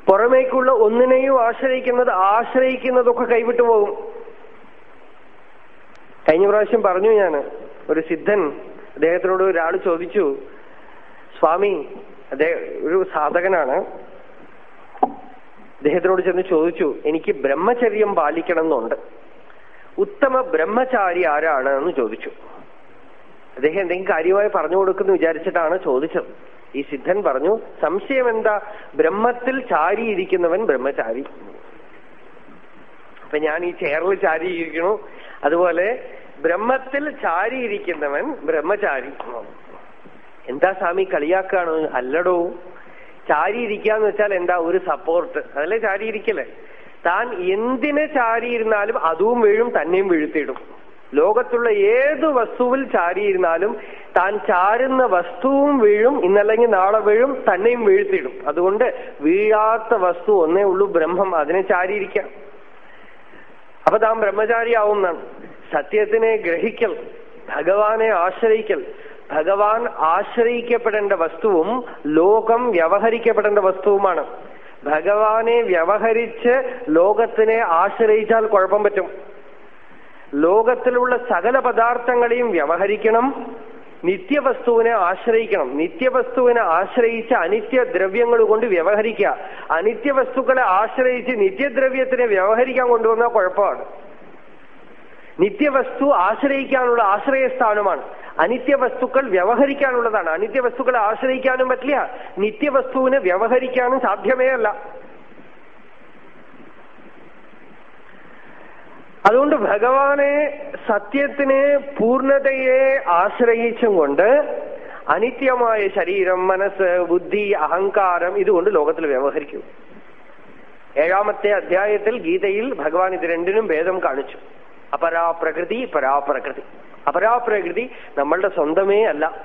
പുറമേക്കുള്ള ഒന്നിനെയും ആശ്രയിക്കുന്നത് ആശ്രയിക്കുന്നതൊക്കെ കൈവിട്ടു പോകും. കഴിഞ്ഞ പ്രാവശ്യം പറഞ്ഞു ഞാൻ ഒരു സിദ്ധൻ അദ്ദേഹത്തിനോട് ഒരാൾ ചോദിച്ചു സ്വാമി അദ്ദേഹം ഒരു സാധകനാണ്. അദ്ദേഹത്തിനോട് ചെന്ന് ചോദിച്ചു എനിക്ക് ബ്രഹ്മചര്യം പാലിക്കണം എന്നുണ്ട് ഉത്തമ ബ്രഹ്മചാരി ആരാണ്? എന്ന് ചോദിച്ചു. അദ്ദേഹം എന്തെങ്കിലും കാര്യമായി പറഞ്ഞു കൊടുക്കുന്നു വിചാരിച്ചിട്ടാണ് ചോദിച്ചത്. ഈ സിദ്ധൻ പറഞ്ഞു സംശയം എന്താ ബ്രഹ്മത്തിൽ ചാരിയിരിക്കുന്നവൻ ബ്രഹ്മചാരി. അപ്പൊ ഞാൻ ഈ ചെയറിൽ ചാരിയിരിക്കണു അതുപോലെ ബ്രഹ്മത്തിൽ ചാരിയിരിക്കുന്നവൻ ബ്രഹ്മചാരി. എന്താ സ്വാമി കളിയാക്കാണ്? അല്ലടോ. ചാരിയിരിക്കാന്ന് വെച്ചാൽ എന്താ ഒരു സപ്പോർട്ട് അതല്ലേ ചാരിയിരിക്കല്ലേ താൻ എന്തിനെ ചാരിയിരുന്നാലും അതും വീഴും തന്നെയും വീഴ്ത്തിയിടും. ലോകത്തുള്ള ഏത് വസ്തുവിൽ ചാരിയിരുന്നാലും താൻ ചാരുന്ന വസ്തുവും വീഴും ഇന്നല്ലെങ്കിൽ നാളെ വീഴും തന്നെയും വീഴ്ത്തിയിടും. അതുകൊണ്ട് വീഴാത്ത വസ്തു ഒന്നേ ഉള്ളൂ ബ്രഹ്മം അതിനെ ചാരിയിരിക്കാം അപ്പൊ താൻ ബ്രഹ്മചാരിയാവുന്നതാണ്. സത്യത്തിനെ ഗ്രഹിക്കൽ ഭഗവാനെ ആശ്രയിക്കൽ ഭഗവാൻ ആശ്രയിക്കപ്പെടേണ്ട വസ്തുവും ലോകം വ്യവഹരിക്കപ്പെടേണ്ട വസ്തുവുമാണ്. ഭഗവാനെ വ്യവഹരിച്ച് ലോകത്തിനെ ആശ്രയിച്ചാൽ കുഴപ്പം പറ്റും. ലോകത്തിലുള്ള സകല പദാർത്ഥങ്ങളെയും വ്യവഹരിക്കണം നിത്യവസ്തുവിനെ ആശ്രയിക്കണം. നിത്യവസ്തുവിനെ ആശ്രയിച്ച് അനിത്യ ദ്രവ്യങ്ങൾ കൊണ്ട് വ്യവഹരിക്കുക. അനിത്യ വസ്തുക്കളെ ആശ്രയിച്ച് നിത്യദ്രവ്യത്തിനെ വ്യവഹരിക്കാൻ കൊണ്ടുവന്ന കുഴപ്പമാണ്. നിത്യവസ്തു ആശ്രയിക്കാനുള്ള ആശ്രയസ്ഥാനമാണ്. അനിത്യവസ്തുക്കൾ വ്യവഹരിക്കാനുള്ളതാണ്. അനിത്യവസ്തുക്കളെ ആശ്രയിക്കാനും പറ്റില്ല. നിത്യവസ്തുവിനെ വ്യവഹരിക്കാനും സാധ്യമേ അല്ല. അതുകൊണ്ട് ഭഗവാനെ സത്യത്തിനെ പൂർണതയെ ആശ്രയിച്ചും കൊണ്ട് അനിത്യമായ ശരീരം മനസ്സ് ബുദ്ധി അഹങ്കാരം ഇതുകൊണ്ട് ലോകത്തിൽ വ്യവഹരിക്കും. ഏഴാമത്തെ അധ്യായത്തിൽ ഗീതയിൽ ഭഗവാൻ ഇത് രണ്ടിനും ഭേദം കാണിച്ചു. അപരാപ്രകൃതി പരാപ്രകൃതി അപരാപ്രകൃതി നമ്മളുടെ സ്വന്തമേ അല്ല.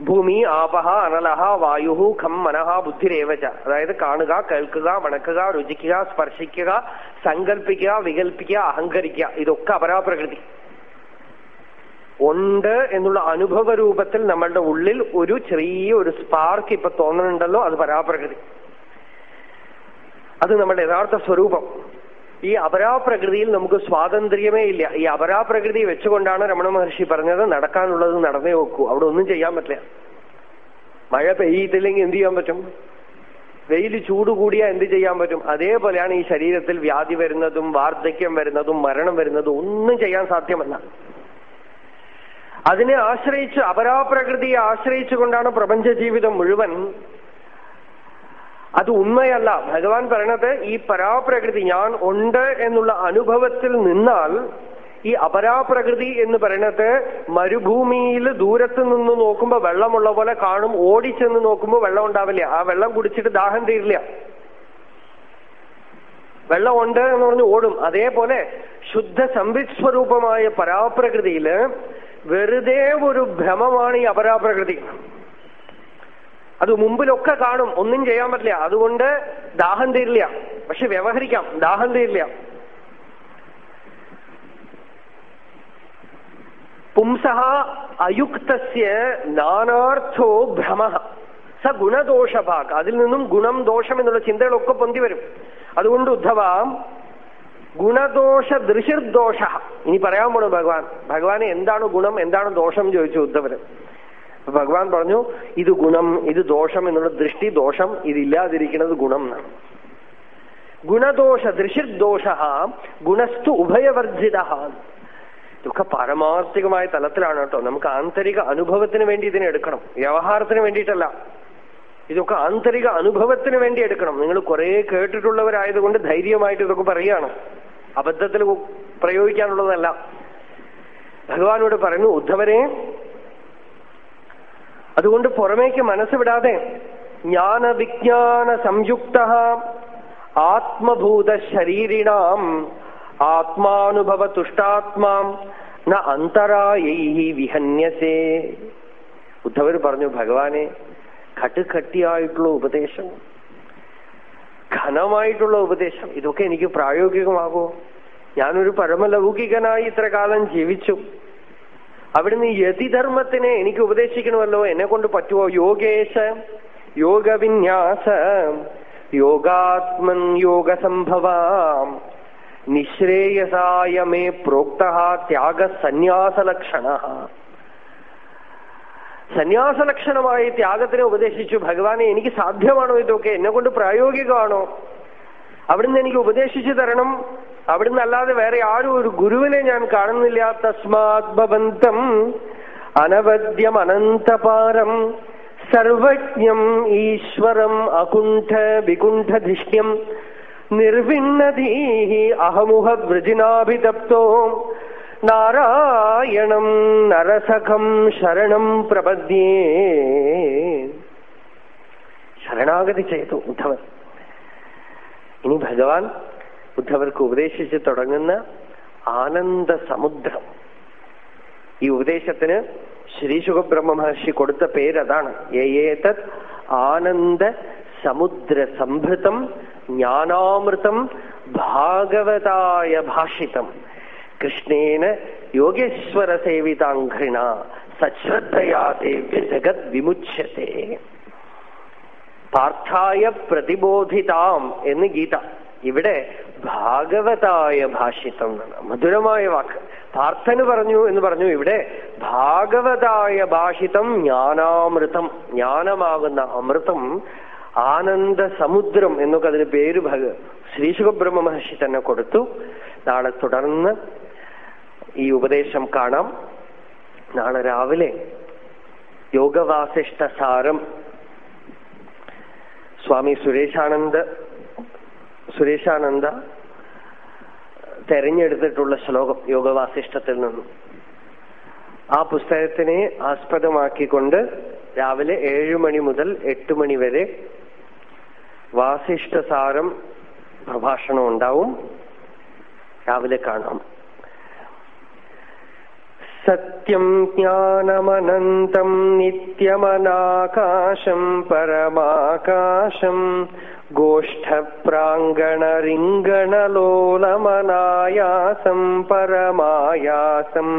ഭൂമി ആപഹ അനലഹ വായു ഖം മനഹ ബുദ്ധിരേവച. അതായത് കാണുക കേൾക്കുക മണക്കുക രുചിക്കുക സ്പർശിക്കുക സങ്കല്പിക്കുക വികൽപ്പിക്കുക അഹങ്കരിക്കുക. ഇതൊക്കെ അപരാപ്രകൃതി. ഉണ്ട് എന്നുള്ള അനുഭവ രൂപത്തിൽ നമ്മളുടെ ഉള്ളിൽ ഒരു ചെറിയ ഒരു സ്പാർക്ക് ഇപ്പൊ തോന്നുന്നുണ്ടല്ലോ അത് പരാപ്രകൃതി. അത് നമ്മുടെ യഥാർത്ഥ സ്വരൂപം. ഈ അപരാപ്രകൃതിയിൽ നമുക്ക് സ്വാതന്ത്ര്യമേ ഇല്ല. ഈ അപരാപ്രകൃതി വെച്ചുകൊണ്ടാണ് രമണ മഹർഷി പറഞ്ഞത് നടക്കാനുള്ളത് നടന്നേ വെക്കൂ അവിടെ ഒന്നും ചെയ്യാൻ പറ്റില്ല. മഴ പെയ്യിട്ടില്ലെങ്കിൽ എന്ത് ചെയ്യാൻ പറ്റും? വെയിൽ ചൂട് കൂടിയാൽ എന്ത് ചെയ്യാൻ പറ്റും? അതേപോലെയാണ് ഈ ശരീരത്തിൽ വ്യാധി വരുന്നതും വാർദ്ധക്യം വരുന്നതും മരണം വരുന്നതും ഒന്നും ചെയ്യാൻ സാധ്യമല്ല. അതിനെ ആശ്രയിച്ച് അപരാപ്രകൃതിയെ ആശ്രയിച്ചുകൊണ്ടാണ് പ്രപഞ്ച ജീവിതം മുഴുവൻ അത് ഉണ്മയല്ല ഭഗവാൻ പറയണത് ഈ പരാപ്രകൃതി ഞാൻ ഉണ്ട് എന്നുള്ള അനുഭവത്തിൽ നിന്നാൽ ഈ അപരാപ്രകൃതി എന്ന് പറയണത് മരുഭൂമിയിൽ ദൂരത്ത് നിന്ന് നോക്കുമ്പോ വെള്ളമുള്ള പോലെ കാണും. ഓടിച്ചെന്ന് നോക്കുമ്പോ വെള്ളം ഉണ്ടാവില്ല. ആ വെള്ളം കുടിച്ചിട്ട് ദാഹം തീരില്ല. വെള്ളം ഉണ്ട് എന്ന് പറഞ്ഞ് ഓടും. അതേപോലെ ശുദ്ധ സംവിസ്വരൂപമായ പരാപ്രകൃതിയിൽ വെറുതെ ഒരു ഭ്രമമാണ് ഈ അപരാപ്രകൃതി. അത് മുമ്പിലൊക്കെ കാണും. ഒന്നും ചെയ്യാൻ പറ്റില്ല. അതുകൊണ്ട് ദാഹം തീരില്ല. പക്ഷെ വ്യവഹരിക്കാം. ദാഹം തീരില്ല. പുംസഹ അയുക്തസ്യ നാനാർത്ഥോ ഭ്രമ. സ ഗുണദോഷഭാഗ്. അതിൽ നിന്നും ഗുണം ദോഷം എന്നുള്ള ചിന്തകളൊക്കെ പൊന്തി വരും. അതുകൊണ്ട് ഉദ്ധവാം ഗുണദോഷ ദൃശിർദോഷ. ഇനി പറയാൻ പോണു ഭഗവാൻ. ഭഗവാനെ എന്താണ് ഗുണം എന്താണ് ദോഷം ചോദിച്ചു ഉദ്ധവര് ഭഗവാൻ പറഞ്ഞു ഇത് ഗുണം ഇത് ദോഷം എന്നുള്ള ദൃഷ്ടി ദോഷം ഇതില്ലാതിരിക്കുന്നത് ഗുണം എന്നാണ്. ഗുണദോഷ ദൃശിർദോഷ ഗുണസ്തു ഉഭയവർജിത. ഇതൊക്കെ പാരമാർത്ഥികമായ തലത്തിലാണ് കേട്ടോ. നമുക്ക് ആന്തരിക അനുഭവത്തിന് വേണ്ടി ഇതിനെ എടുക്കണം. വ്യവഹാരത്തിന് വേണ്ടിയിട്ടല്ല. ഇതൊക്കെ ആന്തരിക അനുഭവത്തിന് വേണ്ടി എടുക്കണം. നിങ്ങൾ കുറെ കേട്ടിട്ടുള്ളവരായതുകൊണ്ട് ധൈര്യമായിട്ട് ഇതൊക്കെ പറയുകയാണ്. അബദ്ധത്തിൽ പ്രയോഗിക്കാനുള്ളതല്ല. ഭഗവാനോട് പറഞ്ഞു ഉദ്ധവരെ അതുകൊണ്ട് പുറമേക്ക് മനസ്സ് വിടാതെ ജ്ഞാനവിജ്ഞാന സംയുക്ത ആത്മഭൂത ശരീരിണാം ആത്മാനുഭവ തുഷ്ടാത്മാം ന അന്തരായൈഹി വിഹന്യസേ. ഉദ്ധവർ പറഞ്ഞു ഭഗവാനെ കട്ടുകട്ടിയായിട്ടുള്ള ഉപദേശം ഘനമായിട്ടുള്ള ഉപദേശം ഇതൊക്കെ എനിക്ക് പ്രായോഗികമാകോ. ഞാനൊരു പരമലൗകികനായി ഇത്ര കാലം ജീവിച്ചു. അവിടുന്ന് യതിധർമ്മത്തിനെ എനിക്ക് ഉപദേശിക്കണമല്ലോ. എന്നെ കൊണ്ട് പറ്റുമോ യോഗേശ യോഗവിന്യാസ യോഗാത്മൻ യോഗസംഭവാം. നിശ്രേയസായ മേ പ്രോക്ത ത്യാഗ സന്യാസലക്ഷണ സന്യാസലക്ഷണമായി ത്യാഗത്തിനെ ഉപദേശിച്ചു. ഭഗവാനെ എനിക്ക് സാധ്യമാണോ ഇതൊക്കെ? എന്നെ കൊണ്ട് പ്രായോഗികമാണോ? അവിടുന്ന് എനിക്ക് ഉപദേശിച്ചു തരണം. അവിടുന്ന് അല്ലാതെ വേറെ ആരും ഒരു ഗുരുവിനെ ഞാൻ കാണുന്നില്ല ഭവന്തം. അനവദ്യം അനന്തപാരം സർവജ്ഞം ഈശ്വരം അകുണ്ഠ വികുണ്ഠധിഷ്ണ്യം നിർവിണ്ണധീ അഹമുഹ വൃജിനാഭിതപ്തോ നാരായണം നരസഖം ശരണം പ്രപദ്യേ. ശരണാഗതി ചെയ്തു ഉദ്ധവൻ. ഇനി ഭഗവാൻ ഉദ്ധവർക്ക് ഉപദേശിച്ച് തുടങ്ങുന്ന ആനന്ദ സമുദ്രം. ഈ ഉപദേശത്തിന് ശ്രീ സുഖബ്രഹ്മ മഹർഷി കൊടുത്ത പേരതാണ്. ഏതത് ആനന്ദ സമുദ്ര സംഭൃതം ജ്ഞാനാമൃതം ഭാഗവതായ ഭാഷിതം. കൃഷ്ണേന യോഗേശ്വര സേവിതാംഘ്രിണ സശ്രദ്ധയാ ദേവ്യ ജഗത് വിമുച്യത്തെ. പാർത്ഥായ പ്രതിബോധിതാം എന്ന് ഗീത. ഇവിടെ ഭാഗവതായ ഭാഷിതം മധുരമായ വാക്ക്. പാർത്ഥന് പറഞ്ഞു എന്ന് പറഞ്ഞു. ഇവിടെ ഭാഗവതായ ഭാഷിതം ജ്ഞാനാമൃതം. ജ്ഞാനമാകുന്ന അമൃതം ആനന്ദ സമുദ്രം എന്നൊക്കെ അതിന് പേര് ഭഗ ശ്രീശുഖബ്രഹ്മ മഹർഷി തന്നെ കൊടുത്തു. നാളെ തുടർന്ന് ഈ ഉപദേശം കാണാം. നാളെ രാവിലെ യോഗവാസിഷ്ഠ സാരം സ്വാമി സുരേഷാനന്ദ സുരേഷാനന്ദ തെരഞ്ഞെടുത്തിട്ടുള്ള ശ്ലോകം യോഗവാസിഷ്ടത്തിൽ നിന്നും. ആ പുസ്തകത്തിനെ ആസ്പദമാക്കിക്കൊണ്ട് രാവിലെ ഏഴു മണി മുതൽ എട്ട് മണി വരെ വാസിഷ്ഠസാരം പ്രഭാഷണം ഉണ്ടാവും. രാവിലെ കാണാം. സത്യം ജ്ഞാനമനന്തം നിത്യമനാകാശം പരമാകാശം गोष्ठप्राङ्गणरिङ्गणलोलमनायासम् परमायासम्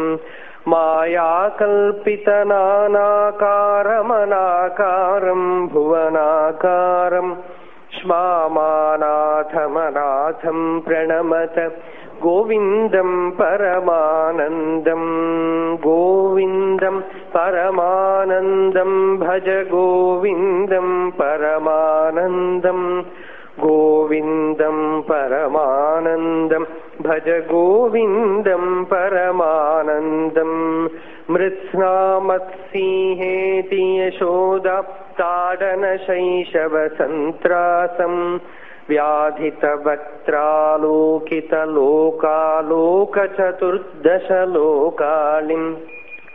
मायाकल्पितनानाकारमनाकारम् भुवनाकारम् श्मामानाथमनाथम् प्रणमत गोविन्दम् परमानन्दम् गोविन्दम् परमानन्दम् भज गोविन्दम् परमानन्दम् गोविन्दम् परमानन्दम् भज गोविन्दम् परमानन्दम् मृत्स्नामत्सिंहेति यशोदात्ताडनशैशवसन्त्रासम् व्याधितवक्त्रालोकितलोकालोकचतुर्दशलोकालिम्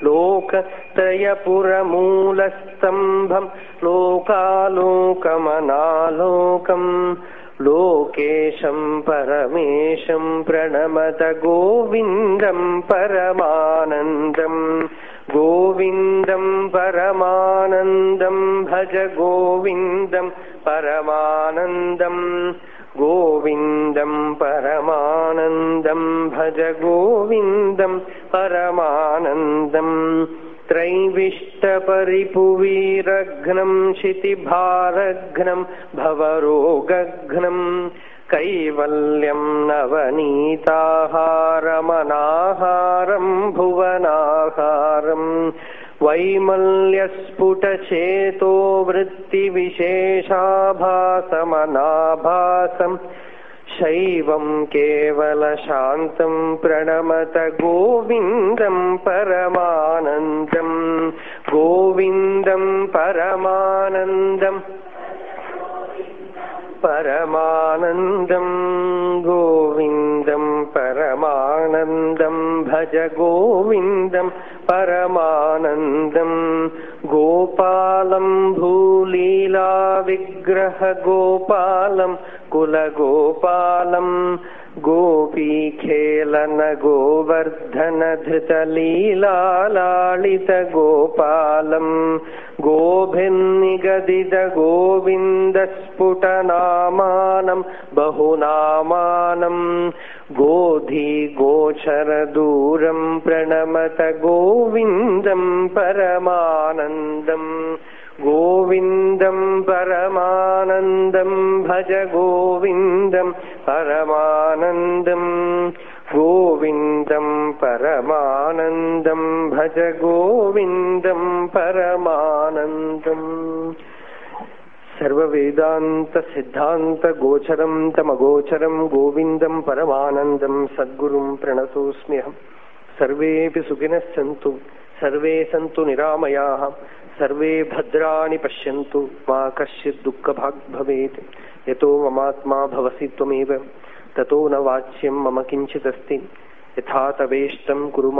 लोकत्रयपुरमूलस्तम्भम् लोकालोकमनालोकम् लोकेशम् परमेशम् प्रणमत गोविन्दम् परमानन्दम् गोविन्दम् परमानन्दम् भज गोविन्दम् परमानन्दम् गोविन्दम् परमानन्दम् भज गोविन्दम् परमानन्दम् त्रैविष्टपरिपुवीरघ्नम् क्षितिभारघ्नम् भवरोगघ्नम् कैवल्यम् नवनीताहारमनाहारम् भुवनाहारम् वैमल्यस्फुटचेतो वृत्तिविशेषाभासमनाभासम् शैवम् केवलशान्तम् प्रणमत गोविन्दम् परमानन्दम् गोविन्दम् परमानन्दम् परमानन्दम् गोविन्दम् परमानन्दम् भज गोविन्दम् परमानन्दम् गोपालम् भूलीलाविग्रहगोपालम् कुलगोपालम् गोपीखेलन गोवर्धन धृतलीलालालितगोपालम् गोभिर्निगदित गोविन्दस्फुटनामानम् बहुनामानम् गोधी गोचरदूरम् प्रणमत गोविन्दम् परमानन्दम् गोविन्दम् परमानन्दम् भज गोविन्दम् परमानन्दम् गोविन्दम् परमानन्दम् भज गोविन्दम् परमानन्दम् सर्ववेदान्तसिद्धान्तगोचरम् तमगोचरम् गोविन्दम् परमानन्दम् सद्गुरुम् प्रणतोऽस्म्यहम् सर्वेऽपि सुखिनः सन्तु सर्वे सन्तु निरामयाः, सर्वे भद्राणि पश्यन्तु, मा कश्चित् दुःखभाग् भवेत्। यतो ममात्मा भवसि त्वमेव, ततो न वाच्यम् मम किञ्चिदस्ति। यथा तवेष्टम् कुरु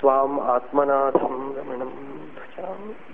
त्वाम् आत्मनाथम् रमणम् भजामि।